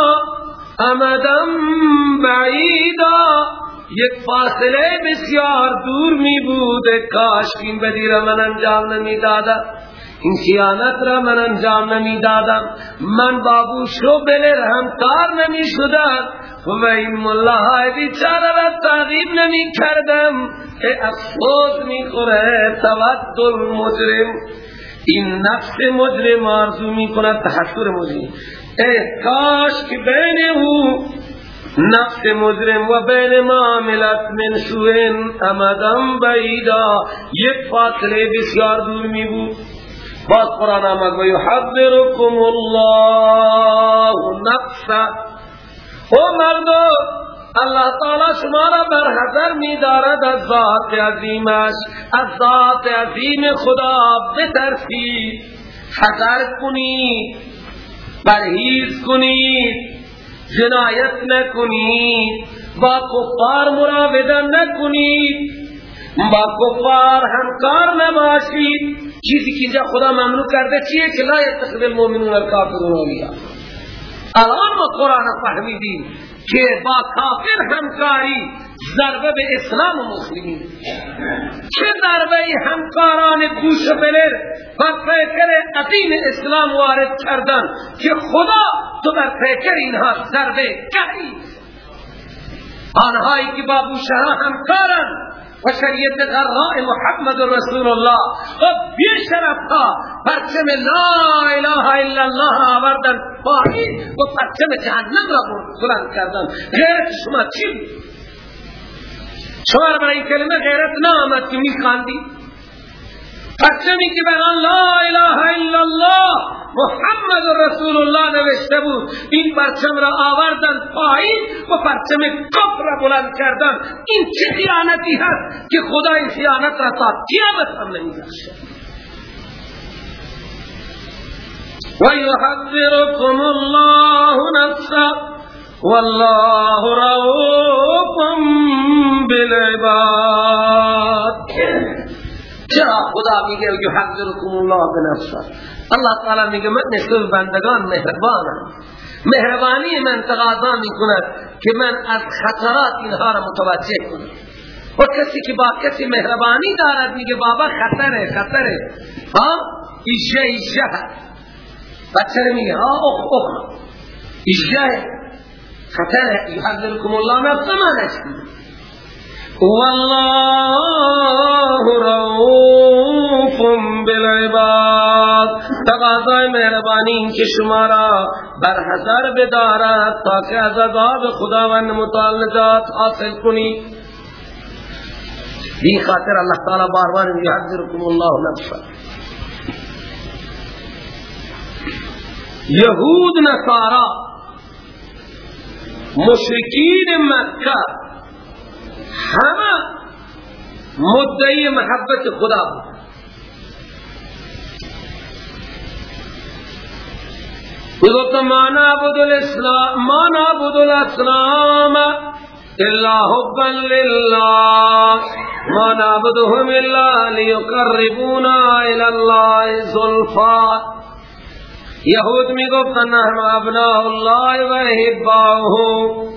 امدن بعیدا. یک فاصله بسیار دور می بود کاش این بدیر من انجام نمی دادا این خیانت را من انجام نمی دادم من بابو شو بله رحمتار نمی شدم و این ملاهای بیچاره را تعقیب نمی کردم که افسوس می خوره تود مجرم. این نفس مجرم آرزو می کند تحصر مجرم. ای کاش که بین او نفس مجرم و بین معاملت من سوین امدم بعیدا. یک فاصله بسیار دور می بود. باز قرآن آمد و یحذرکم الله نفسا او مردو اللہ تعالی شما را بر حضر می دارد از ذات عظیمش. از ذات عظیم خدا بترسید. حضر کنید. پرهیز کنید. جنایت نکنید. با کفار مراوده نکنید. با کفار همکار نباشید. چیزی که اینجا خدا ممنوع کرده چیه که لا یتخذ المؤمنون الکافرون اولیاء. الان ما قرآن فهمیدیم که با کافر همکاری ضربه به اسلام و مسلمین. چه ضربه همکاران گوش بلر و پیکر عظیم اسلام وارد کردن که خدا تو بر پیکر اینها ضربه کردی آنهایی که با بوشها همکارن و شریعت غراء محمد رسول الله و بی شرفها پرچم لا اله الا الله آوردن. و پرچم جهنم را بلند کردن. غیرت شما چی؟ شما برای این کلمه غیرت نامد که می خاندی پرچمی که بران لا اله الا الله محمد رسول الله نوشته بود. این پرچم را آوردن پایین و پرچم کفر را بلند کردن. این چه خیانتی هست که خدا این خیانت را تا قیامت هم نمیبخشه و یحذرکم الله نفسا والله رؤوف بالعباد. چرا خدا میگه یحذرکم الله بنفسه؟ الله تعالی میگه من نسبت بندگان مهربانم. مهربانی من تقاضا می‌کند که من از خطرات اینها را متوجه کنم. و کسی که با کسی مهربانی دارد میگه بابا خطره خطره. ها؟ ایشه ایشه. بچه میگه ها اخ اخ. ایشه. خطره. یحذرکم الله نفسه ما نشید والله رؤوف بالعباد. تقاضای مهربانی این که شما را برحضر بدارد تاکه از عذاب خداوند متعال نجات حاصل کنی این خاطر اللہ تعالی بار بار یحذرکم الله نفسا. یهود نصارا مشرکین مکه همه مدعی محبت خدا بگفت ما نعبد الاسلام ما نعبد الاسلام الا حبا لله ما نعبدهم الا ليقربونا الى الله زلفا۔ یهود می گفتن نحن ابناء الله و احباؤه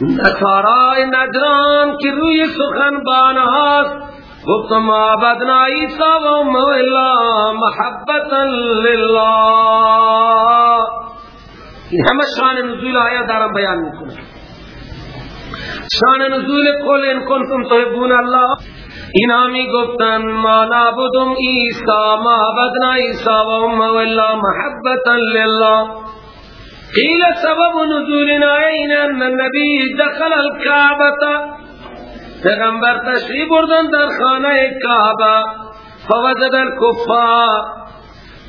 نصارای نجران که روی سخن بانهاست گفت ما بدنا عیسا و مولا محبتا لله این همه شان نزول آیا دارم بیان می‌کنه شان نزول قل ان کنتم تحبون الله اینا می گفتن ما نعبدم عیسا ما بدنا عیسا و مولا محبتا لله قیل سبب نزولنا این ان النبی دخل الكعبة پیغمبر تشریف بردن در خانه کعبه فوجد الكفار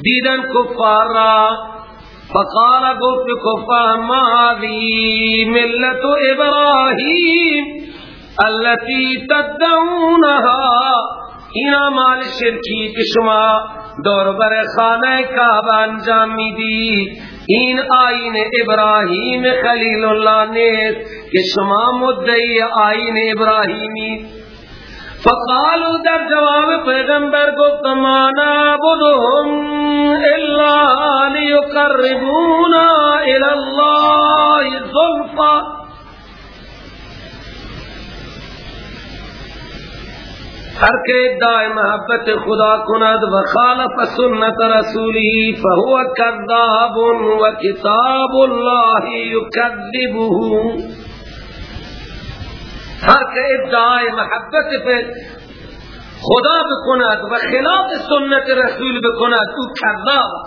دیدن کفار را. فقال گفت کفار ما ملت ابراهیم التي تدعونها. اینا مال شرکی که شما دور بر خانه کعبه انجام میدی این آین ابراهیم خلیل اللہ نیست کہ شما مدعی آین ابراہیمی فقالو در جواب پیغمبر گفت ما نعبدهم الا لیقربونا الاللہ ظلفا ہر کے ادعای محبت خدا کند و خالف سنت رسولی فهو کذاب و کتاب اللہ یکذبه ہر کے ادعای محبت پہ خدا بکند و خلاف سنت رسول بکند تو کذاب۔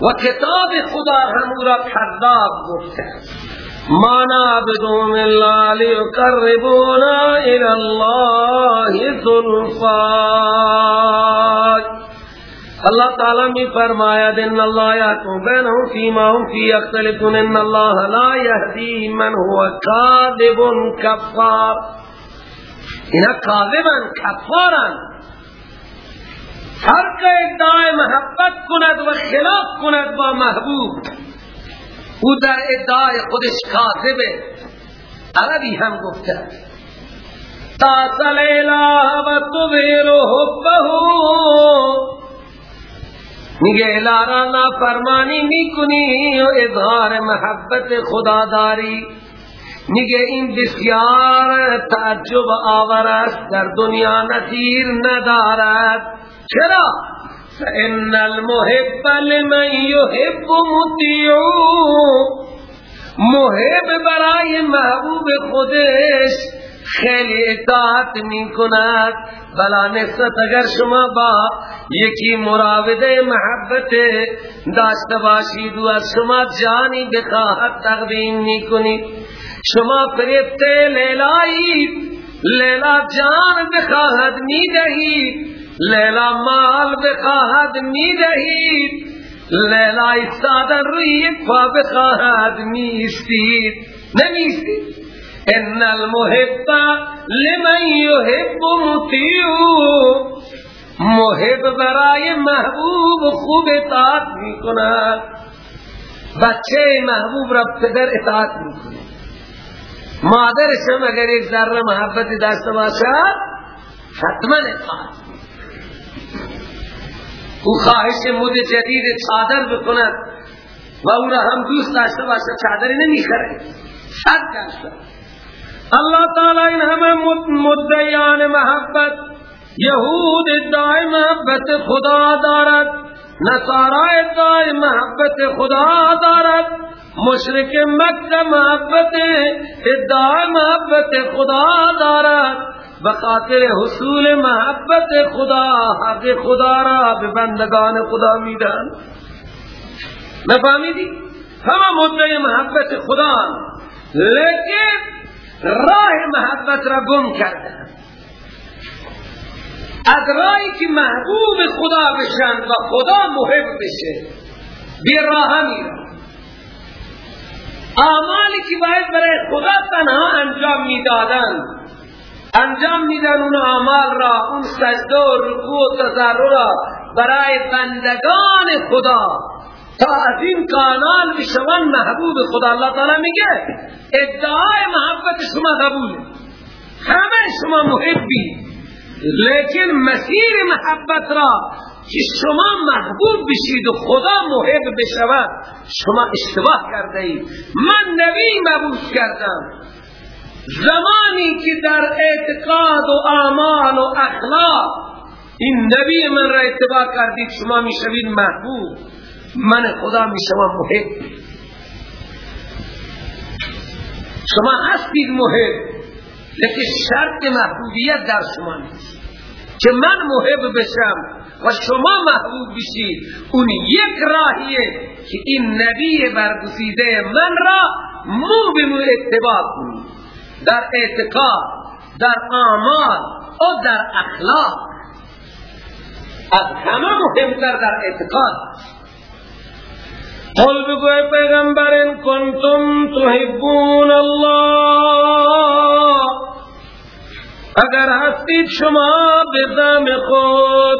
و کتاب خدا همورا کذاب۔ گفته ما نعبدهم الا ليقربونا الى الله زلفا. اللہ تعالی میں فرمایا ان اللہ یحکم بینہم فیما هم فی یختلفون ان اللہ لا یهدی من هو کاذب کفار. اینا کاذبن کفارن. ہر کا ادعای محبت کند و خلاف کند با محبوب. او در ادعای خودش کاذبه. عربی هم گفته. تاصل اله و تبیر حبه. میگه الارا نا فرمانی می‌کنی و اظهار محبت خدا داری میگه این بسیار تعجب آور است در دنیا نظیر ندارد. چرا؟ فإن المحب لمن يحب مطیعو محب برای محبوب خودش خیلی اطاعت می کند بلا نسبت اگر شما با یکی مراوده محبت داشته باشید و از شما جانی بخواهد تقدیم می کنید شما فریبت لیلایی لیلا جان بخواهد می دهید لیلا مال بخواهد می دهید لیلا ایستادن روی پا بخواهد می استید نمی استید ان المحب لمن يحب مطیعو محب برای محبوب خوب اطاعت می کند بچه محبوب را پدر اطاعت می کند مادرشم اگر یک ذره محبت داشته باشد حتما اطاعت. او خواهش مد جدید چادر بکند و او را هم دوست داشته باشه چادری نمی‌خره. صد داشته اللہ تعالی این همه مدعیان محبت یهود ادعای محبت خدا دارد نصارا ادعای محبت خدا دارد مشرک مکہ محبت ادعای محبت خدا دارد. بخاطر حصول محبت خدا حق خدا را به بندگان خدا میدن. نفهمیدی همه مدعی محبت خدا. لیکن راه محبت را گم کرده از راهی که محبوب خدا بشن و خدا محب بشه بی راه میرن آمالی که باید برای خدا تنها انجام می‌دادن انجام میدن اون اعمال را اون سجده و رکوع و تضرع را برای بندگان خدا. تا از این کانال بشون محبوب خدا. اللہ تعالی میگه ادعای محبت شما قبول. همه شما محبی. لیکن مسیر محبت را که شما محبوب بشید و خدا محب بشود شما اشتباه کرده اید. من نبی مبوس کردم. زمانی که در اعتقاد و آمان و اخلاق این نبی من را اتباع کردید شما می‌شوید محبوب. من خدا می‌شوم محب. شما هستید محب. لیکن شرط محبوبیت در شما نیست. که من محب بشم و شما محبوب بشید اون یک راهیه که این نبی برگزیده من را مو به مو اتباع کنید. در اعتقاد در آمال و در اخلاق. از همه مهمتر در اعتقاد. قل بگوی پیغمبر ان کنتم تحبون الله. اگر هستید شما به دم خود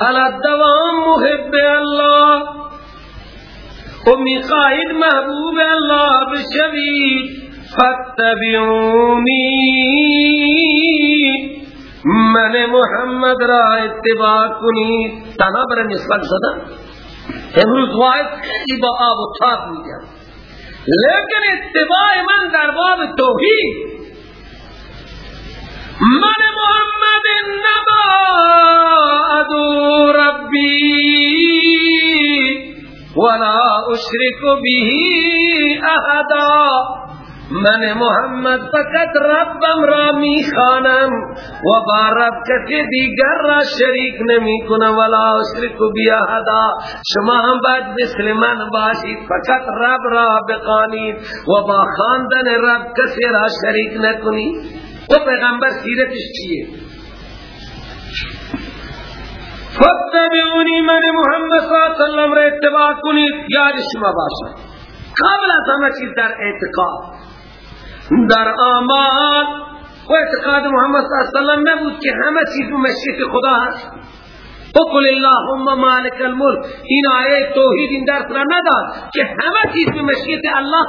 على دوام محب الله؟ و می‌خواهید محبوب الله بشوید. فاتبعونی. من محمد را اتباع کنید تنها برای نسبت زدن امروز واحد خیلی با آب و تاب میگم. لیکن اتباع من در باب توحید. من محمد ادو ربی. ولا اشرک به احدا. من محمد فقط ربم را می خانم و با رب کسی دیگر را شریک نمی کنم ولا اشرک بیا حدا شما هم باید مثل من باشید. فقط رب را بقانید و با خاندن رب کسی را شریک نکنید. و پیغمبر سیرتش چیه؟ فتبعونی من محمد صلی اللہ علیہ وسلم را اتباع کنید. یاد شما باشد قبل از همه چیز در اعتقاد. در آمال و اعتقاد محمد صلی اللہ علیہ وسلم نبود که همه چیز مشیت خدا هست. قل اللهم مالک الملک. این آیه توحید این درس را نداد که همه چیز مشیت الله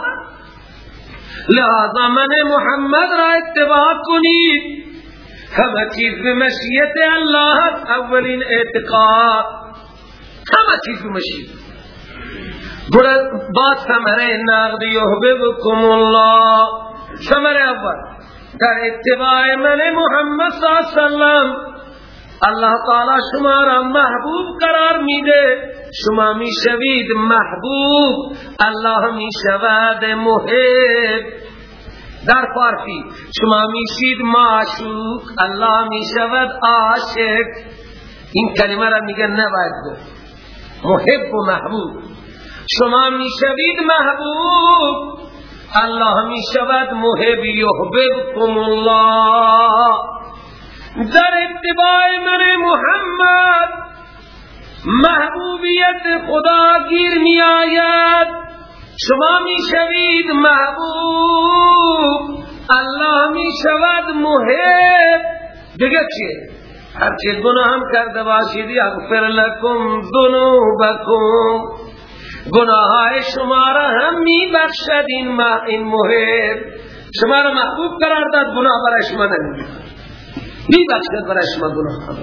لہذا من محمد را اتباع کنید. همه چیز مشیت الله اولین اعتقاد. همه چیز مشیت بعد ثمره نقد یحببکم الله. ثمر اول. در اتباع من محمد صلی اللہ علیہ وسلم اللہ تعالی شما را محبوب قرار میده. شما می شوید محبوب الله می شود محب. در فارسی شما می شید معشوق الله می شود عاشق. این کلمه را میگن نباید گفت. محب و محبوب. شما می شوید محبوب. الله می شود محب یحببکم الله. در اتباع من محمد محبوبیت خدا گیر می آید شما می شوید محبوب. الله می شود محب. دیگه چیه هرچه گناه هم کرده باشید اغفر لکم ذنوبکم. گناه شما را هم می بخشد این, ما این محب. شما را محبوب قرار داد گناه برای شما نمی می بخشد برای شما گناه.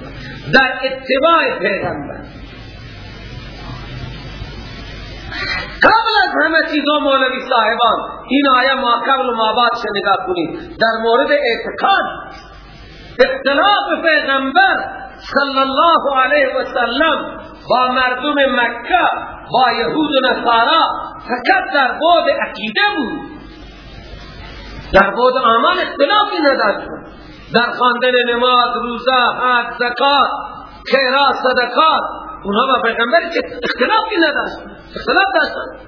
در اتباع پیغمبر. قبل از همه چیزا مولوی صاحبان این آیه ما قبل ما بعد نگاه کنید؟ در مورد اعتقاد. اختلاف پیغمبر صلی الله علیه و سلم با مردم مکه با یهود و نصارا فقط در بود عقیده بود. در بود آمان اختلافی نداشت. در خواندن نماز روزه حج زکات خیرات صدقات اونها با پیغمبر که اختلافی نداشت. اختلاف داشتن.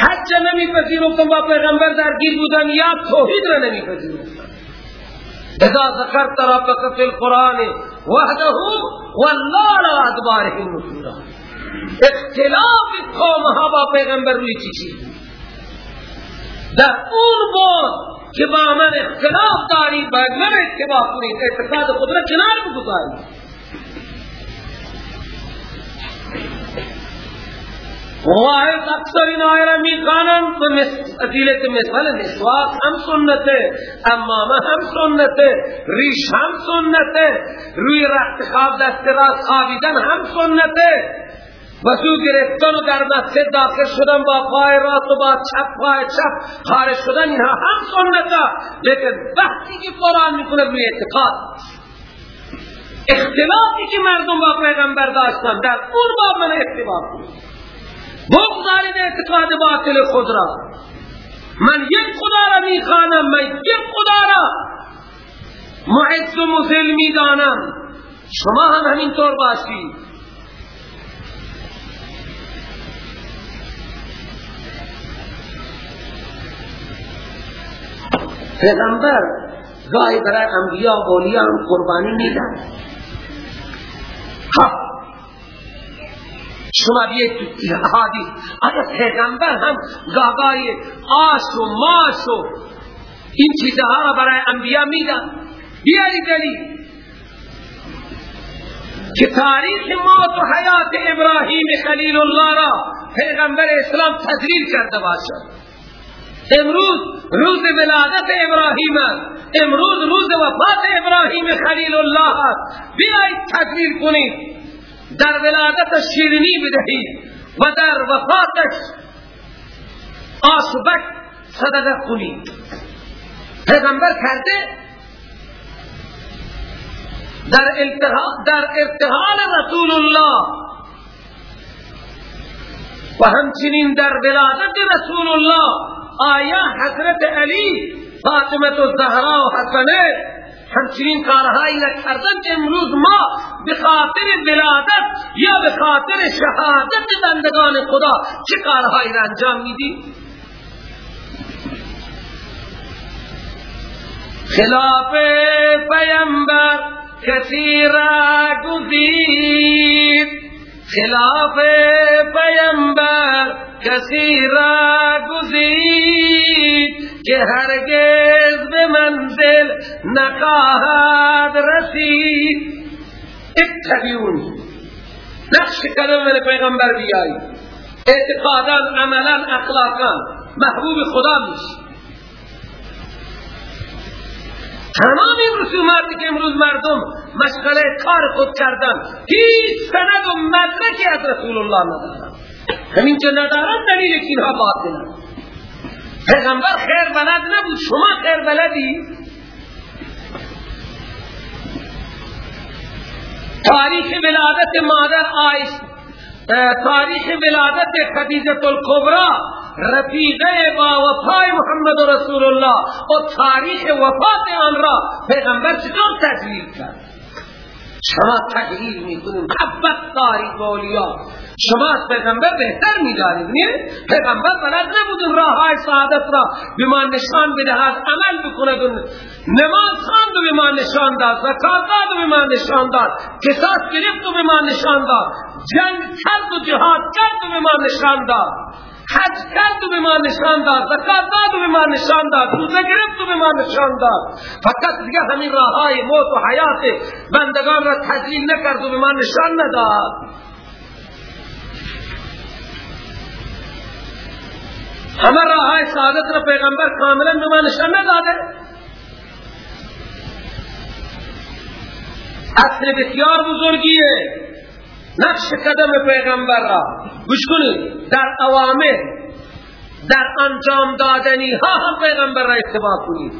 حج نمیپذیرفتن با پیغمبر درگیر بودن یا توحید را نمیپذیرفتن. إذا ذکرت ربک فی القرآن وحده والله لا ادبارهم نفورا. اختلاف قومها با پیغمبر روی چی؟ چیزی در اون بود که با من اختلاف دارید باید من اتباع کنید اعتقاد خود را کنار بگذارید واحد اکثر این آیه را می‌خوانند به ادیلت مثال نسواق هم سنته. امامه هم سنته. ریش هم سنته. روی رخت خواب دست راست خوابیدن هم سنته. وضو گرفتن و در مسجد داخل شدن با پای راست و با چپ پای چپ خارج شدن اینها هم سنته. لیکن وقتی که قرآن می‌کنه روی اعتقاد. اختلافی که مردم با پیغمبر داشتن در اون باب من اتباع کنید بگذارید اعتقاد باطل خود را من یک خدا را می‌خوانم من یک خدا را معز و مزل می‌دانم شما هم همین طور باشید پیغمبر گاهی برای انبیاء و اولیاء قربانی میدن شما تو حادی آیا پیغمبر هم گاگای آش و ماش و این چیزها را برای انبیاء میدن؟ بیاری دلیل. که تاریخ موت و حیات ابراهیم خلیل الله را پیغمبر اسلام تذلیل کرده باشد. امروز روز ولادت ابراهیم امروز روز وفات ابراهیم خلیل الله بیایید تذلیل کنید. در ولادت شیرینی بدهید و در وفاتش آسبک صدقه کنید پیغمبر کرده در در ارتحال رسول الله و همچنین در ولادت رسول الله آیا حضرت علی فاطمه الزهرا و حسنه همچنین کارهایی را کردن امروز ما به خاطر ولادت یا به خاطر شهادت بندگان خدا چه کارهایی را انجام میدیم خلاف پیمبر کسی را گزید. خلاف پیمبر کسی را گزید. که هرگز به منزل نخواهد رسید. اتبیون نقش کلم من پیغمبر بیایی اعتقادا عملا اخلاقا محبوب خدا میشی تمام این رسوماتی که امروز مردم مشغله کار خود کردن هیچ سند و مدرکی از رسول الله ندارن. همین که ندارن دلیل که اینها باطلن. پیغمبر خیر بلد نبود. شما خیر بلدی؟ تاریخ ولادت مادر آیش تاریخ ولادت خدیجه الکبرى رفیقه با وفای محمد رسول الله. و تاریخ وفات آن را پیغمبر چطور تحلیل کرد؟ شما تحلیل می‌کنیم محبت دارید با اولیا. شما از پیغمبر بهتر میدارید نه؟ پیغمبر بلد نبود راه های سعادت را به ما نشان بدهد عمل بکند. نماز خواند و به ما نشان داد زکات داد و به ما نشان داد. قصاص گرفت و به ما نشان داد. جنگ کرد و جهاد کرد و به ما نشان داد. حج کرد و به ما نشان داد زکات داد و به ما نشان داد. روزه گرفت و به ما نشان داد. فقط دیگه همین راه های موت و حیات بندگان را تذلیل نکرد و به ما نشان نداد. همه راه های سعادت را پیغمبر کاملا به ما نشان نداده. اصل بسیار بزرگیه. نقش قدم پیغمبر را گوش کنید. در اوامر در انجام دادنی ها هم پیغمبر را اتباع کنید.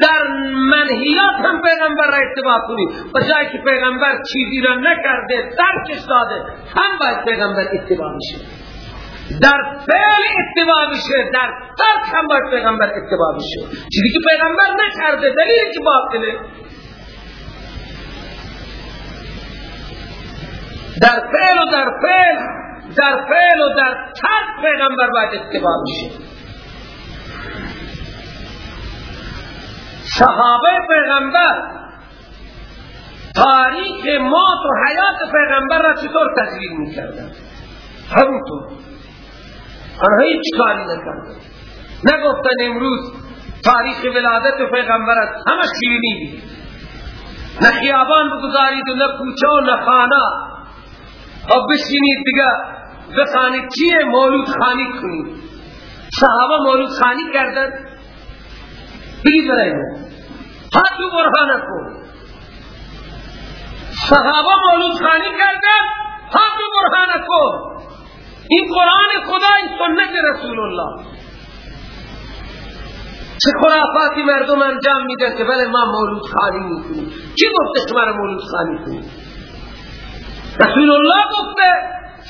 در منحیات هم پیغمبر را اتباع کنید. و جایی که پیغمبر چیزی را نکرده ترکش داده هم باید پیغمبر اتباع میشه در فعل اتباع بشه در ترک هم باید پیغمبر اتباع بشه چیزی که پیغمبر نکرده دلیل که باطله. در فعل و در فعل در فعل و در ترک پیغمبر باید اتباع بشه صحابه پیغمبر تاریخ موت و حیات پیغمبر را چطور تحلیل می‌کردن همونطور. آنها هیچ کاری نکردن نگفتن امروز تاریخ ولادت پیغمبر است همه شیرینی بید نه خیابان بگذارید و نه کوچه و نه خانه. و بشینید دیگه بخانید چیه مولود خانی کنید؟ صحابه مولود خانی کردن؟ بگید برای هاتو برهانکو صحابه مولود خانی کردن؟ هاتو برهانکو این قرآن خدا این سنت رسول الله چه خرافاتی مردم انجام میدن که بله ما مولود خانی می‌کنیم. کی گفته شما را مولود خانی کنیم؟ رسول الله گفته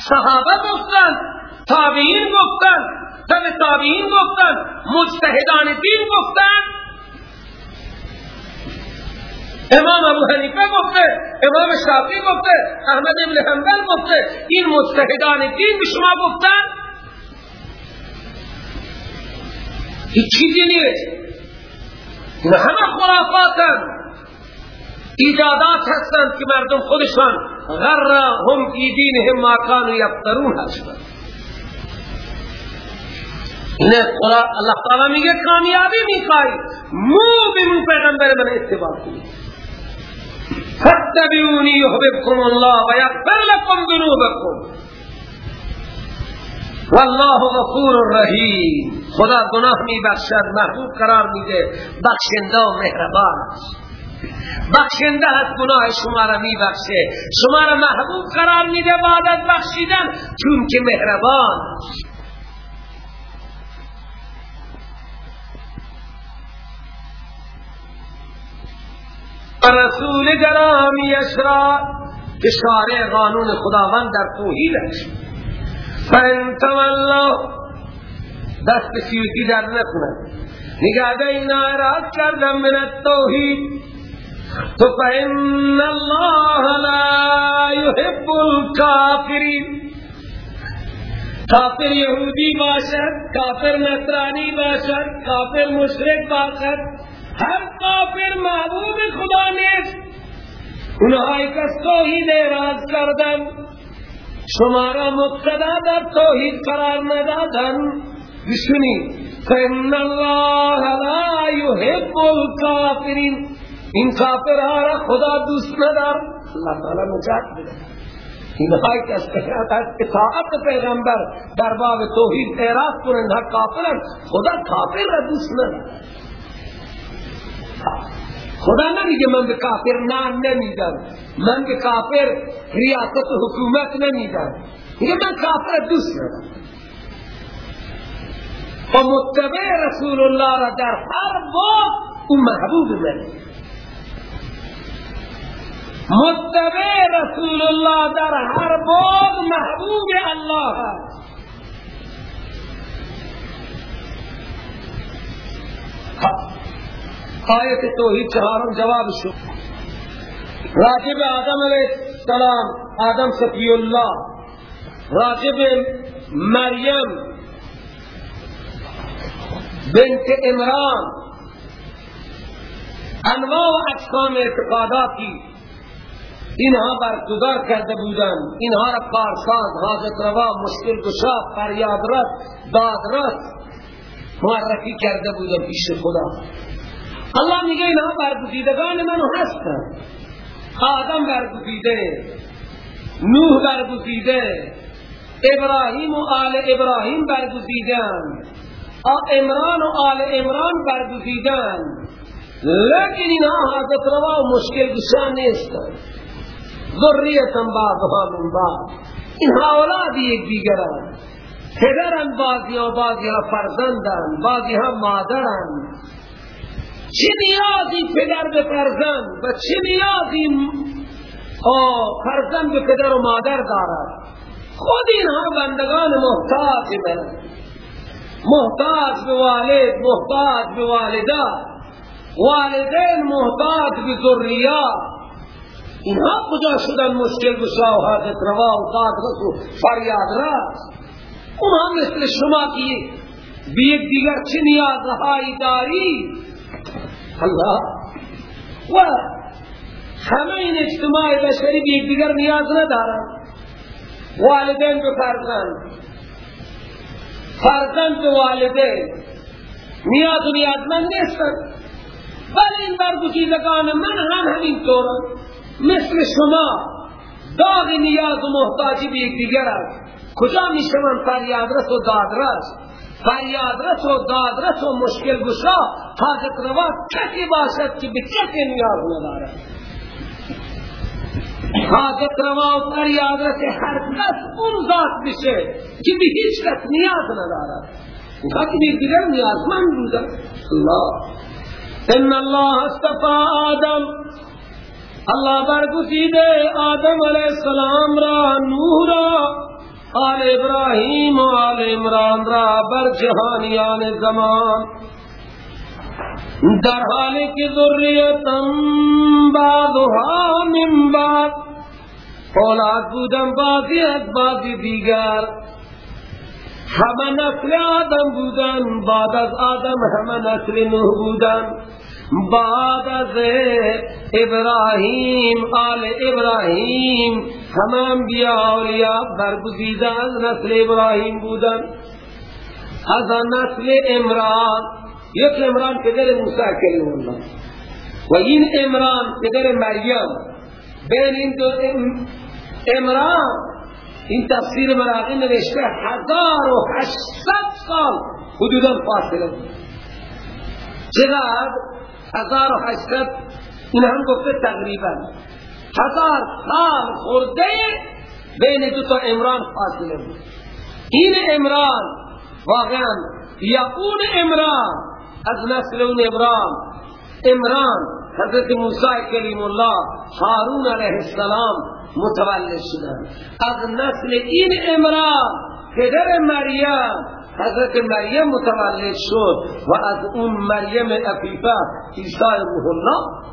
صحابه گفتن تابعین گفتن تب تابعین گفتن مجتهدان دین گفتن. امام ابو حنیفه گفته امام شافعی گفته احمد ابن حنبل گفته این مجتهدان دین به شما گفتن؟ هیچ چیزی نیست. این همه خرافاتن. ایجادات هستند که مردم خودشان غر هم فی دینهم ما کانوا یفترون هستند. این الله تعالی میگه کامیابی می‌خوای مو به مو پیغمبر من اتباع کنید. فاتبعونی یحببکم الله و یغفر لکم والله غفور رحیم. خدا گناه می بخشد محبوب قرار میده. بخشنده و مهربان بخشنده از گناه شما را می بخشه شما را محبوب قرار میده بعد از بخشیدن چون که مهربان رسول گرامی اشرا که شارع قانون خداوند در توحید است. فانتم الله دست سیوتی در نکنند نگاه اینا اعراض کردم من التوحید. تو فإن الله لا يحب الكافرين کافر یهودی باشد کافر نصرانی باشد کافر مشرک باشد. هر کافر محبوب خدا نیست. اونهایی که توحید اعراض کردن شما را مقتدا در توحید قرار ندادن. بشنی فإن الله لا يحب الكافرین این کافرها را خدا دوست ندار. اللہ تعالی نجات بده. اینهایی که از اطاعت پیغمبر در باب توحید اعراض کنند هر کافرن خدا کافر را دوست ندار. خدا نمیگه من به کافر نان نمیدم. من به کافر ریاست حکومت نمیدم. میگه من کافر دوست ندارم. و متبع رسول الله را در هر باب او محبوب من. متبع رسول الله در هر باب محبوب الله. هست آیت توحید چهارم جواب شد. راجب آدم علیہ السلام آدم صفی اللہ راجب مریم بنت عمران انواع و اقسام اعتقاداتی اینها برگزار کرده بودند. اینها را کارساز حاجت روا مشکل گشا فریاد رس داد رس معرفی کرده بودند پیش خدا. الله میگه اینا برگزیدگان منو هستن آدم برگزیده. نوح برگزیده. ابراهیم و آل ابراهیم برگزیدن. امران و آل امران برگزیدن. لیکن اینها حضرت روا و مشکل گشان نیستن ذریتا بعضها من بعض. اینها اولاد یک دیگرن پدرن بعضی و بعضی ها فرزندن. بعضی ها مادرن. چه نیازی پدر به فرزند و چه نیازی فرزند به پدر و مادر دارد؟ خود اینها بندگان محتاج من محتاج به والد محتاج به والده. والدین محتاج به ذریات. اینها کجا شدن مشکل بشا و روا و قادرت و فریاد راست؟ اونها مثل شما کی به دیگر چه نیازهایی داری الله. و همه این اجتماع بشری به یک دیگر نیاز ندارن. والدین به فرزند. فرزند به والدین. نیاز و نیازمند نیستن. ولی این برگزیدگان من هم همین طورم مثل شما داغ نیاز و محتاجی به یکدیگر است. کجا میشه من فریادرس و دادرس؟ فریادرس و دادرس و مشکل گشا حاجت روا کسی باشد که به کسی نیاز ندارد. حاجت روا و فریادرس هر کس اون ذات بشه که به هیچ کس نیاز ندارد. اینها که دیگر نیازمند بودن الله. ان الله استفا آدم. الله برگزیده آدم علیہ السلام را نور آل ابراهیم و آل عمران را بر جهانیان زمان. در حالی که ذریتم بعضها من بعد. اولاد بودن بعضی از بعضی دیگر. همه نسل آدم بودن، بعد از آدم همه نسل نوح بودن. بعد از ابراهیم آل ابراهیم همه انبیاء اولیاء برگزیده از نسل ابراهیم بودن. از نسل امران یک امران پدر موسی کلیم الله و این امران پدر مریم. بین این دو امران این تفسیر مراقی نوشته هزار و هشتصد سال حدودا فاصله. چقدر؟ هزار و هشتصد. این هم گفته تقریبا. هزار سال خورده بین دو تا امران فاصله بود. این امران واقعا یا اون امران از نسل اون امران امران حضرت موسی کلیم الله هارون علیه السلام متولد شدن. از نسل این امران پدر مریم حضرت مریم متولد شد و از اون مریم افیفه عیسی روح الله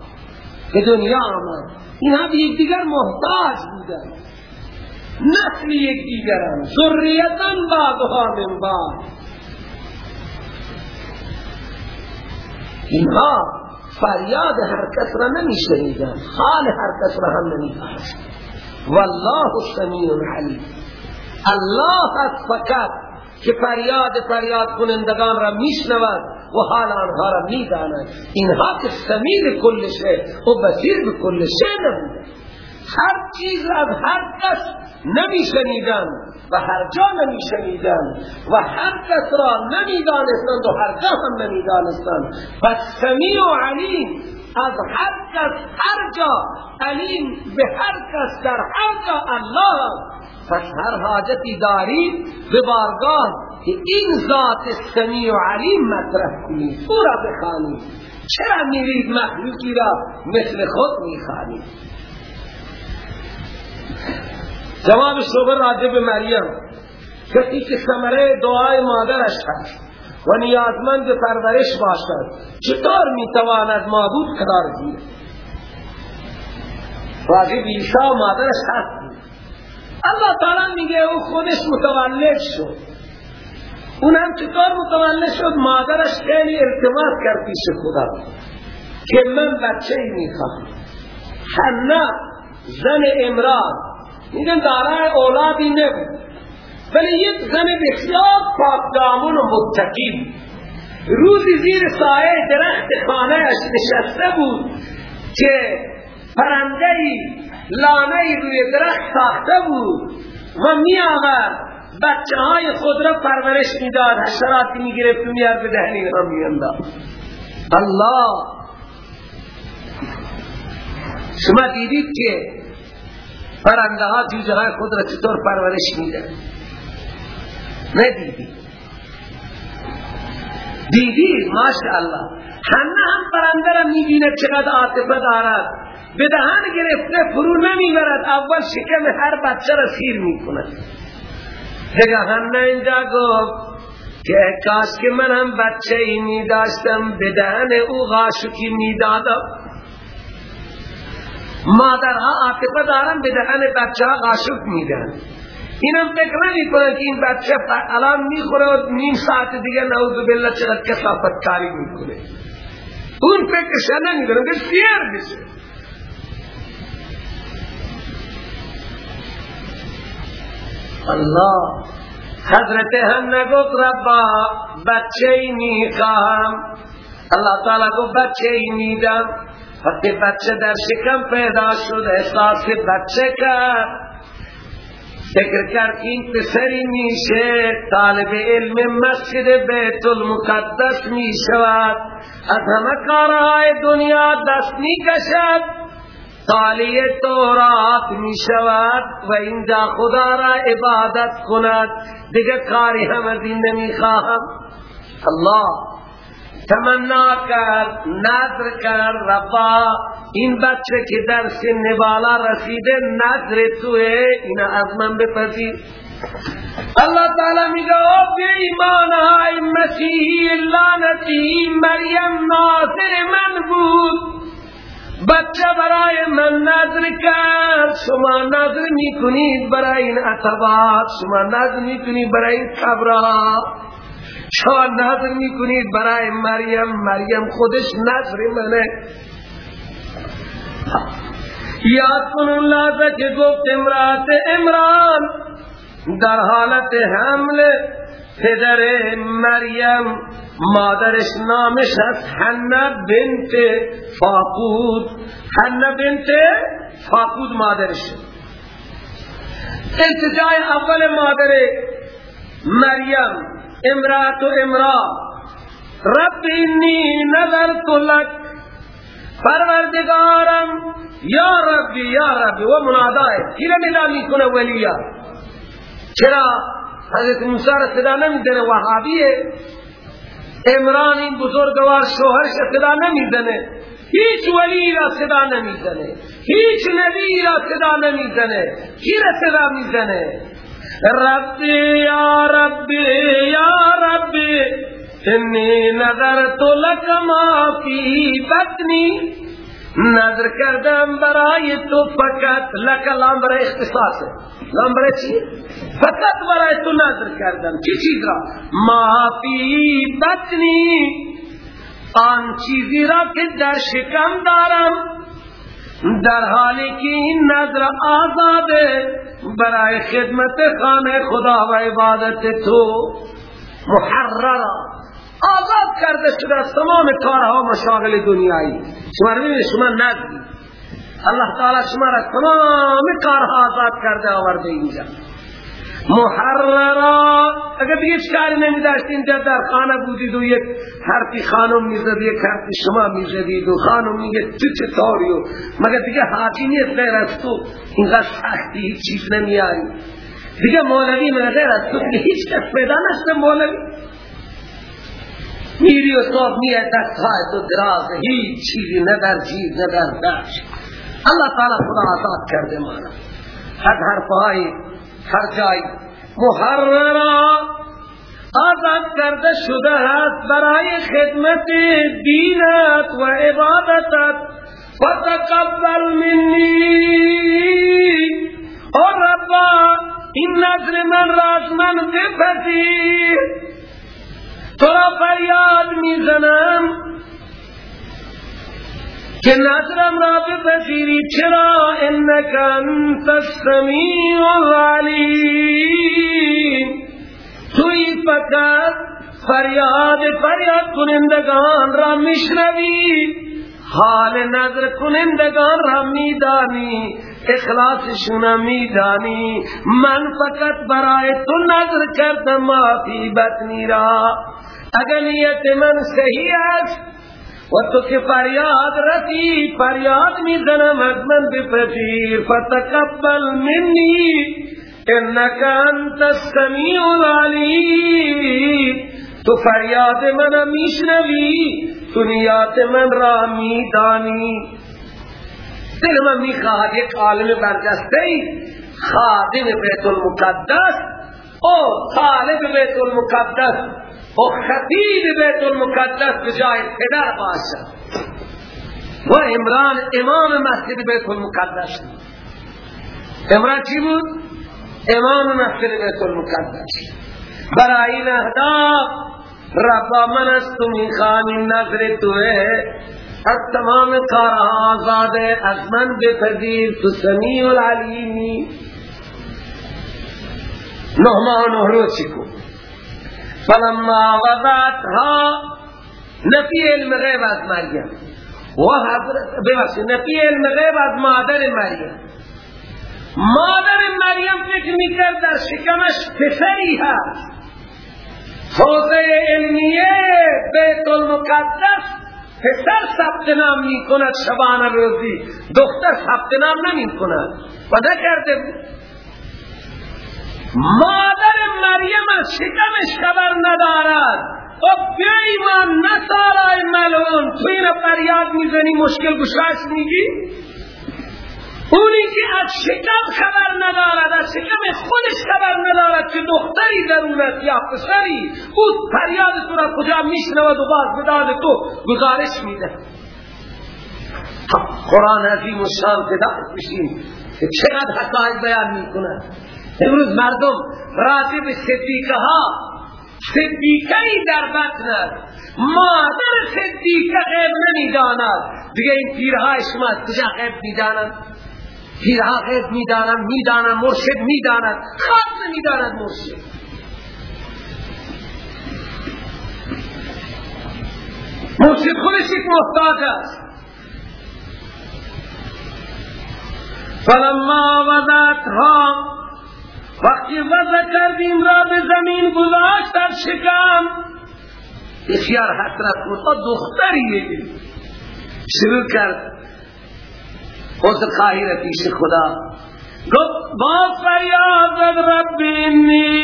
به دنیا آمد. اینها به یکدیگر محتاج بودن. نسل یکدیگرن. ذریتا بعضها من بعض اینها فریاد هر کس را نمیشنیدن. حال هر کس را هم نمی‌فهمید والله السمیع العلیم الله فقط که فریاد فریاد کنندگان را میشنود و حال آنها را می‌داند. اینها که سمیع کل شی و بصیر بکل شی نبوده هر چیز از هر کس نمیشنیدن و هر جا نمیشنیدن و هر کس را نمی‌دانستند و هر جا هم نمی‌دانستند. پس سمیع و علیم از هر کس هر جا علیم به هر کس در هر جا الله. پس هر حاجتی دارید به بارگاه که این ذات سمیع و علیم مطرح کنید او را بخانید چرا میرید مخلوقی را مثل خود میخانید جواب شبه راجب مریم. کسی که ثمره دعای مادرش هست. و نیازمند پرورش باشد. چطور می‌تواند معبود قرار گیرد؟ واجب عیسی مادرش هست اللہ تعالی میگه او خودش متولد شد. اونم چطور متولد شد؟ مادرش خیلی ارتباط کرد پیش خدا. که من بچه ای می‌خوام. حنا زن امران میگن دارای اولادی نبود. ولی یک زن بسیار پاک دامون و متقی روزی زیر سایه درخت خانه نشسته بود که پرنده لانه روی درخت ساخته بود و می آورد بچه های خود را پرورش می‌داد. حشراتی می گرفت و میار به دهنی را می الله! شما دیدید که پرنده ها جوجه های خود را چطور پرورش میده ندیدید دیدید ماشاءالله. همه هم پرنده را می‌بینه چقدر عاطفه دارد. به دهن گرفته فرو نمی‌برد. اول شکم هر بچه را سیر می‌کند. دیگه هم اینجا گفت که کاش که منم بچه ای می داشتم بدن او غاشکی می دادم مادرها عاطفه دارن بدهن بچه ها غاشق میدن اینم فکر نمی کنن که این بچه الان می‌خوره و نیم ساعت دیگه نعوذ بالله چقدر کسافت کاری می‌کنه. اون فکرش نمی کنن که سیر بشه الله. حضرت هم نگفت ربا بچه ای می‌خواهم اللہ تعالی کو بچه ای میدم. وقتی بچه در شکم پیدا شد احساس بچه کرد. فکر کرد این پسری میشه طالب علم مسجد بیت المقدس می‌شود از همه کارهای دنیا دست می‌کشد تالی تورات می شود و اینجا خدا را عبادت کند دیگه کاری هم از این نمی خواهم الله تمنا کر نظر کر ربا این بچه که در سن بالا رسیده نظر توه این از من بپذیر. اللہ تعالی میگه او بی ایمان های مسیحی لعنتی مریم ناصر من بود. بچه برای من نظر کرد شما نظر می‌کنید برای این عطبات شما نظر می‌کنید برای این کبرها. شما نظر می‌کنید برای مریم. مریم خودش نظر منه. یاد کنون لازه که گفت امرات امران در حالت حمل پدر مریم. مادرش نامش هست حنه بنت فاقود. حنه بنت فاقود مادرش. التجای اول مادر مریم. امرات و امرا رب انی نظرت لک. پروردگارم یا ربی یا ربی. و منادائه کیره ندا می‌کنه ولیا. چرا؟ حضرت موسی را صدا نمیدنه وحابیه امران این بزرگوار شوهرش صدا نمی‌زنه. هیچ ولی را صدا نمی‌زنه. هیچ نبی را صدا نمی‌زنه. کی را صدا می‌زنه؟ ربی یا ربی یا ربی انی نظرت لک ما فی بطنی؟ نظر کردم برای تو فقط لک لام برای اختصاص. لام برای چی؟ فقط برای تو نظر کردم. چی چیز را؟ ما فی بطنی؟ آن چیزی را که در شکم دارم. در حالی که این نظر آزاده برای خدمت خانه خدا و عبادت تو محررا آزاد کرده شده از تمام کارها و مشاغل دنیایی. شما رو شما ندید الله تعالی شما را تمام کارها آزاد کرده آورده اینجا. محررا. اگر دیگه کاری نمی داشت اینجا در خانه بودید و یک حرفی خانم می‌زد یک حرفی شما می‌زدید و خانم میگه چه چطوریو مگر دیگه حاجی نیست غیر از تو؟ اینقدر سختی هیچ چیز نمی آئی دیگه مولوی من غیر از تو؟ هیچ کس پیدا نشده مولوی. میری و صبح میه دستهای تو دراز هیچ چیزی نه در جیب نه در دشت اللہ تعالی خدا آزاد کرده مانا از حرفهای هر جای. محررا آزاد کرده شده است برای خدمت دینت و عبادتت. فتقبل منی. او ربا این نظر من راز من بپذیر. تو را فریاد می‌زنم. که نظرم را بپذیری. چرا انک انت السمیع العلیم؟ توی فقط فریاد فریاد کنندگان را میشنوی. حال نظر کنندگان را میدانی. اخلاصشون میدانی. من فقط برای تو نظر کردم ما فی بطنی را. اگر نیت من صحیح است و تو که فریاد رسی فریاد می‌زنم از من بپذیر. فتقبل منی انک انت السمیع العلیم. تو فریاد من میشنوی تو نیات من را میدانی. دل من می‌خواهد یک عالم برجسته خادم بیت المقدس. او طالب بیت المقدس. او خطیب بیت المقدس بجای پدر باشد و عمران امام مسجد بیت المقدس عمران چی بود؟ امام مسجد بیت المقدس برای این اهداف ربا من از تو می‌خوانی نظر توه از تمام کارها آزاده از من بپذیر تو سمیع العلیمی نه ماه نه روز چکو فلما وضعتها نفی علم غیب از مریم. و حضرت ببخشی نفی علم غیب از مادر مریم. مادر مریم فکر می‌کرد در شکمش پسری هست. حوزه علمیه بیت المقدس پسر ثبت نام می کند شبان روزی. دختر ثبت نام نمی کند و نکرده مادر مریم از شکمش خبر ندارد. و بیایی ما نسالای ملون تو این فریاد می‌زنی مشکل گشاش میگی؟ اونی که از شکم خبر ندارد از شکم خودش خبر ندارد که دختری درون است یا پسری. او فریاد تو را کجا میشنود و باز بداد تو گزارش میده. قرآن عظیم و شان تدار بشین که چقدر حقایق بیان می‌کنه امروز مردم راضی به صدیقه ها صدیقه در بطن مادر صدیقه غیب نمی‌داند. دیگه این پیرهای شما کجا غیب می‌دانند؟ پیرها غیب می‌دانند می‌دانند مرشد می‌دانند. خاص می‌داند مرشد. مرشد خودش یک محتاج است. فلما وضعتها وقتی وضع کردیم را به زمین گذاشت در شکم بسیار حسرت بود. دختری شروع کرد. عذر خواهی پیش خدا. گفت با فریاد رب انی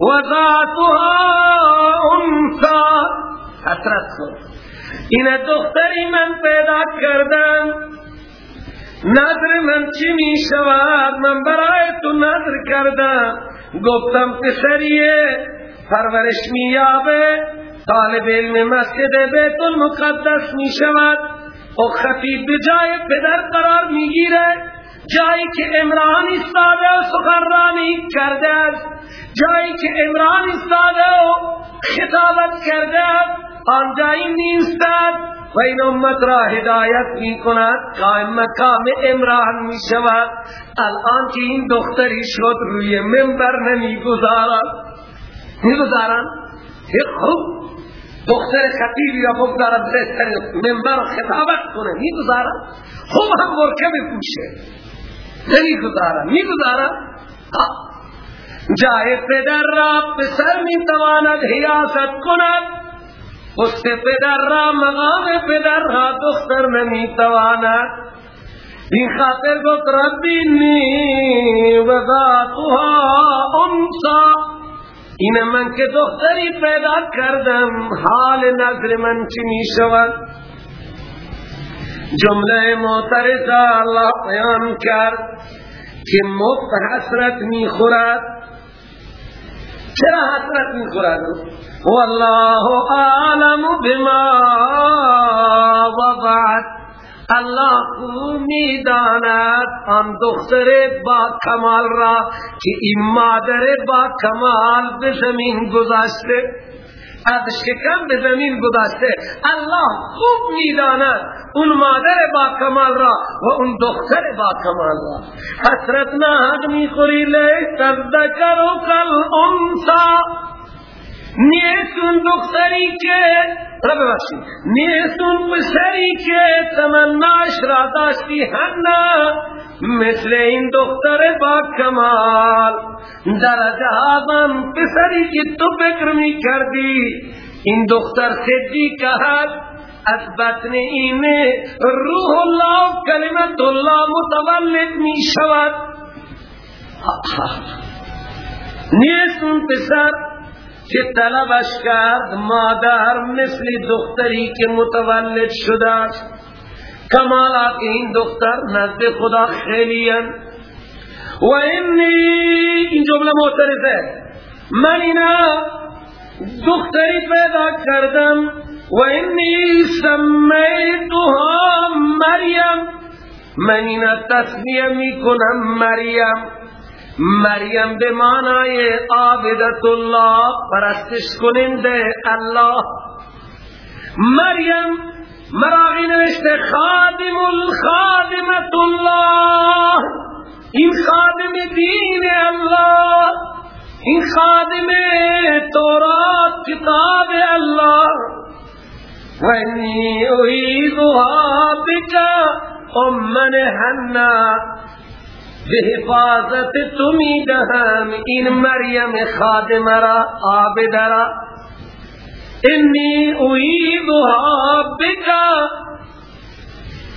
وضعتها انسا حسرت کن این دختری من پیدا کردم. نظر من چی می شود من برای تو نظر کردم گفتم پسریه پرورش می یابه طالب علم مسجد بیت المقدس می شود و خطیب به جای پدر قرار می‌گیره جایی که امران استاده و سخنرانی کرده است جایی که امران استاده و خطابت کرده است آن جایی نیستد و این امت را هدایت می کند مقام امران می شود الان که این دختری شد روی منبر نمی گذارد می گذارن خوب. دختر خطیب یا بگذارد منبر خطابت کنه. می‌گذارد خوب هم برکه بپوشه نمی‌گذارد می‌گذارد جای پدر را پسر می‌تواند حیاست کند. پست پدر را مقام پدر را دختر نمی‌تواند این خاطر گفت ربی نی وذاتها انسا این من که دختری پیدا کردم حال نظر من چی می شود جمله معترضه الله بیان کرد که مفت حسرت می خورد چرا حسرت می خورد والله اعلم بما وضعت. الله می داند آن دختر با کمال را که این مادر با کمال به زمین گذاشته. از شکم به زمین گذاشته. الله خوب می‌داند. اون مادر با کمال را و اون دختر با کمال را حسرت ناک می‌خوری لیست الذکر کل انسا. نیستون دختری که رب بخشی نیستون پسری که تمناش را داشتی هننا مثل این دختر با کمال. درجه آدم پسری که تو فکر می کردی این دختر صدیق هست از بطن روح الله و کلمت الله متولد می شود نیست پسر که طلبش کرد مادر مثل دختری که متولد شده است کمالات این دختر نزد خدا خیلی و اینی این جمله معترضه من اینا دختری پیدا کردم و اینی سمیتها مریم من اینا تصمیه می کنم مریم مریم به معنای عابدت الله پرستش کننده الله. مریم مراغی نوشته خادم الخادمت الله این خادم دین الله. این خادم تورات کتاب الله. و انی اعیدها بکا امن حنا به حفاظت تو می‌دهم. این مریم خادم را عابد را انی اعیدها بکا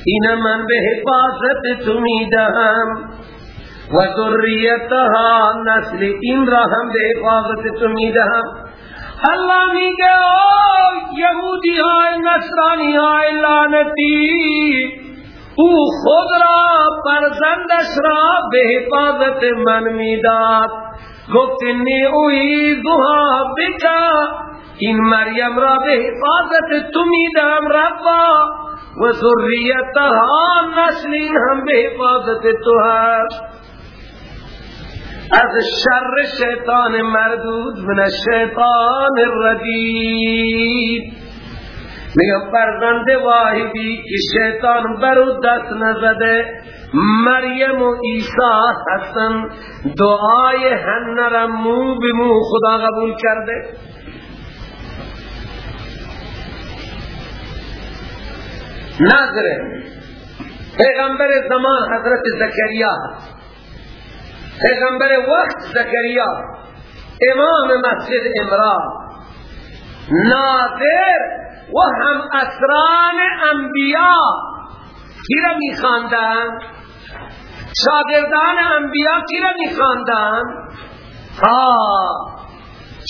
این من به حفاظت تو می‌دهم. و ذریتها نسل این را هم به حفاظت تو می‌دهم. اللہ میگه او یهودی های نصرانی های لعنتی. او خود را فرزندش را به حفاظت من می‌داد. گفت انی اوی دوها بکا این مریم را به حفاظت تو میدم ربا و ذریتها نسلین هم به حفاظت تو هست. از شر شیطان مردود من الشیطان الرجیم میگه فرزند واحدی که شیطان برو دست نزده مریم و عیسی هستن دعای هنه مو بمو خدا قبول کرده نظره پیغمبر زمان حضرت زکریا پیغمبر وقت زکریا امام مسجد امران ناظر و هم اسران انبیاء کی را می خاندن شاگردان انبیاء کی را می خاندن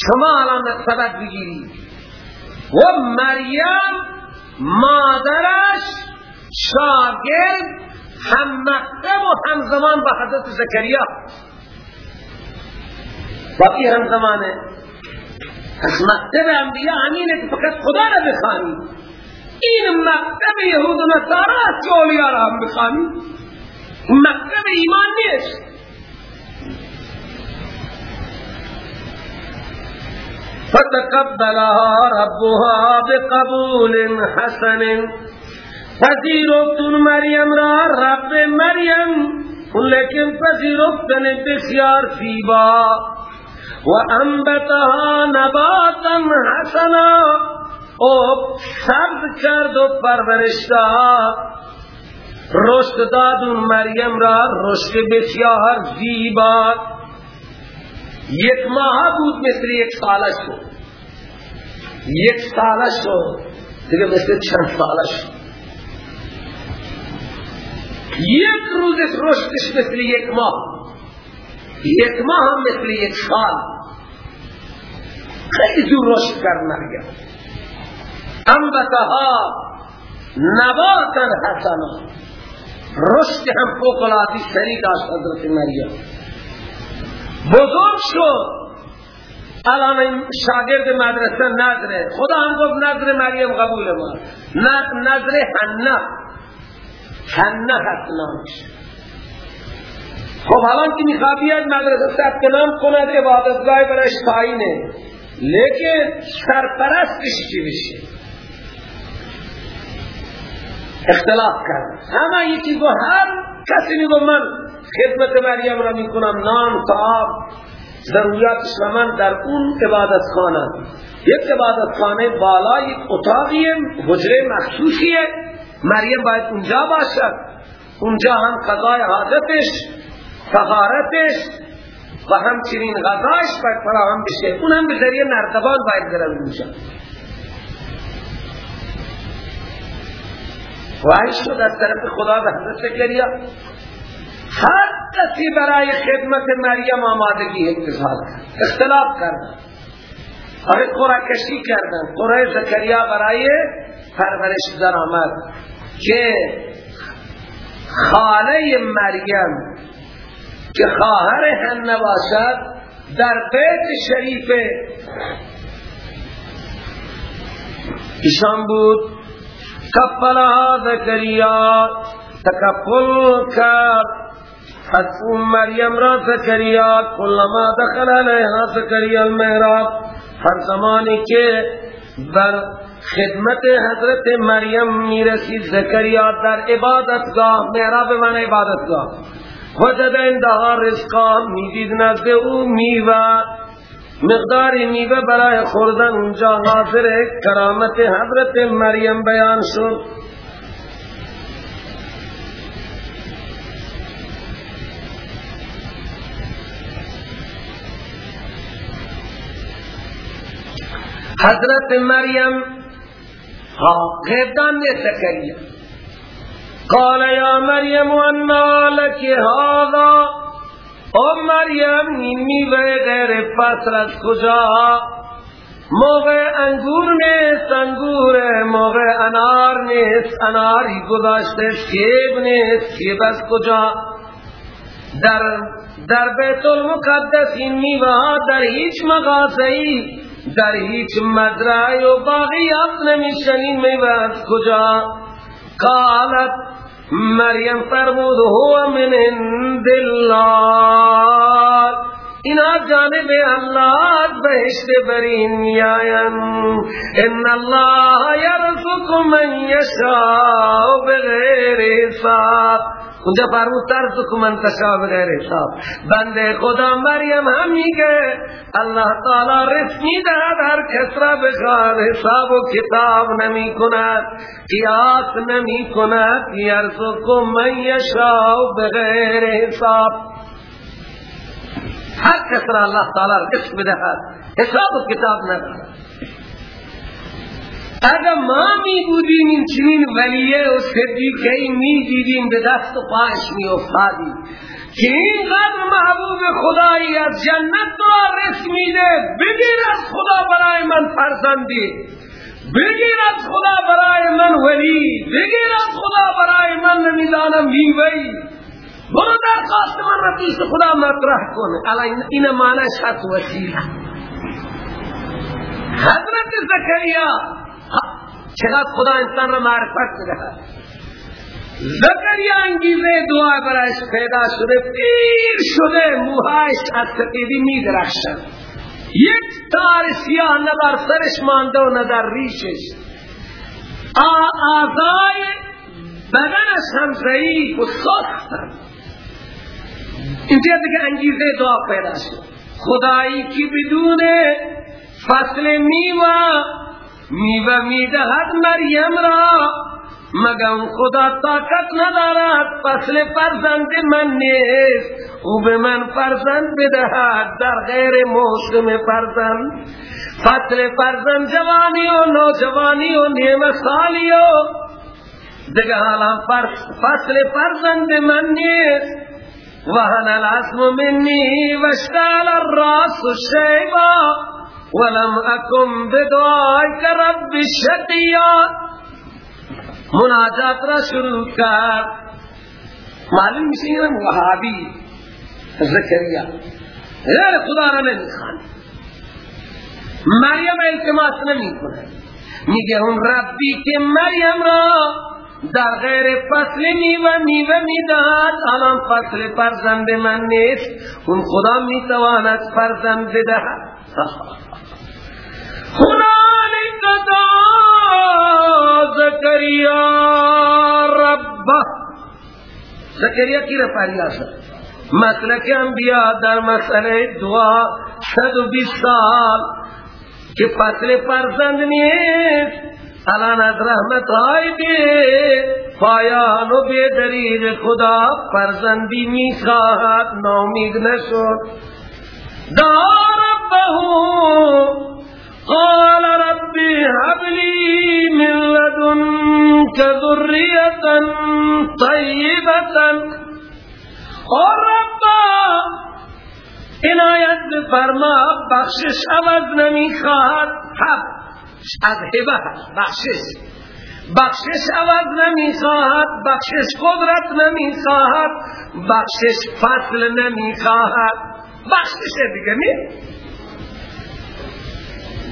شما الان سبب بگیری. و مریم مادرش شاگرد هم مکتب و هم زمان با حضرت زکریا. باقی هم زمانه. از مکتب انبیاء همینه که فقط خدا را بخوانی. این مکتب یهود و نصارا که اولیاء را هم بخوانی؟ مکتب ایمان نیست. فتقبلها ربها بقبول حسن. پذیرفتون مریم را رب مریم. لیکن پذیرفتن بسیار زیبا. و انبتها نباتا حسنا. او سبز کرد و پرورش داد رشد دادون مریم را رشد بسیار زیبا. یک ماه بود مثل یک سالش بود. یک سالش شد دیگه مثل چند سالش یک روز رشدش مثل یک ماه. یک ماه هم مثل یک سال. خیلی زور رشد کرد مریم انبتها نباتا حسنا رشد هم فوقلاتی سری داشت حضرت مریم. بزرگ شد. الان شاگرد مدرسه نظره. خدا هم گفت نظر مریم قبول ما. نظر حنه حنه حسنانش خب الان که می‌خواد بیاد مدرسه ثبت نام کند عبادتگاه برش تاینه لیکن سرپرستش چی بشه اختلاف کرد. همه یکی گو هر کسی میگو من خدمت مریم را می‌کنم نام تاب ضروریاتش و من در اون عبادت خانه یک عبادت خانه بالا یک اتاقیه حجره مخصوصیه. مریم باید اونجا باشد. اونجا هم قضای حاجتش طهارتش و همچنین غذاش باید فراهم بشه. اونم به ذریعه نردبان باید برن اونجا وحی شد از طرف خدا به حضرت زکریا. هر کسی برای خدمت مریم آمادگی اتصال کرد. اختلاف کردن. آره قرآن کشی کردن. قرآن زکریا برای پرورش در آمد که خاله مریم که خواهر هنه باشد در بیت شریف ایشان بود کفلها زکریا تکفل کرد حسون مریم را زکریا کلما دخل علیها زکریا المحراب هر زمانی که بر خدمت حضرت مریم می‌رسید زکریا در عبادتگاه محراب من عبادتگاه. وجد اندها رزقا. می‌دید نزد او میوه. مقدار میوه برای خوردن اونجا حاضر. کرامت حضرت مریم بیان شد. حضرت مریم غیبدان نے زکریا قال یا مریم انا لکی هذا؟ او مریم این میوه غیر از کجا؟ موقع انگور نیست انگور موقع انار نیست اناری گذاشته سیب نیست سیب از کجا؟ در در بیت المقدس این میوه در هیچ مغازهی در هیچ مزرعه و باقی اصل نمیشنین میوه از کجا؟ قالت مریم فرمود هو من عند الله. اینا جانب اللہ بہشت برین میاین ان اللہ یرزق من یشاء بغیر حساب. اونجا فرمود ترزق من تشاء بغیر حساب. بنده خدا مریم هم میگه اللہ تعالی رزق می‌دهد هر کس را بخواد حساب و کتاب نمی کند قیاس نمی کند یرزق من یشاء بغیر حساب. هر کس را اللہ تعالی رزق بدهد حساب و کتاب ندارد اگر ما می بودیم این چنین ولیه و صدیقه می دیدیم به دست و پاش می افتادیم که اینقدر محبوب خدایی از جنت را رسم میده بگیر از خدا برای من فرزندی. بگیر از خدا برای من ولی. بگیر از خدا برای من نمی‌دانم میوهی برو درخواست من را پیش خدا مطرح کنه این معنی شرط وسیله. حضرت زکریا چقدر خدا انسان را معرفت می‌دهد. زکریا انگیزه دعا برایش پیدا شده پیر شده موهایش از سفیدی می درخشد یک تار سیاه نه بر سرش مانده و نه در ریشش. آزای بدنش هم ضعیف و سختن اینجا دیگه انگیزه دعا پیدا شد. خدایی کی بدون فصل میوه میوه می‌دهد مریم را. مگم خدا طاقت ندارد فصل فرزند من نیست. او به من فرزند بدهد در غیر موسم فرزند. فصل فرزند جوانی و نوجوانی و نیم سالی و دیگه حالا فصل فرزند من نیست. وهن العصم منی واشتعل الراس شیبا ولم اکم بدعائک رب شقیا مناجات را شروع کرد. معلوم میشه وحابی زکریا. غیر خدا را نمی‌خوان. مریم التماس نمی کنه میگه اون ربی که مریم را در غیر فصل میوه میوه می‌دهد الان فصل فرزند من نیست. اون خدا می‌تواند فرزند بدهد. هنالك دعا زكريا ربه زكريا کی رفاریہ شد مسلک انبیاء در مسئله دعا صد و بیس سال که فصل فرزند نیست. الان از رحمت بی پایان و بی دریغ خدا فرزندی می خواهد نامید نشد دعا ربه قال ربي هب لي من لدنك ذرية طيبة. اور ربا عنایت فرما بخشش عوض نمی خواهد حب از بخشش. بخشش عوض نمی خواهد بخشش قدرت نمی خواهد بخشش فصل نمی خواهد بخشش دیگه نی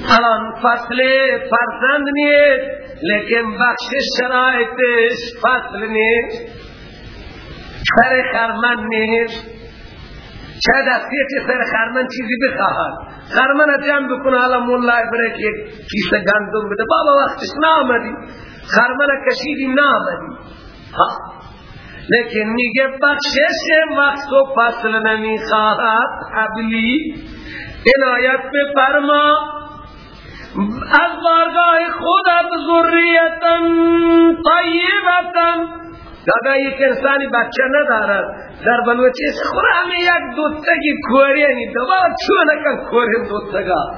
الان فصل فرزند نیست لیکن بخشش شرایطش فصل نیست. سر خرمن نیست. شاید از که سر خرمن چیزی بخواهد. خرمن جمع بکنه حالا مولای بره که کیسه گندم بده. بابا وقتش نامدی. خرمن کشیدی نامدی. لیکن میگه بخشش وقت و فصل نمی خواهد حبلی. عنایت به فرما از بارگاه خودت ذریتا طیبتا. دادا یک انسانی بچه ندارد در بلوچه خوره همه یک دوتگی کوری یعنی دوا چون نکن کوری دوتگا.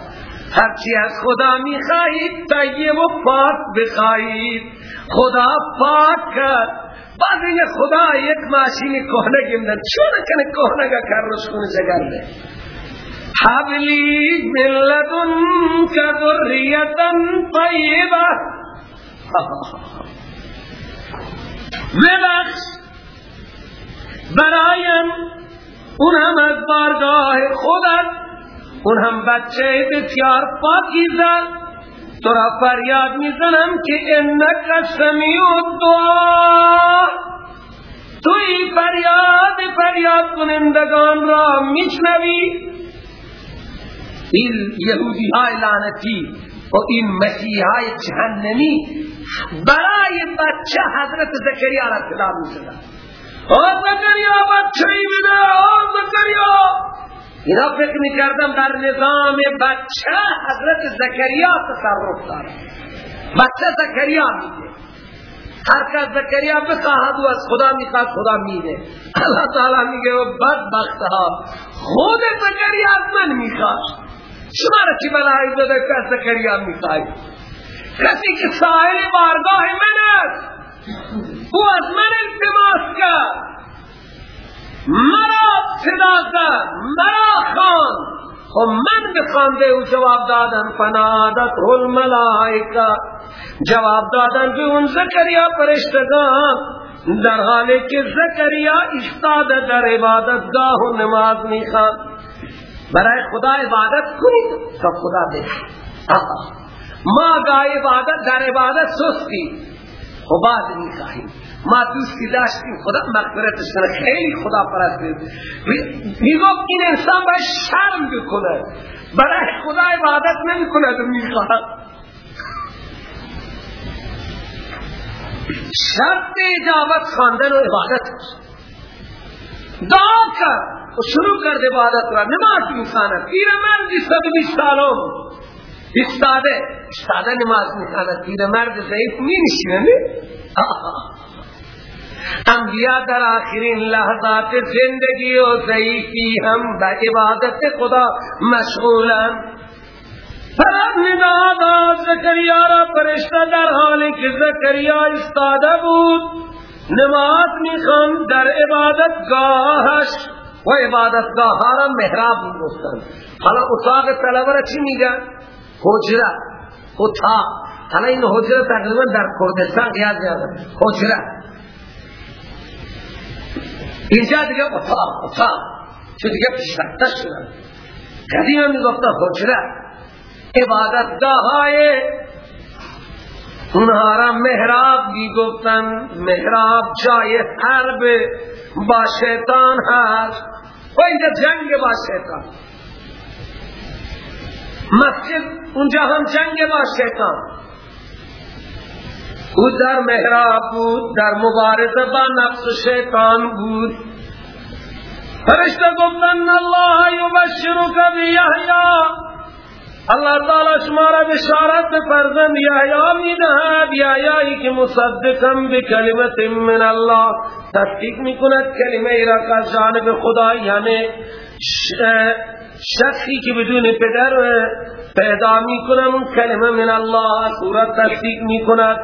هرچی از خدا می خواهید طیب و پاک بخواهید. خدا پاک کرد. بعد خدا یک ماشینی کهنه گمدن چون نکنه کهنه کرش کنه جگرده حبلی من لدن که ذریتا طیبه ببخش. برایم. اون هم از بارگاه خودت. اون هم بچه بسیار پاکیزد تو را فریاد می‌زنم که انک سمیع دعا توی فریاد فریاد کنندگان را میشنوی. این یهودی های لعنتی و این مسیح های جهنمی برای بچه حضرت زکریا را صدا می‌زدن آ زکریا بچه ای بده آ زکریا. اینا فکر می‌کردم در نظام بچه حضرت زکریا تصرف داره. بچه زکریا میده هر کس زکریا بخواهد و از خدا می‌خواد خدا میده. اللہ تعالی میگه و بدبخت ها خود زکریا از من می‌خواد. شما را چی بلایی بده که زکریا می‌خواهید کسی که سائل بارگاه من است. او از من التماس کرد. مرا صدا کرد مرا خان. و خب من بخانده او جواب دادن فنادت الملائکه. جواب دادن به اون زکریا پرشتگان در حالی که زکریا استاد در عبادتگاه و نماز می‌خواد برای خدا عبادت کنید. تا خدا بخواد ما گاه عبادت در عبادت سستی و بعد می‌خواهیم. ما دوستی داشتیم خدا مغفرتش کنه. خیلی خدا پرست می‌گفت این انسان باید شرم بکنه. برای خدا عبادت نمی کنه تو می‌خواد. شرط اجابت خواندن و عبادت دعا کرد. و شروع کرد عبادت را نماز انسانه. پیر مردی صد بیس سالم استاده استاده نماز می‌خواند پیر مرد ضعیف می نشینه انبیاء در آخرین لحظات زندگی و ضعیفی هم به عبادت خدا مشغولن. فرد نداد زکریا را فرشته در حالی که زکریا استاده بود. نماز می‌خوان در عبادتگاهش. و عبادتگاه ها را محراب می‌گفتن. حالا اتاق طلبه را چی میگن؟ حجره. اتاق. حالا این حجره تقریبا در کردستان قیاد میادن حجره. اینجا دیگه اتاق اتاق. چون دیگه پیشرفته شدن قدیم می‌گفتن حجره. عبادتگاه های اونها را محراب می‌گفتن. محراب جای حرب با شیطان هست. و اینجا جنگ با شیطان. مسجد اونجا هم جنگ با شیطان. او در محراب بود در مبارزه با نفس شیطان بود. فرشته گفتن الله یبشرک بیحیا اللہ تعالی شما را بشارت به فرزند یحیا می‌دهد یحیایی که مصدقا بکلمت من الله تصدیق می‌کند کلمه ای را از جانب خدا یعنی شخصی که بدون پدر پیدا می کنم کلمه من الله صورت تصدیق می کند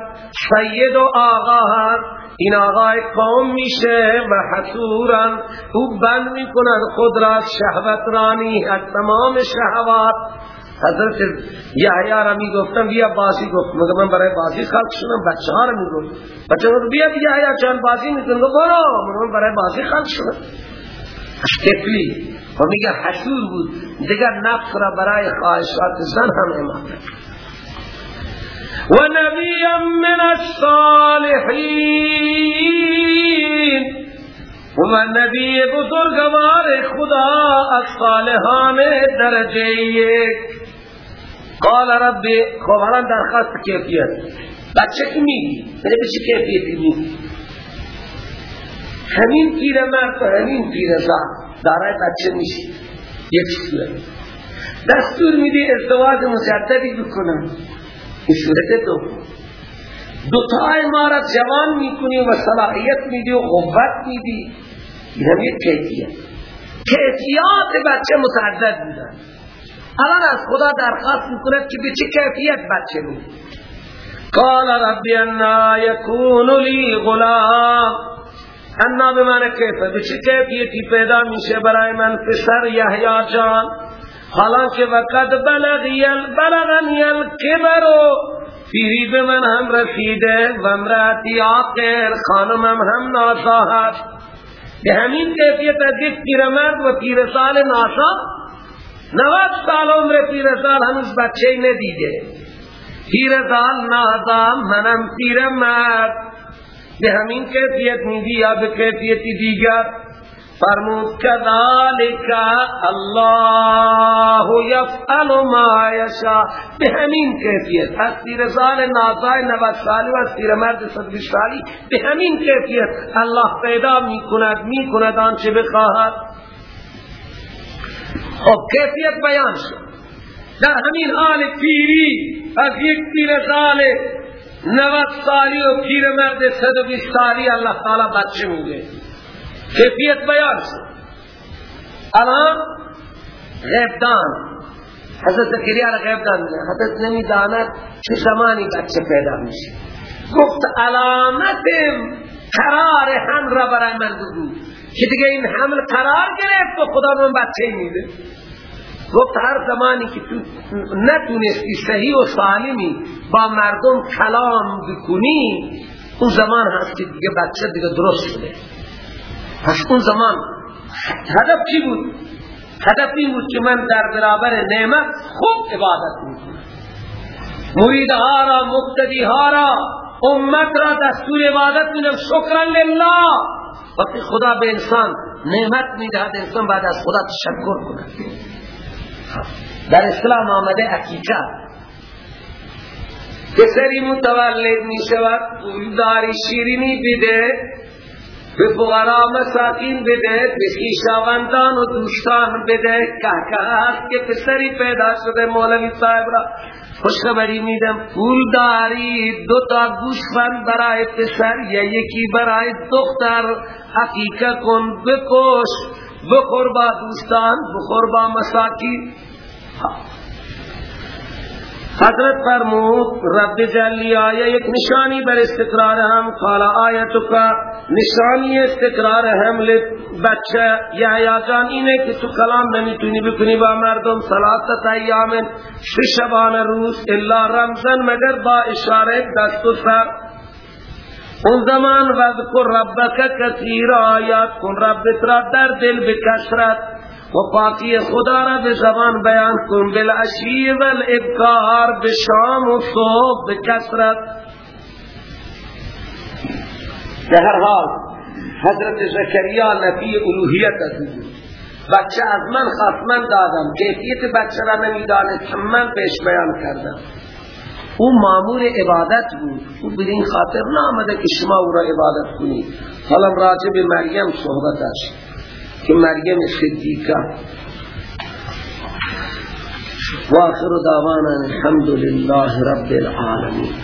سید و آقا هست این آقای قوم میشه و حسورا او بند می کند خود را شهوت رانی از تمام شهوات حضرت یحیی را می گفتم بیا بازی گفت مگه من برای بازی خلق شدم؟ بچه ها را می گفت بچه ها بیا یحیی چند بازی می کنم برو. من برای بازی خلق شدم. اشتفلی و میگه حشور بود. دیگر نفس را برای خواهشات زن هم امام. و نبیا من الصالحین. و نبی بزرگوار خدا از صالحان درجه یک. قال ربی خب الان درخواست کیفیت. بچه کی میگی؟ بره بچه کیفیتی میگی همین پیر مرد و همین پیر زن. دارای بچه میشی یک صورت دستور میدی ازدواج مجددی بکنن این صورت دو. دو تای مارت جوان می‌کنی و صلاحیت میدی و قوت میدی. این هم کیفیت. کیفیات بچه متعدد بودن. الان از خدا درخواست می‌کند که به چه کیفیت بچه بود قال ربی انا یکون لی غلام انا به من کیفه به چه کیفیتی پیدا میشه برای من پسر یحیی جان حالا که وقت بلغی بلغنی الکبر پیری به من هم رسیده و امراتی آخر خانمم هم ناساحت به همین کیفیت از یک پیرمرد و پیرسال ناسا نوات سال عمر پیرسال هنوز بچه ندیده. پیرسال ناسا منم پیرمرد. به همین کیفیت میدی یا به کیفیتی دیگر؟ فرمود کذالک الله یفعل ما یشاء. به همین کیفیت. از تیر سال نازای نوت سالی و از تیر مرد صد سالی به همین کیفیت الله پیدا می کند می کند آنچه بخواهد. خب کیفیت بیان شد. در همین حال پیری از یک تیر سال نوت سالی و پیر مرد صد و سالی اللہ تعالی بچه میده کیفیت بیان شد. الان غیبدان. حضرت زکریا را غیبدان میگن حضرت نمی‌داند چه زمانی بچه پیدا میشه. گفت علامت قرار هم را برای من بگو که دیگه این حمل قرار گرفت و خدا من بچه میده. گفت هر زمانی که تو نتونستی صحیح و سالمی با مردم کلام بکنی اون زمان هست که دیگه بچه دیگه درست شده. پس اون زمان هدف چی بود؟ هدف این بود که من در برابر نعمت خوب عبادت می‌کنم. مریدها را مقتدیها را امت را دستور عبادت میدم. شکرا لله. وقتی خدا به انسان نعمت می‌دهد انسان بعد از خدا تشکر کنه در اسلام آمده عقیقه. کسری متولد می شود داری شیرینی بده به فقرا مساکین بده به خیشاوندان و دوستان بده. که که که پسری پیدا شده مولوی صاحب را. خوشخبری میدم پول داری دو تا گوشفند برای پسر یا یکی برای دختر. حقیقت کن بکش بخور با دوستان بخور با مساکین. حضرت فرمود رب جلی آیا یک نشانی بر استقرار هم قال آیتو کا نشانی استقرار حمل بچه. یا جان اینه که تو کلام نمی‌تونی بکنی با مردم صلاتت ایام ششبان روز الا رمزن مگر با اشاره دست و سر. اون زمان وذکر ربک کثیر آیات کن رب ترا در دل بکسرت و پاکی خدا را به زبان بیان کن. بالعشی و به شام و صبح به کسرت در هر حال حضرت زکریا نفی الوهیت از بچه از من من دادم. کیفیت بچه را نمیدانه که من پیش بیان کردم. او مامور عبادت بود. او بدین خاطر نامده که شما او را عبادت کنید. حالا راجع به مریم صحبت است. که مریم صدیقه. و آخر دعوانا الحمد لله رب العالمين